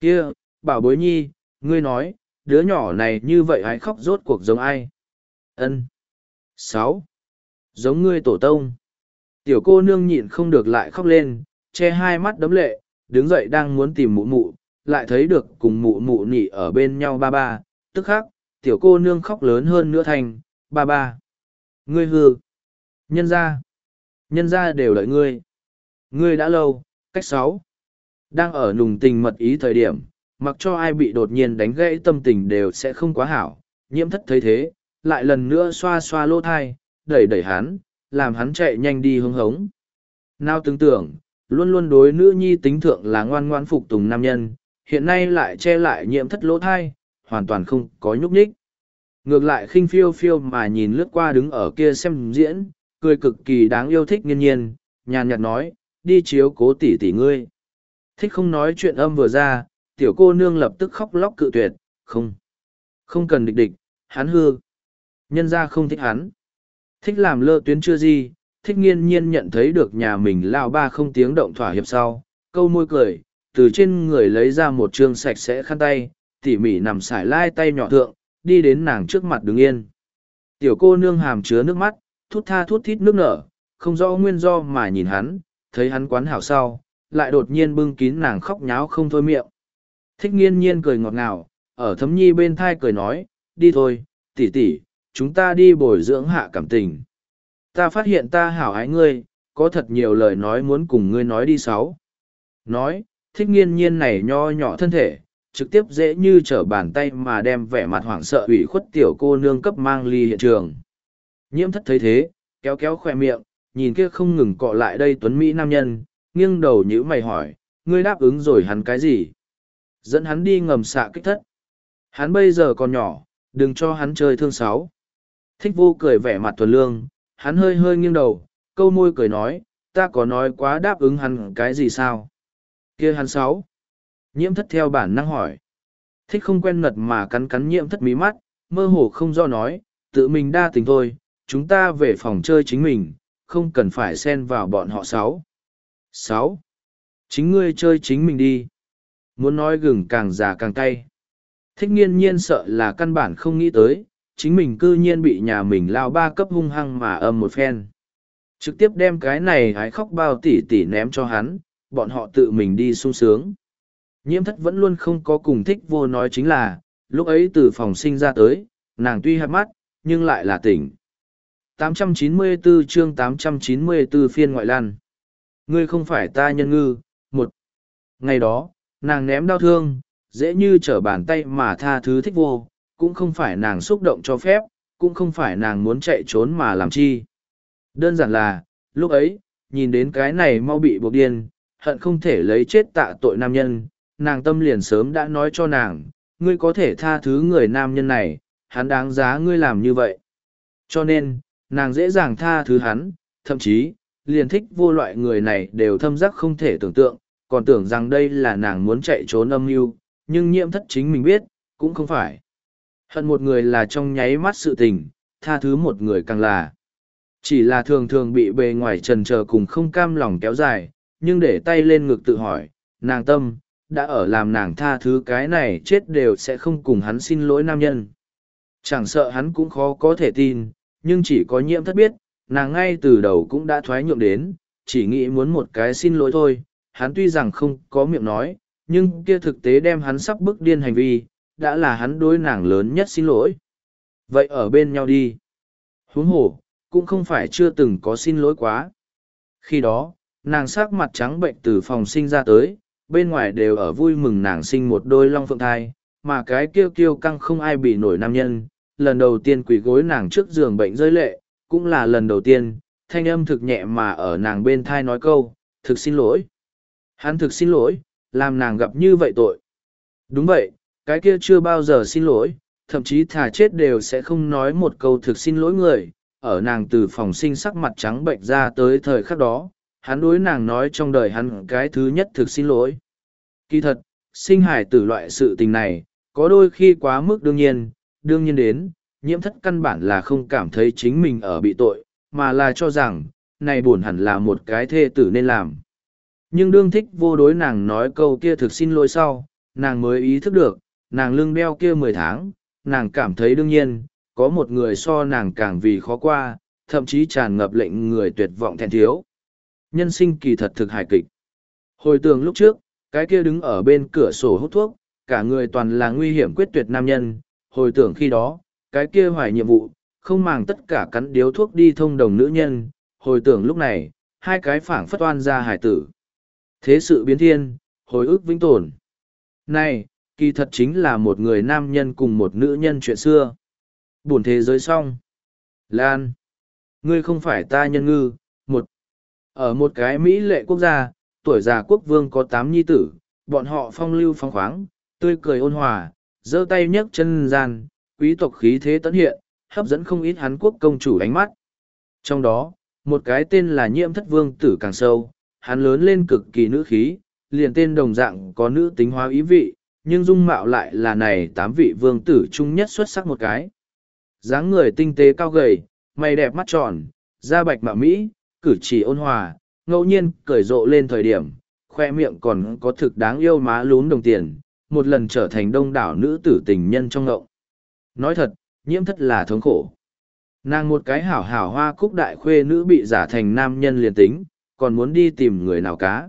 kia bảo bối nhi ngươi nói đứa nhỏ này như vậy hãy khóc rốt cuộc giống ai? Ân. Sáu. Giống ngươi tổ tông. Tiểu cô nương nhịn không được lại khóc lên che hai mắt đấm lệ đứng dậy đang muốn tìm mụ mụ lại thấy được cùng mụ mụ nị ở bên nhau ba ba. Tức khắc tiểu cô nương khóc lớn hơn nữa thành ba ba. Ngươi hư. Nhân ra. Nhân ra đều đợi ngươi. Ngươi đã lâu, cách sáu. Đang ở nùng tình mật ý thời điểm, mặc cho ai bị đột nhiên đánh gãy tâm tình đều sẽ không quá hảo. Nhiễm thất thấy thế, lại lần nữa xoa xoa lỗ thai, đẩy đẩy hắn, làm hắn chạy nhanh đi hướng hống. Nào tưởng tưởng, luôn luôn đối nữ nhi tính thượng là ngoan ngoan phục tùng nam nhân, hiện nay lại che lại nhiễm thất lỗ thai, hoàn toàn không có nhúc nhích. Ngược lại khinh phiêu phiêu mà nhìn lướt qua đứng ở kia xem diễn, cười cực kỳ đáng yêu thích nghiên nhiên, nhàn nhạt nói, đi chiếu cố tỷ tỷ ngươi. Thích không nói chuyện âm vừa ra, tiểu cô nương lập tức khóc lóc cự tuyệt, không. Không cần địch địch, hắn hư. Nhân ra không thích hắn. Thích làm lơ tuyến chưa gì, thích nghiên nhiên nhận thấy được nhà mình lao ba không tiếng động thỏa hiệp sau, câu môi cười, từ trên người lấy ra một trương sạch sẽ khăn tay, tỉ mỉ nằm sải lai tay nhỏ thượng, đi đến nàng trước mặt đứng yên. Tiểu cô nương hàm chứa nước mắt, thút tha thút thít nước nở, không rõ nguyên do mà nhìn hắn, thấy hắn quán hảo sau, lại đột nhiên bưng kín nàng khóc nháo không thôi miệng. Thích nghiên nhiên cười ngọt ngào, ở thấm nhi bên thai cười nói, đi thôi, tỷ tỷ, chúng ta đi bồi dưỡng hạ cảm tình. Ta phát hiện ta hảo ái ngươi, có thật nhiều lời nói muốn cùng ngươi nói đi sáu. Nói, thích nghiên nhiên này nho nhỏ thân thể, trực tiếp dễ như trở bàn tay mà đem vẻ mặt hoảng sợ ủy khuất tiểu cô nương cấp mang ly hiện trường. Nhiễm thất thấy thế, kéo kéo khoe miệng, nhìn kia không ngừng cọ lại đây tuấn Mỹ nam nhân, nghiêng đầu nhữ mày hỏi, ngươi đáp ứng rồi hắn cái gì? Dẫn hắn đi ngầm xạ kích thất. Hắn bây giờ còn nhỏ, đừng cho hắn chơi thương sáu. Thích vô cười vẻ mặt thuần lương, hắn hơi hơi nghiêng đầu, câu môi cười nói, ta có nói quá đáp ứng hắn cái gì sao? kia hắn sáu. Nhiễm thất theo bản năng hỏi. Thích không quen nật mà cắn cắn nhiễm thất mí mắt, mơ hồ không do nói, tự mình đa tình thôi, chúng ta về phòng chơi chính mình, không cần phải xen vào bọn họ sáu. Sáu. Chính ngươi chơi chính mình đi. Muốn nói gừng càng già càng cay. Thích nghiên nhiên sợ là căn bản không nghĩ tới, chính mình cư nhiên bị nhà mình lao ba cấp hung hăng mà âm một phen. Trực tiếp đem cái này hái khóc bao tỉ tỉ ném cho hắn, bọn họ tự mình đi sung sướng. Nhiễm thất vẫn luôn không có cùng thích vô nói chính là, lúc ấy từ phòng sinh ra tới, nàng tuy hạt mắt, nhưng lại là tỉnh. 894 chương 894 phiên ngoại lan. Ngươi không phải ta nhân ngư, một. Ngày đó, nàng ném đau thương, dễ như trở bàn tay mà tha thứ thích vô, cũng không phải nàng xúc động cho phép, cũng không phải nàng muốn chạy trốn mà làm chi. Đơn giản là, lúc ấy, nhìn đến cái này mau bị buộc điên, hận không thể lấy chết tạ tội nam nhân, nàng tâm liền sớm đã nói cho nàng, ngươi có thể tha thứ người nam nhân này, hắn đáng giá ngươi làm như vậy. Cho nên, nàng dễ dàng tha thứ hắn, thậm chí, liền thích vô loại người này đều thâm giác không thể tưởng tượng, còn tưởng rằng đây là nàng muốn chạy trốn âm mưu nhưng nhiễm thất chính mình biết, cũng không phải. Hận một người là trong nháy mắt sự tình, tha thứ một người càng là. Chỉ là thường thường bị bề ngoài trần trờ cùng không cam lòng kéo dài, nhưng để tay lên ngực tự hỏi, nàng tâm, đã ở làm nàng tha thứ cái này chết đều sẽ không cùng hắn xin lỗi nam nhân. Chẳng sợ hắn cũng khó có thể tin, nhưng chỉ có nhiễm thất biết, nàng ngay từ đầu cũng đã thoái nhượng đến, chỉ nghĩ muốn một cái xin lỗi thôi, hắn tuy rằng không có miệng nói, nhưng kia thực tế đem hắn sắp bức điên hành vi, đã là hắn đối nàng lớn nhất xin lỗi. Vậy ở bên nhau đi. Huống hồ, cũng không phải chưa từng có xin lỗi quá. Khi đó, nàng sắc mặt trắng bệnh từ phòng sinh ra tới, bên ngoài đều ở vui mừng nàng sinh một đôi long phượng thai, mà cái kêu kêu căng không ai bị nổi nam nhân, lần đầu tiên quỳ gối nàng trước giường bệnh rơi lệ, cũng là lần đầu tiên, thanh âm thực nhẹ mà ở nàng bên thai nói câu, thực xin lỗi. Hắn thực xin lỗi, làm nàng gặp như vậy tội. Đúng vậy, cái kia chưa bao giờ xin lỗi, thậm chí thà chết đều sẽ không nói một câu thực xin lỗi người, ở nàng từ phòng sinh sắc mặt trắng bệnh ra tới thời khắc đó, hắn đối nàng nói trong đời hắn cái thứ nhất thực xin lỗi. Kỳ thật, sinh hải tử loại sự tình này, có đôi khi quá mức đương nhiên, đương nhiên đến, nhiễm thất căn bản là không cảm thấy chính mình ở bị tội, mà là cho rằng, này buồn hẳn là một cái thê tử nên làm. Nhưng đương thích vô đối nàng nói câu kia thực xin lỗi sau, nàng mới ý thức được, nàng lưng đeo kia mười tháng, nàng cảm thấy đương nhiên, có một người so nàng càng vì khó qua, thậm chí tràn ngập lệnh người tuyệt vọng thèn thiếu. Nhân sinh kỳ thật thực hài kịch. Hồi tưởng lúc trước, cái kia đứng ở bên cửa sổ hút thuốc, cả người toàn là nguy hiểm quyết tuyệt nam nhân, hồi tưởng khi đó, cái kia hoài nhiệm vụ, không màng tất cả cắn điếu thuốc đi thông đồng nữ nhân, hồi tưởng lúc này, hai cái phảng phất oan ra hải tử. Thế sự biến thiên, hồi ức vĩnh tồn. Này, kỳ thật chính là một người nam nhân cùng một nữ nhân chuyện xưa. Buồn thế giới xong. Lan. Ngươi không phải ta nhân ngư, một. Ở một cái Mỹ lệ quốc gia, tuổi già quốc vương có tám nhi tử, bọn họ phong lưu phong khoáng, tươi cười ôn hòa, giơ tay nhấc chân gian, quý tộc khí thế tấn hiện, hấp dẫn không ít hắn quốc công chủ ánh mắt. Trong đó, một cái tên là nhiễm thất vương tử càng sâu, hắn lớn lên cực kỳ nữ khí, liền tên đồng dạng có nữ tính hóa ý vị, nhưng dung mạo lại là này tám vị vương tử chung nhất xuất sắc một cái. dáng người tinh tế cao gầy, mày đẹp mắt tròn, da bạch mạ mỹ, cử chỉ ôn hòa, ngẫu nhiên cởi rộ lên thời điểm, khoe miệng còn có thực đáng yêu má lún đồng tiền, một lần trở thành đông đảo nữ tử tình nhân trong ngậu. Nói thật, nhiễm thất là thống khổ. Nàng một cái hảo hảo hoa cúc đại khuê nữ bị giả thành nam nhân liền tính, còn muốn đi tìm người nào cá.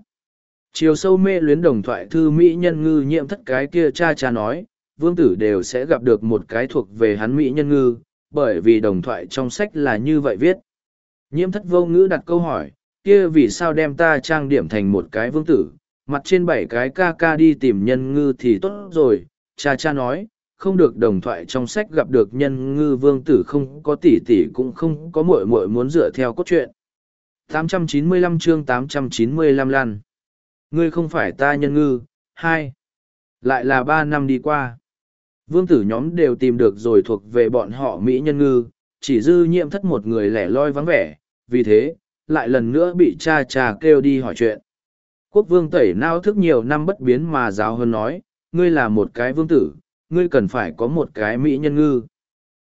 Chiều sâu mê luyến đồng thoại thư Mỹ nhân ngư nhiễm thất cái kia cha cha nói, vương tử đều sẽ gặp được một cái thuộc về hắn Mỹ nhân ngư, bởi vì đồng thoại trong sách là như vậy viết. Nhiễm thất vô ngữ đặt câu hỏi, kia vì sao đem ta trang điểm thành một cái vương tử, mặt trên bảy cái ca ca đi tìm nhân ngư thì tốt rồi, cha cha nói, không được đồng thoại trong sách gặp được nhân ngư vương tử không có tỷ tỷ cũng không có muội muội muốn dựa theo cốt truyện. 895 chương 895 lăn. Ngươi không phải ta nhân ngư, hai. Lại là ba năm đi qua. Vương tử nhóm đều tìm được rồi thuộc về bọn họ Mỹ nhân ngư, chỉ dư nhiệm thất một người lẻ loi vắng vẻ, vì thế, lại lần nữa bị cha cha kêu đi hỏi chuyện. Quốc vương tẩy nao thức nhiều năm bất biến mà giáo hơn nói, ngươi là một cái vương tử, ngươi cần phải có một cái Mỹ nhân ngư.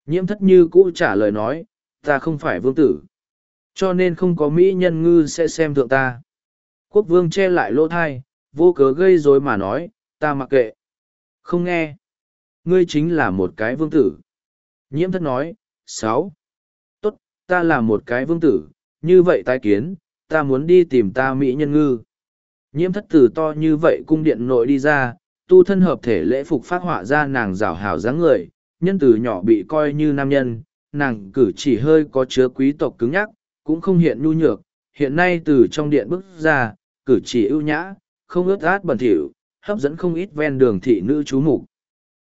Nhiễm thất như cũ trả lời nói, ta không phải vương tử. Cho nên không có Mỹ nhân ngư sẽ xem thượng ta. Quốc vương che lại lỗ thai, vô cớ gây rối mà nói, ta mặc kệ. Không nghe. Ngươi chính là một cái vương tử. Nhiễm thất nói, sáu. Tốt, ta là một cái vương tử, như vậy tái kiến, ta muốn đi tìm ta Mỹ nhân ngư. Nhiễm thất tử to như vậy cung điện nội đi ra, tu thân hợp thể lễ phục phát họa ra nàng rảo hảo dáng người, nhân từ nhỏ bị coi như nam nhân, nàng cử chỉ hơi có chứa quý tộc cứng nhắc, cũng không hiện nhu nhược, hiện nay từ trong điện bước ra, cử chỉ ưu nhã, không ướt át bẩn thỉu, hấp dẫn không ít ven đường thị nữ chú mục.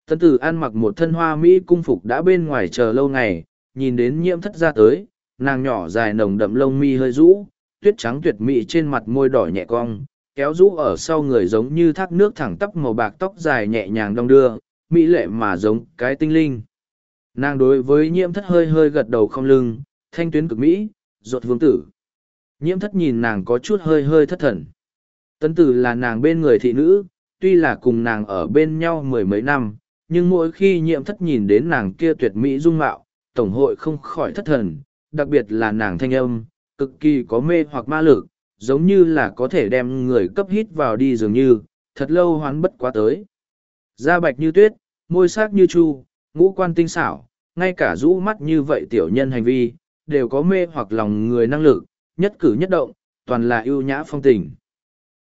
Tấn tử ăn mặc một thân hoa Mỹ cung phục đã bên ngoài chờ lâu ngày, nhìn đến nhiễm thất ra tới, nàng nhỏ dài nồng đậm lông mi hơi rũ, tuyết trắng tuyệt mỹ trên mặt môi đỏ nhẹ cong, kéo rũ ở sau người giống như thác nước thẳng tắp màu bạc tóc dài nhẹ nhàng đong đưa, mỹ lệ mà giống cái tinh linh. Nàng đối với nhiễm thất hơi hơi gật đầu không lưng, thanh tuyến cực mỹ, ruột vương tử. Nhiễm thất nhìn nàng có chút hơi hơi thất thần. Tấn tử là nàng bên người thị nữ, tuy là cùng nàng ở bên nhau mười mấy năm, nhưng mỗi khi nhiễm thất nhìn đến nàng kia tuyệt mỹ dung mạo, tổng hội không khỏi thất thần, đặc biệt là nàng thanh âm, cực kỳ có mê hoặc ma lực, giống như là có thể đem người cấp hít vào đi dường như, thật lâu hoán bất quá tới. Da bạch như tuyết, môi sắc như chu, ngũ quan tinh xảo, ngay cả rũ mắt như vậy tiểu nhân hành vi, đều có mê hoặc lòng người năng lực, nhất cử nhất động, toàn là ưu nhã phong tình.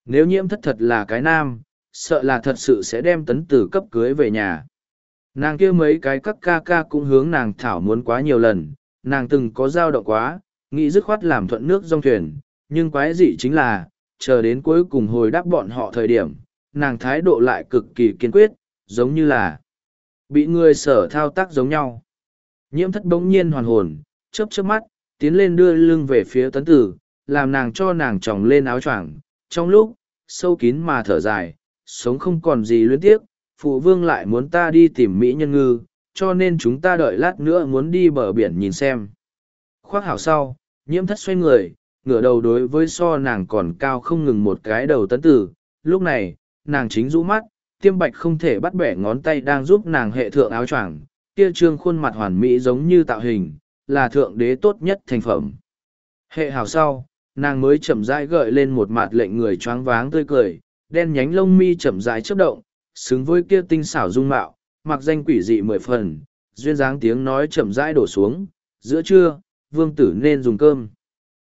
Nếu nhiễm thất thật là cái nam, sợ là thật sự sẽ đem tấn tử cấp cưới về nhà. Nàng kia mấy cái các ca ca cũng hướng nàng thảo muốn quá nhiều lần, nàng từng có dao động quá, nghĩ dứt khoát làm thuận nước dòng thuyền, nhưng quái dị chính là, chờ đến cuối cùng hồi đáp bọn họ thời điểm, nàng thái độ lại cực kỳ kiên quyết, giống như là bị người sở thao tác giống nhau. Nhiễm thất bỗng nhiên hoàn hồn, chớp chớp mắt, tiến lên đưa lưng về phía tấn tử, làm nàng cho nàng tròng lên áo choàng. Trong lúc, sâu kín mà thở dài, sống không còn gì luyến tiếc, phụ vương lại muốn ta đi tìm Mỹ nhân ngư, cho nên chúng ta đợi lát nữa muốn đi bờ biển nhìn xem. Khoác hảo sau, nhiễm thất xoay người, ngửa đầu đối với so nàng còn cao không ngừng một cái đầu tấn tử. Lúc này, nàng chính rũ mắt, tiêm bạch không thể bắt bẻ ngón tay đang giúp nàng hệ thượng áo choàng kia trương khuôn mặt hoàn mỹ giống như tạo hình, là thượng đế tốt nhất thành phẩm. Hệ hào sau, nàng mới chậm rãi gợi lên một mặt lệnh người choáng váng tươi cười, đen nhánh lông mi chậm rãi chớp động, xứng với kia tinh xảo dung mạo, mặc danh quỷ dị mười phần, duyên dáng tiếng nói chậm rãi đổ xuống, giữa trưa, vương tử nên dùng cơm.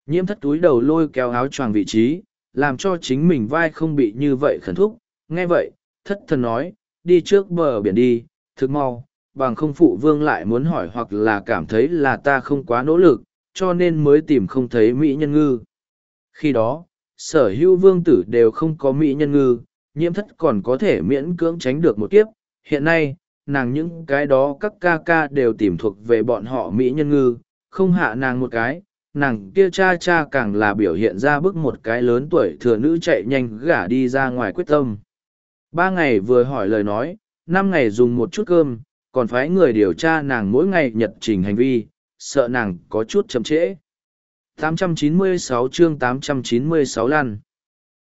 Nhiễm thất túi đầu lôi kéo áo choàng vị trí, làm cho chính mình vai không bị như vậy khẩn thúc, nghe vậy, thất thần nói, đi trước bờ biển đi, thực mau, bằng không phụ vương lại muốn hỏi hoặc là cảm thấy là ta không quá nỗ lực, cho nên mới tìm không thấy Mỹ nhân ngư. Khi đó, sở hữu vương tử đều không có Mỹ nhân ngư, nhiễm thất còn có thể miễn cưỡng tránh được một kiếp. Hiện nay, nàng những cái đó các ca ca đều tìm thuộc về bọn họ Mỹ nhân ngư, không hạ nàng một cái, nàng kia cha cha càng là biểu hiện ra bức một cái lớn tuổi thừa nữ chạy nhanh gả đi ra ngoài quyết tâm. Ba ngày vừa hỏi lời nói, năm ngày dùng một chút cơm, còn phái người điều tra nàng mỗi ngày nhật trình hành vi, sợ nàng có chút chậm trễ. 896 chương 896 lăn.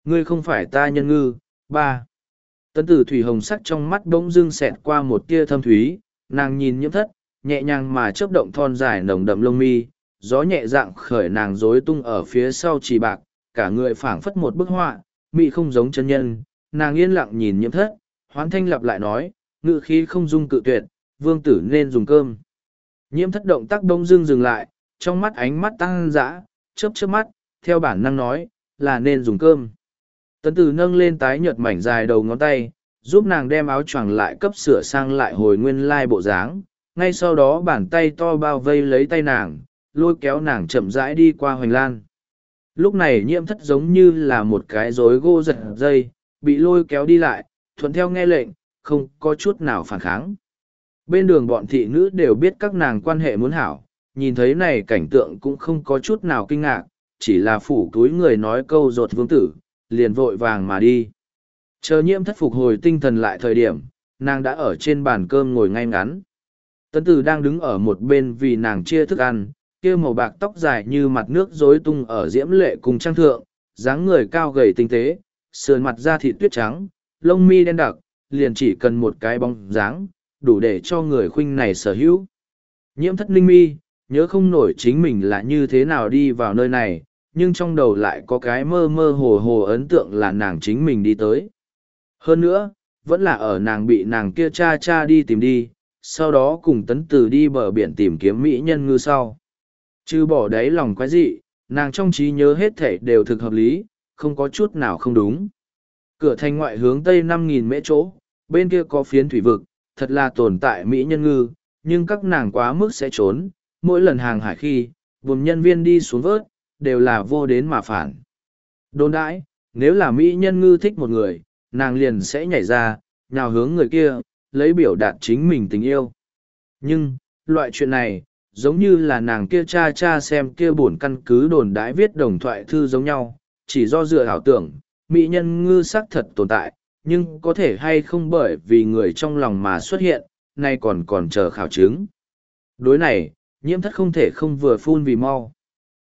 Ngươi không phải ta nhân ngư, ba. Tấn tử thủy hồng sắc trong mắt bỗng dưng xẹt qua một tia thâm thúy, nàng nhìn nhiễm thất, nhẹ nhàng mà chớp động thon dài nồng đậm lông mi, gió nhẹ dạng khởi nàng rối tung ở phía sau chỉ bạc, cả người phảng phất một bức họa, mị không giống chân nhân, nàng yên lặng nhìn nhiễm thất, hoán thanh lặp lại nói, ngự khí không dung cự tuyệt, vương tử nên dùng cơm. Nhiễm thất động tác đông dưng dừng lại, trong mắt ánh mắt tăng dã, chớp chớp mắt, theo bản năng nói, là nên dùng cơm. Tấn tử nâng lên tái nhợt mảnh dài đầu ngón tay, giúp nàng đem áo choàng lại cấp sửa sang lại hồi nguyên lai bộ dáng. Ngay sau đó bàn tay to bao vây lấy tay nàng, lôi kéo nàng chậm rãi đi qua hoành lan. Lúc này nhiễm thất giống như là một cái rối gô giật dây, bị lôi kéo đi lại, thuận theo nghe lệnh, không có chút nào phản kháng. Bên đường bọn thị nữ đều biết các nàng quan hệ muốn hảo, nhìn thấy này cảnh tượng cũng không có chút nào kinh ngạc, chỉ là phủ túi người nói câu rột vương tử, liền vội vàng mà đi. Chờ nhiễm thất phục hồi tinh thần lại thời điểm, nàng đã ở trên bàn cơm ngồi ngay ngắn. Tấn tử đang đứng ở một bên vì nàng chia thức ăn, kia màu bạc tóc dài như mặt nước rối tung ở diễm lệ cùng trang thượng, dáng người cao gầy tinh tế, sườn mặt da thịt tuyết trắng, lông mi đen đặc, liền chỉ cần một cái bóng dáng, đủ để cho người khuynh này sở hữu. Nhiễm thất ninh mi, nhớ không nổi chính mình là như thế nào đi vào nơi này, nhưng trong đầu lại có cái mơ mơ hồ hồ ấn tượng là nàng chính mình đi tới. Hơn nữa, vẫn là ở nàng bị nàng kia cha cha đi tìm đi, sau đó cùng tấn từ đi bờ biển tìm kiếm mỹ nhân ngư sau. Chứ bỏ đáy lòng quái dị, nàng trong trí nhớ hết thể đều thực hợp lý, không có chút nào không đúng. Cửa thành ngoại hướng tây năm nghìn mễ chỗ, bên kia có phiến thủy vực, thật là tồn tại mỹ nhân ngư, nhưng các nàng quá mức sẽ trốn, mỗi lần hàng hải khi, vùng nhân viên đi xuống vớt, đều là vô đến mà phản. Đồn đãi, nếu là mỹ nhân ngư thích một người, nàng liền sẽ nhảy ra, nhào hướng người kia, lấy biểu đạt chính mình tình yêu. Nhưng, loại chuyện này, giống như là nàng kia cha cha xem kia bổn căn cứ đồn đãi viết đồng thoại thư giống nhau, chỉ do dựa ảo tưởng, mỹ nhân ngư xác thật tồn tại, nhưng có thể hay không bởi vì người trong lòng mà xuất hiện, nay còn còn chờ khảo chứng. Đối này, nhiễm thất không thể không vừa phun vì mau.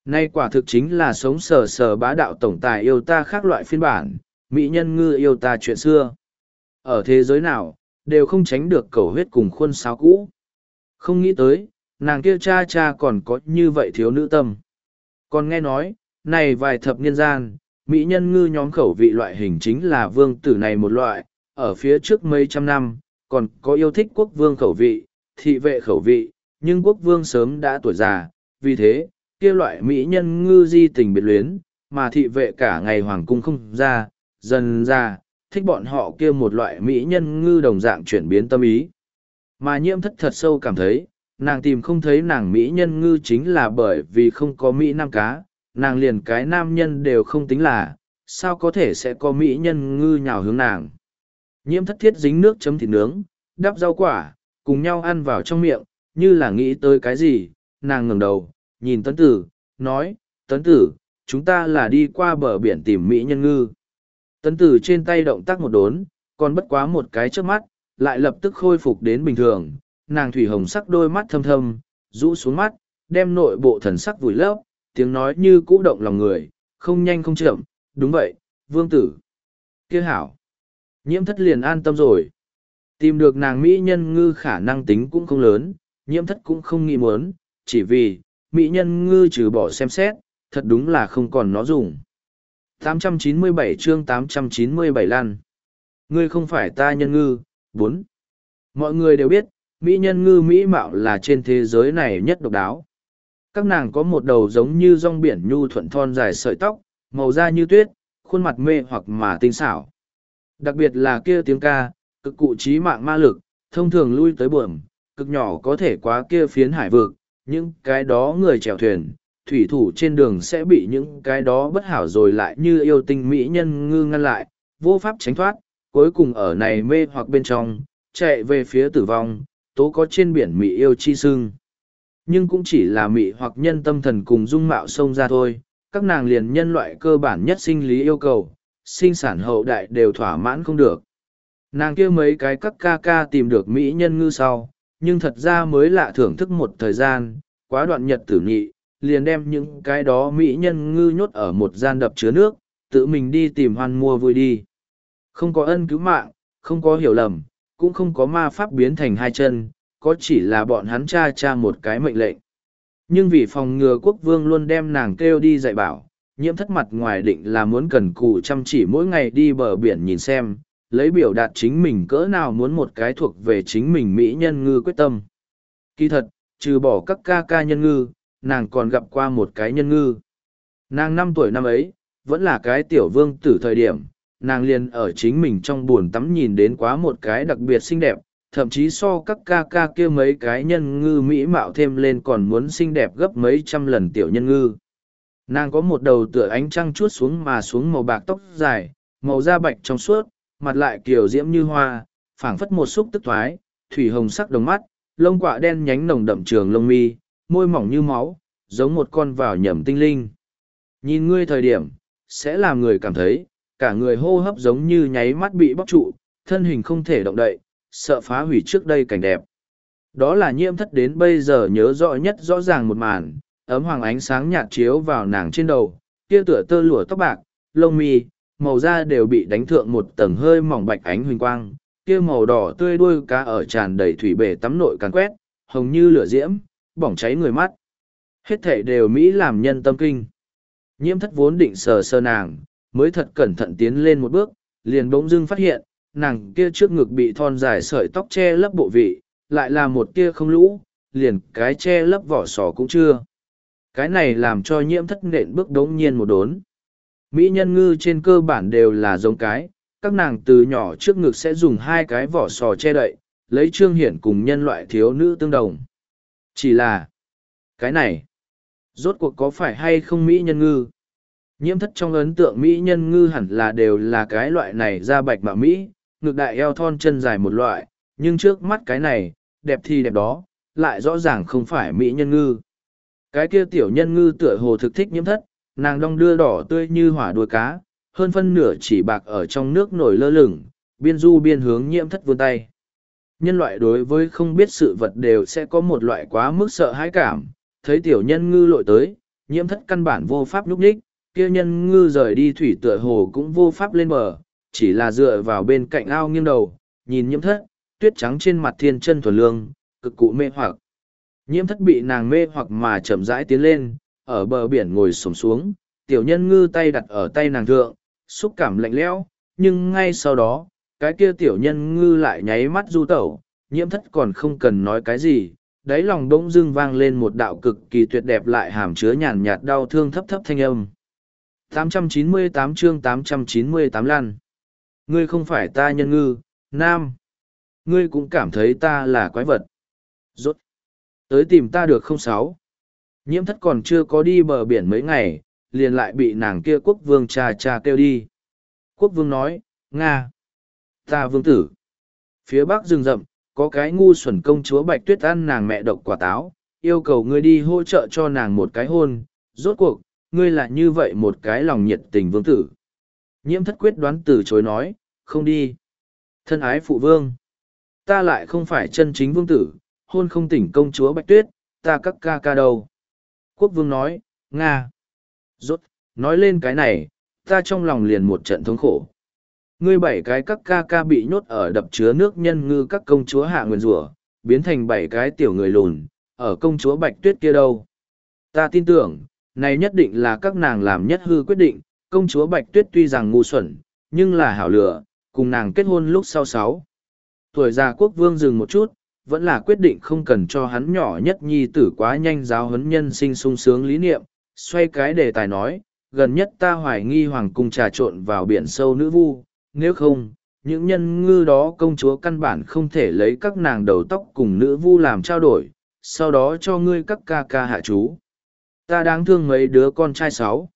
Nay quả thực chính là sống sờ sờ bá đạo tổng tài yêu ta khác loại phiên bản, mỹ nhân ngư yêu ta chuyện xưa. Ở thế giới nào, đều không tránh được cầu huyết cùng khuôn sáo cũ. Không nghĩ tới, nàng kia cha cha còn có như vậy thiếu nữ tâm. Còn nghe nói, này vài thập niên gian, mỹ nhân ngư nhóm khẩu vị loại hình chính là vương tử này một loại, ở phía trước mấy trăm năm, còn có yêu thích quốc vương khẩu vị, thị vệ khẩu vị, nhưng quốc vương sớm đã tuổi già, vì thế, kia loại mỹ nhân ngư di tình biệt luyến, mà thị vệ cả ngày hoàng cung không ra, dần ra, thích bọn họ kia một loại mỹ nhân ngư đồng dạng chuyển biến tâm ý. Mà nhiễm thất thật sâu cảm thấy, nàng tìm không thấy nàng mỹ nhân ngư chính là bởi vì không có mỹ nam cá, nàng liền cái nam nhân đều không tính là, sao có thể sẽ có mỹ nhân ngư nhào hướng nàng. Nhiễm thất thiết dính nước chấm thịt nướng, đắp rau quả, cùng nhau ăn vào trong miệng, như là nghĩ tới cái gì, nàng ngẩng đầu, nhìn tấn tử, nói, tấn tử, chúng ta là đi qua bờ biển tìm mỹ nhân ngư. Tấn tử trên tay động tác một đốn, còn bất quá một cái trước mắt, lại lập tức khôi phục đến bình thường, nàng thủy hồng sắc đôi mắt thâm thâm, rũ xuống mắt, đem nội bộ thần sắc vùi lấp, tiếng nói như cũ động lòng người, không nhanh không chậm, đúng vậy, vương tử. kia hảo. Nhiễm thất liền an tâm rồi. Tìm được nàng Mỹ nhân ngư khả năng tính cũng không lớn, nhiễm thất cũng không nghĩ muốn, chỉ vì, Mỹ nhân ngư trừ bỏ xem xét, thật đúng là không còn nó dùng. 897 chương 897 lan. Ngươi không phải ta nhân ngư, bốn Mọi người đều biết, Mỹ nhân ngư Mỹ mạo là trên thế giới này nhất độc đáo. Các nàng có một đầu giống như rong biển nhu thuận thon dài sợi tóc, màu da như tuyết, khuôn mặt mê hoặc mà tinh xảo. Đặc biệt là kia tiếng ca, cực cụ trí mạng ma lực, thông thường lui tới buồm, cực nhỏ có thể quá kia phiến hải vực, những cái đó người chèo thuyền, thủy thủ trên đường sẽ bị những cái đó bất hảo rồi lại như yêu tinh mỹ nhân ngư ngăn lại, vô pháp tránh thoát, cuối cùng ở này mê hoặc bên trong, chạy về phía tử vong, tố có trên biển mỹ yêu chi sưng. Nhưng cũng chỉ là mỹ hoặc nhân tâm thần cùng dung mạo sông ra thôi, các nàng liền nhân loại cơ bản nhất sinh lý yêu cầu, sinh sản hậu đại đều thỏa mãn không được. Nàng kia mấy cái các ca ca tìm được mỹ nhân ngư sau, nhưng thật ra mới lạ thưởng thức một thời gian, quá đoạn nhật tử nhị, liền đem những cái đó mỹ nhân ngư nhốt ở một gian đập chứa nước, tự mình đi tìm hoan mua vui đi. Không có ân cứu mạng, không có hiểu lầm, cũng không có ma pháp biến thành hai chân, có chỉ là bọn hắn cha cha một cái mệnh lệnh. Nhưng vì phòng ngừa quốc vương luôn đem nàng kêu đi dạy bảo, nhiễm thất mặt ngoài định là muốn cần cù chăm chỉ mỗi ngày đi bờ biển nhìn xem, lấy biểu đạt chính mình cỡ nào muốn một cái thuộc về chính mình mỹ nhân ngư quyết tâm. Kỳ thật, trừ bỏ các ca ca nhân ngư, nàng còn gặp qua một cái nhân ngư. Nàng năm tuổi năm ấy, vẫn là cái tiểu vương tử thời điểm, nàng liền ở chính mình trong buồn tắm nhìn đến quá một cái đặc biệt xinh đẹp, thậm chí so các ca ca kia mấy cái nhân ngư mỹ mạo thêm lên còn muốn xinh đẹp gấp mấy trăm lần tiểu nhân ngư. Nàng có một đầu tựa ánh trăng chuốt xuống mà xuống màu bạc tóc dài, màu da bạch trong suốt, mặt lại kiểu diễm như hoa, phảng phất một xúc tức thoái, thủy hồng sắc đồng mắt, lông quạ đen nhánh nồng đậm trường lông mi, môi mỏng như máu, giống một con vào nhầm tinh linh. Nhìn ngươi thời điểm, sẽ làm người cảm thấy, cả người hô hấp giống như nháy mắt bị bóc trụ, thân hình không thể động đậy, sợ phá hủy trước đây cảnh đẹp. Đó là nhiễm thất đến bây giờ nhớ rõ nhất rõ ràng một màn, ấm hoàng ánh sáng nhạt chiếu vào nàng trên đầu, kia tựa tơ lụa tóc bạc, lông mi, màu da đều bị đánh thượng một tầng hơi mỏng bạch ánh huỳnh quang, kia màu đỏ tươi đuôi cá ở tràn đầy thủy bể tắm nội càn quét, hồng như lửa diễm, bỏng cháy người mắt. Hết thể đều Mỹ làm nhân tâm kinh. Nhiễm thất vốn định sờ sơ nàng, mới thật cẩn thận tiến lên một bước, liền bỗng dưng phát hiện, nàng kia trước ngực bị thon dài sợi tóc che lấp bộ vị, lại là một tia không lũ, liền cái che lấp vỏ sò cũng chưa. Cái này làm cho nhiễm thất nện bước đống nhiên một đốn. Mỹ nhân ngư trên cơ bản đều là giống cái, các nàng từ nhỏ trước ngực sẽ dùng hai cái vỏ sò che đậy, lấy trương hiển cùng nhân loại thiếu nữ tương đồng. Chỉ là, cái này, rốt cuộc có phải hay không Mỹ nhân ngư? Nhiễm thất trong ấn tượng Mỹ nhân ngư hẳn là đều là cái loại này da bạch mạ Mỹ, ngực đại eo thon chân dài một loại, nhưng trước mắt cái này, đẹp thì đẹp đó, lại rõ ràng không phải mỹ nhân ngư. Cái kia tiểu nhân ngư tựa hồ thực thích nhiễm thất, nàng đong đưa đỏ tươi như hỏa đuôi cá, hơn phân nửa chỉ bạc ở trong nước nổi lơ lửng, biên du biên hướng nhiễm thất vươn tay. Nhân loại đối với không biết sự vật đều sẽ có một loại quá mức sợ hãi cảm, thấy tiểu nhân ngư lội tới, nhiễm thất căn bản vô pháp nhúc nhích, kia nhân ngư rời đi thủy tựa hồ cũng vô pháp lên bờ, chỉ là dựa vào bên cạnh ao nghiêng đầu, nhìn nhiễm thất, tuyết trắng trên mặt thiên chân thuần lương, cực cụ mê hoặc. Nhiễm thất bị nàng mê hoặc mà chậm rãi tiến lên, ở bờ biển ngồi sổm xuống, tiểu nhân ngư tay đặt ở tay nàng thượng, xúc cảm lạnh lẽo, nhưng ngay sau đó, cái kia tiểu nhân ngư lại nháy mắt du tẩu, nhiễm thất còn không cần nói cái gì, đáy lòng bỗng dưng vang lên một đạo cực kỳ tuyệt đẹp lại hàm chứa nhàn nhạt đau thương thấp thấp thanh âm. 898 chương 898 lan. Ngươi không phải ta nhân ngư, nam. Ngươi cũng cảm thấy ta là quái vật. Rốt. Tới tìm ta được không sáu? Nhiễm thất còn chưa có đi bờ biển mấy ngày, liền lại bị nàng kia quốc vương cha cha kêu đi. Quốc vương nói, Nga. Ta vương tử. Phía bắc rừng rậm, có cái ngu xuẩn công chúa bạch tuyết ăn nàng mẹ độc quả táo, yêu cầu ngươi đi hỗ trợ cho nàng một cái hôn. Rốt cuộc, ngươi là như vậy một cái lòng nhiệt tình vương tử. Nhiễm thất quyết đoán từ chối nói, không đi. Thân ái phụ vương. Ta lại không phải chân chính vương tử, hôn không tỉnh công chúa Bạch Tuyết, ta các ca ca đâu. Quốc vương nói, Nga. Rốt, nói lên cái này, ta trong lòng liền một trận thống khổ. Ngươi bảy cái các ca ca bị nhốt ở đập chứa nước nhân ngư các công chúa hạ nguyên rủa biến thành bảy cái tiểu người lùn, ở công chúa Bạch Tuyết kia đâu. Ta tin tưởng, này nhất định là các nàng làm nhất hư quyết định, công chúa Bạch Tuyết tuy rằng ngu xuẩn, nhưng là hảo lửa, cùng nàng kết hôn lúc sau sáu. Tuổi già quốc vương dừng một chút, vẫn là quyết định không cần cho hắn nhỏ nhất nhi tử quá nhanh giáo huấn nhân sinh sung sướng lý niệm, xoay cái đề tài nói, gần nhất ta hoài nghi hoàng cung trà trộn vào biển sâu nữ vu, nếu không, những nhân ngư đó công chúa căn bản không thể lấy các nàng đầu tóc cùng nữ vu làm trao đổi, sau đó cho ngươi các ca ca hạ chú. Ta đáng thương mấy đứa con trai sáu.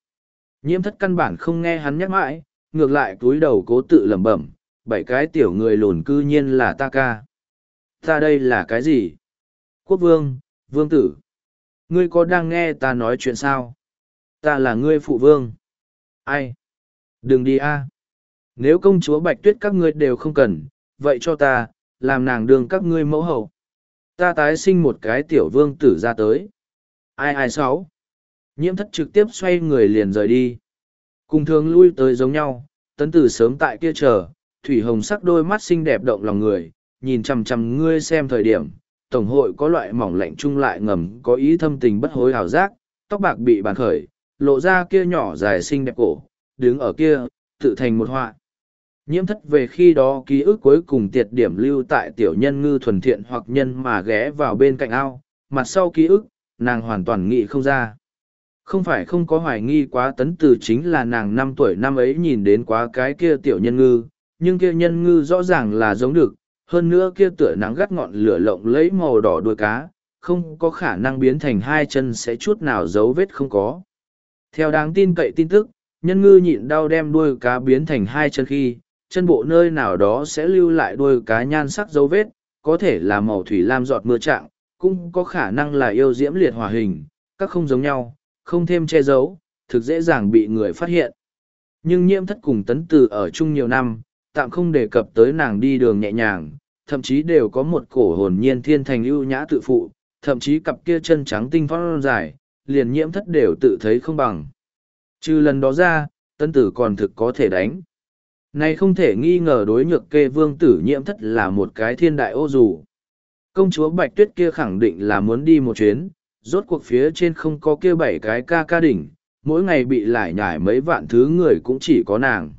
Nhiễm thất căn bản không nghe hắn nhắc mãi, ngược lại cúi đầu cố tự lẩm bẩm, bảy cái tiểu người lùn cư nhiên là ta ca. Ta đây là cái gì? Quốc vương, vương tử. Ngươi có đang nghe ta nói chuyện sao? Ta là ngươi phụ vương. Ai? Đừng đi a. Nếu công chúa Bạch Tuyết các ngươi đều không cần, vậy cho ta, làm nàng đường các ngươi mẫu hậu. Ta tái sinh một cái tiểu vương tử ra tới. Ai ai sáu? Nhiễm thất trực tiếp xoay người liền rời đi. Cùng thường lui tới giống nhau, tấn tử sớm tại kia chờ, thủy hồng sắc đôi mắt xinh đẹp động lòng người, nhìn chằm chằm ngươi xem thời điểm, tổng hội có loại mỏng lạnh chung lại ngầm có ý thâm tình bất hối hào giác, tóc bạc bị bàn khởi, lộ ra kia nhỏ dài xinh đẹp cổ, đứng ở kia, tự thành một họa. Nhiễm thất về khi đó ký ức cuối cùng tiệt điểm lưu tại tiểu nhân ngư thuần thiện hoặc nhân mà ghé vào bên cạnh ao, mặt sau ký ức, nàng hoàn toàn nghĩ không ra. Không phải không có hoài nghi quá tấn từ chính là nàng năm tuổi năm ấy nhìn đến quá cái kia tiểu nhân ngư, nhưng kia nhân ngư rõ ràng là giống được, hơn nữa kia tựa nắng gắt ngọn lửa lộng lấy màu đỏ đuôi cá, không có khả năng biến thành hai chân sẽ chút nào dấu vết không có. Theo đáng tin cậy tin tức, nhân ngư nhịn đau đem đuôi cá biến thành hai chân khi, chân bộ nơi nào đó sẽ lưu lại đuôi cá nhan sắc dấu vết, có thể là màu thủy lam giọt mưa trạng, cũng có khả năng là yêu diễm liệt hòa hình, các không giống nhau, không thêm che giấu, thực dễ dàng bị người phát hiện. Nhưng nhiễm thất cùng tấn từ ở chung nhiều năm, tạm không đề cập tới nàng đi đường nhẹ nhàng, thậm chí đều có một cổ hồn nhiên thiên thành ưu nhã tự phụ, thậm chí cặp kia chân trắng tinh phong dài, liền nhiễm thất đều tự thấy không bằng. Trừ lần đó ra, tân tử còn thực có thể đánh. Này không thể nghi ngờ đối nhược kê vương tử nhiễm thất là một cái thiên đại ô dù. Công chúa Bạch Tuyết kia khẳng định là muốn đi một chuyến, rốt cuộc phía trên không có kia bảy cái ca ca đỉnh, mỗi ngày bị lải nhải mấy vạn thứ người cũng chỉ có nàng.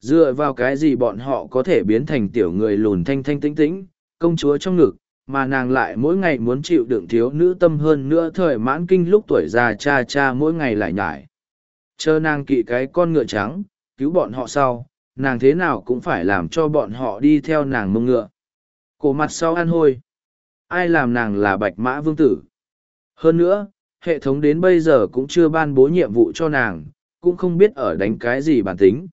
Dựa vào cái gì bọn họ có thể biến thành tiểu người lùn thanh thanh tĩnh tĩnh, công chúa trong ngực, mà nàng lại mỗi ngày muốn chịu đựng thiếu nữ tâm hơn nữa thời mãn kinh lúc tuổi già cha cha mỗi ngày lại nhải. Chờ nàng kỵ cái con ngựa trắng, cứu bọn họ sau, nàng thế nào cũng phải làm cho bọn họ đi theo nàng mông ngựa. Cổ mặt sau ăn hôi. Ai làm nàng là bạch mã vương tử? Hơn nữa, hệ thống đến bây giờ cũng chưa ban bố nhiệm vụ cho nàng, cũng không biết ở đánh cái gì bản tính.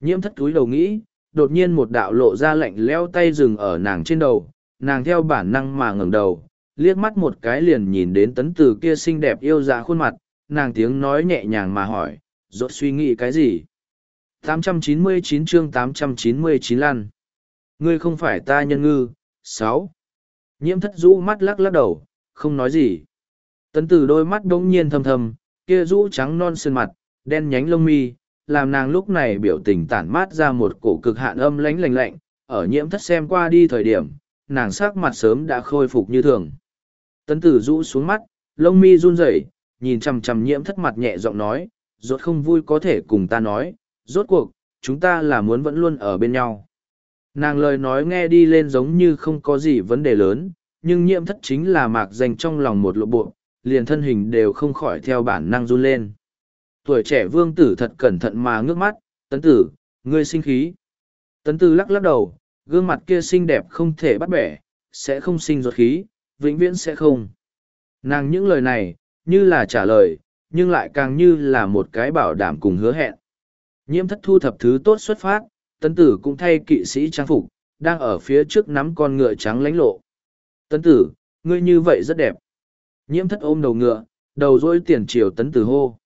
Nhiễm thất túi đầu nghĩ, đột nhiên một đạo lộ ra lạnh leo tay dừng ở nàng trên đầu, nàng theo bản năng mà ngẩng đầu, liếc mắt một cái liền nhìn đến tấn từ kia xinh đẹp yêu dạ khuôn mặt, nàng tiếng nói nhẹ nhàng mà hỏi, rốt suy nghĩ cái gì? 899 chương 899 lăn. Ngươi không phải ta nhân ngư. sáu Nhiễm thất rũ mắt lắc lắc đầu, không nói gì. Tấn tử đôi mắt đống nhiên thầm thầm, kia rũ trắng non sơn mặt, đen nhánh lông mi, làm nàng lúc này biểu tình tản mát ra một cổ cực hạn âm lánh lạnh lạnh, ở nhiễm thất xem qua đi thời điểm, nàng sắc mặt sớm đã khôi phục như thường. Tấn tử rũ xuống mắt, lông mi run rẩy, nhìn chằm chằm nhiễm thất mặt nhẹ giọng nói, rốt không vui có thể cùng ta nói, rốt cuộc, chúng ta là muốn vẫn luôn ở bên nhau. Nàng lời nói nghe đi lên giống như không có gì vấn đề lớn, nhưng nhiễm thất chính là mạc dành trong lòng một lộ bộ, liền thân hình đều không khỏi theo bản năng run lên. Tuổi trẻ vương tử thật cẩn thận mà ngước mắt, tấn tử, ngươi sinh khí. Tấn tử lắc lắc đầu, gương mặt kia xinh đẹp không thể bắt bẻ, sẽ không sinh ruột khí, vĩnh viễn sẽ không. Nàng những lời này, như là trả lời, nhưng lại càng như là một cái bảo đảm cùng hứa hẹn. Nhiễm thất thu thập thứ tốt xuất phát, tấn tử cũng thay kỵ sĩ trang phục, đang ở phía trước nắm con ngựa trắng lánh lộ. Tấn tử, ngươi như vậy rất đẹp. Nhiễm thất ôm đầu ngựa, đầu dỗi tiền triều tấn tử hô.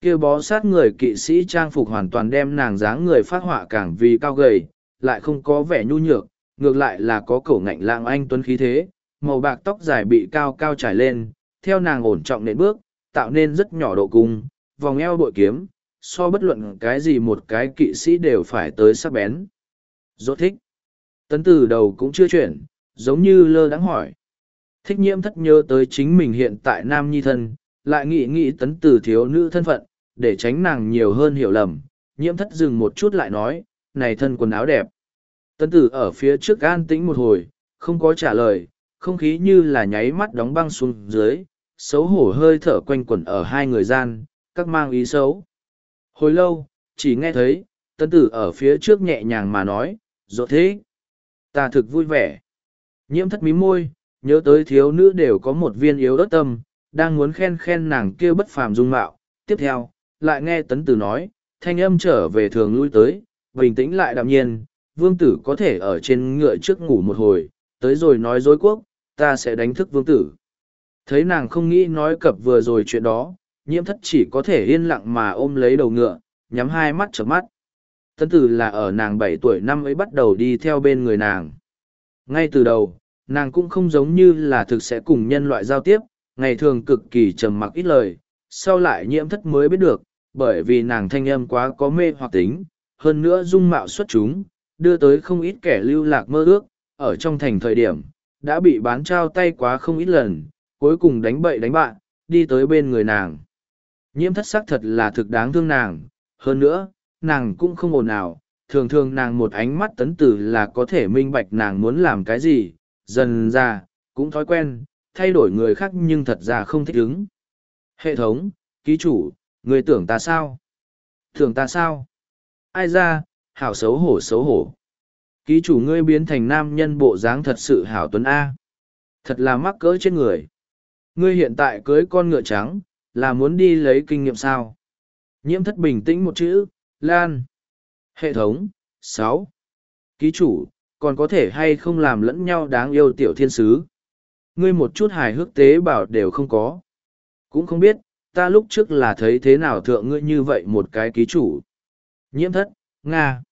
kia bó sát người kỵ sĩ trang phục hoàn toàn đem nàng dáng người phát họa càng vì cao gầy, lại không có vẻ nhu nhược, ngược lại là có cổ ngạnh lạng anh tuấn khí thế, màu bạc tóc dài bị cao cao trải lên, theo nàng ổn trọng nện bước, tạo nên rất nhỏ độ cung, vòng eo bội kiếm, so bất luận cái gì một cái kỵ sĩ đều phải tới sắc bén. Dốt thích. Tấn từ đầu cũng chưa chuyển, giống như lơ đáng hỏi. Thích nhiễm thất nhớ tới chính mình hiện tại nam nhi thân, lại nghĩ nghĩ tấn từ thiếu nữ thân phận, để tránh nàng nhiều hơn hiểu lầm. Nhiễm thất dừng một chút lại nói, này thân quần áo đẹp. Tấn tử ở phía trước an tĩnh một hồi, không có trả lời, không khí như là nháy mắt đóng băng xuống dưới, xấu hổ hơi thở quanh quẩn ở hai người gian, các mang ý xấu. Hồi lâu, chỉ nghe thấy, tấn tử ở phía trước nhẹ nhàng mà nói, dỗ thế. Ta thực vui vẻ. Nhiễm thất mí môi, nhớ tới thiếu nữ đều có một viên yếu ớt tâm, đang muốn khen khen nàng kia bất phàm dung mạo. Tiếp theo, lại nghe tấn tử nói, thanh âm trở về thường lui tới, bình tĩnh lại đạm nhiên, vương tử có thể ở trên ngựa trước ngủ một hồi, tới rồi nói dối quốc, ta sẽ đánh thức vương tử. Thấy nàng không nghĩ nói cập vừa rồi chuyện đó, nhiễm thất chỉ có thể yên lặng mà ôm lấy đầu ngựa, nhắm hai mắt chợp mắt. Tấn tử là ở nàng bảy tuổi năm ấy bắt đầu đi theo bên người nàng. Ngay từ đầu, nàng cũng không giống như là thực sẽ cùng nhân loại giao tiếp, ngày thường cực kỳ trầm mặc ít lời, sau lại nhiễm thất mới biết được, bởi vì nàng thanh âm quá có mê hoặc tính, hơn nữa dung mạo xuất chúng, đưa tới không ít kẻ lưu lạc mơ ước, ở trong thành thời điểm, đã bị bán trao tay quá không ít lần, cuối cùng đánh bậy đánh bạn, đi tới bên người nàng. Nhiễm thất sắc thật là thực đáng thương nàng, hơn nữa, nàng cũng không ồn ào, thường thường nàng một ánh mắt tấn tử là có thể minh bạch nàng muốn làm cái gì, dần ra, cũng thói quen, thay đổi người khác nhưng thật ra không thích ứng. Hệ thống, ký chủ, người tưởng ta sao? Tưởng ta sao? Ai ra, hảo xấu hổ xấu hổ. Ký chủ ngươi biến thành nam nhân bộ dáng thật sự hảo tuấn A. Thật là mắc cỡ trên người. Ngươi hiện tại cưới con ngựa trắng, là muốn đi lấy kinh nghiệm sao? Nhiễm thất bình tĩnh một chữ, Lan. Hệ thống, sáu Ký chủ, còn có thể hay không làm lẫn nhau đáng yêu tiểu thiên sứ? Ngươi một chút hài hước tế bảo đều không có. Cũng không biết, ta lúc trước là thấy thế nào thượng ngươi như vậy một cái ký chủ. Nhiễm thất, Nga.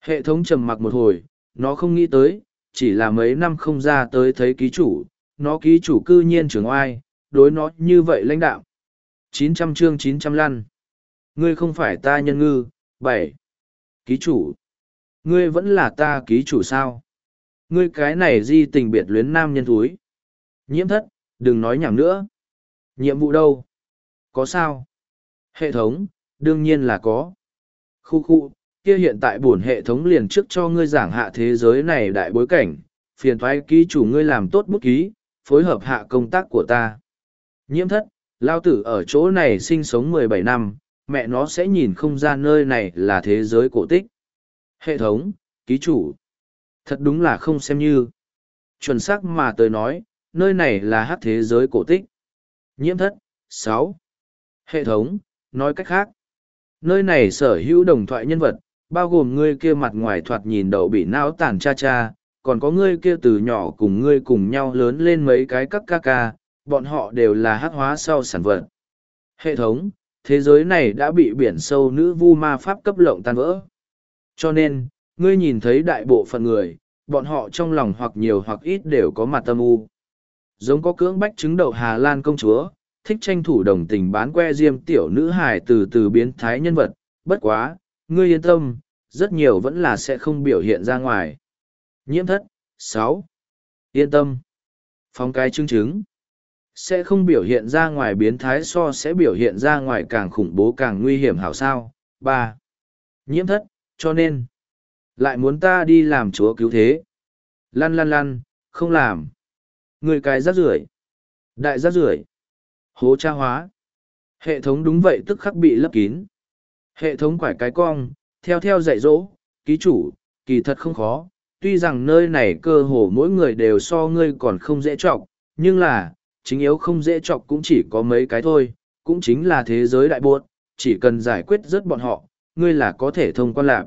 Hệ thống trầm mặc một hồi, nó không nghĩ tới, chỉ là mấy năm không ra tới thấy ký chủ, nó ký chủ cư nhiên trưởng oai, đối nó như vậy lãnh đạo. 900 chương 900 lăn. Ngươi không phải ta nhân ngư, 7. Ký chủ. Ngươi vẫn là ta ký chủ sao? Ngươi cái này di tình biệt luyến nam nhân thúi. Nhiễm thất, đừng nói nhảm nữa. Nhiệm vụ đâu? Có sao? Hệ thống, đương nhiên là có. Khu khu, kia hiện tại bổn hệ thống liền trước cho ngươi giảng hạ thế giới này đại bối cảnh, phiền thoái ký chủ ngươi làm tốt bút ký, phối hợp hạ công tác của ta. Nhiễm thất, lao tử ở chỗ này sinh sống mười bảy năm, mẹ nó sẽ nhìn không ra nơi này là thế giới cổ tích. Hệ thống, ký chủ. Thật đúng là không xem như. Chuẩn xác mà tôi nói, nơi này là hát thế giới cổ tích. Nhiễm thất, sáu Hệ thống, nói cách khác. Nơi này sở hữu đồng thoại nhân vật, bao gồm ngươi kia mặt ngoài thoạt nhìn đậu bị não tàn cha cha, còn có ngươi kia từ nhỏ cùng ngươi cùng nhau lớn lên mấy cái các ca ca, bọn họ đều là hát hóa sau sản vật. Hệ thống, thế giới này đã bị biển sâu nữ vu ma pháp cấp lộng tan vỡ. Cho nên, ngươi nhìn thấy đại bộ phận người, bọn họ trong lòng hoặc nhiều hoặc ít đều có mặt tâm u. Giống có cưỡng bách chứng đậu Hà Lan công chúa, thích tranh thủ đồng tình bán que diêm tiểu nữ hài từ từ biến thái nhân vật, bất quá, ngươi yên tâm, rất nhiều vẫn là sẽ không biểu hiện ra ngoài. Nhiễm thất, sáu Yên tâm. Phóng cái chứng chứng. Sẽ không biểu hiện ra ngoài biến thái so sẽ biểu hiện ra ngoài càng khủng bố càng nguy hiểm hảo sao. ba Nhiễm thất, cho nên. Lại muốn ta đi làm chúa cứu thế. Lăn lăn lăn, không làm. Người cái rác rưởi Đại rác rưởi Hố tra hóa. Hệ thống đúng vậy tức khắc bị lấp kín. Hệ thống quải cái cong, theo theo dạy dỗ, ký chủ, kỳ thật không khó, tuy rằng nơi này cơ hồ mỗi người đều so ngươi còn không dễ chọc, nhưng là, chính yếu không dễ chọc cũng chỉ có mấy cái thôi, cũng chính là thế giới đại buốt, chỉ cần giải quyết rất bọn họ, ngươi là có thể thông quan lạc.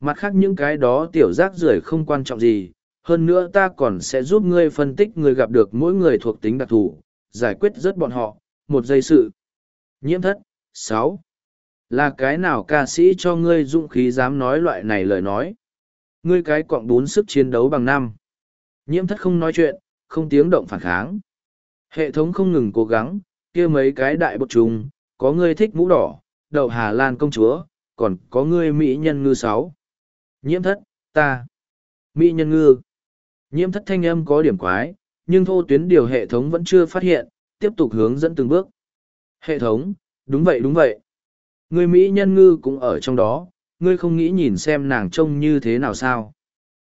Mặt khác những cái đó tiểu rác rưởi không quan trọng gì, hơn nữa ta còn sẽ giúp ngươi phân tích ngươi gặp được mỗi người thuộc tính đặc thù, giải quyết rất bọn họ, một giây sự. Nhiễm thất, sáu Là cái nào ca sĩ cho ngươi dũng khí dám nói loại này lời nói? Ngươi cái quọng bốn sức chiến đấu bằng năm. Nhiễm thất không nói chuyện, không tiếng động phản kháng. Hệ thống không ngừng cố gắng, kia mấy cái đại bột trùng, có ngươi thích mũ đỏ, đậu Hà Lan công chúa, còn có ngươi mỹ nhân ngư sáu. Nhiễm thất, ta. Mỹ nhân ngư. Nhiễm thất thanh âm có điểm quái, nhưng thô tuyến điều hệ thống vẫn chưa phát hiện, tiếp tục hướng dẫn từng bước. Hệ thống, đúng vậy đúng vậy. người Mỹ nhân ngư cũng ở trong đó, ngươi không nghĩ nhìn xem nàng trông như thế nào sao.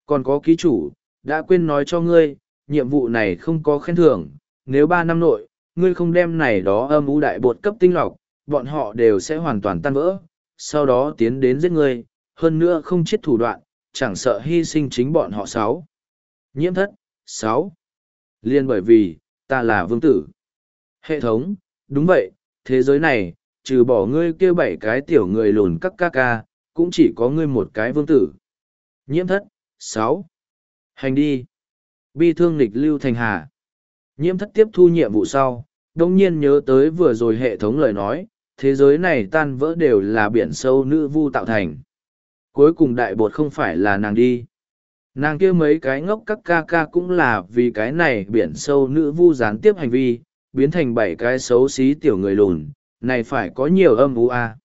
Còn có ký chủ, đã quên nói cho ngươi, nhiệm vụ này không có khen thưởng, nếu ba năm nội, ngươi không đem này đó âm u đại bột cấp tinh lọc, bọn họ đều sẽ hoàn toàn tan vỡ, sau đó tiến đến giết ngươi, hơn nữa không chết thủ đoạn, chẳng sợ hy sinh chính bọn họ sáu. Nhiễm thất, sáu. Liên bởi vì, ta là vương tử. Hệ thống, đúng vậy, thế giới này, trừ bỏ ngươi kêu bảy cái tiểu người lùn các ca ca, cũng chỉ có ngươi một cái vương tử. Nhiễm thất, sáu. Hành đi. Bi thương lịch lưu thành hà. Nhiễm thất tiếp thu nhiệm vụ sau, đồng nhiên nhớ tới vừa rồi hệ thống lời nói, thế giới này tan vỡ đều là biển sâu nữ vu tạo thành. Cuối cùng đại bột không phải là nàng đi. Nàng kia mấy cái ngốc các ca ca cũng là vì cái này biển sâu nữ vu gián tiếp hành vi, biến thành bảy cái xấu xí tiểu người lùn, này phải có nhiều âm u a.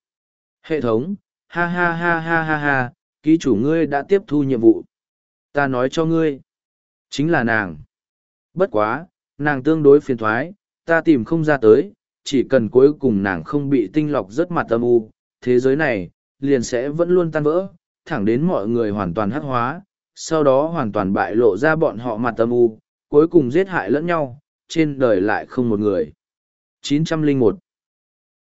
Hệ thống, ha ha ha ha ha ha, ký chủ ngươi đã tiếp thu nhiệm vụ. Ta nói cho ngươi, chính là nàng. Bất quá, nàng tương đối phiền thoái, ta tìm không ra tới, chỉ cần cuối cùng nàng không bị tinh lọc rất mặt âm u, thế giới này, liền sẽ vẫn luôn tan vỡ, thẳng đến mọi người hoàn toàn hắc hóa, sau đó hoàn toàn bại lộ ra bọn họ mặt âm u, cuối cùng giết hại lẫn nhau, trên đời lại không một người. 901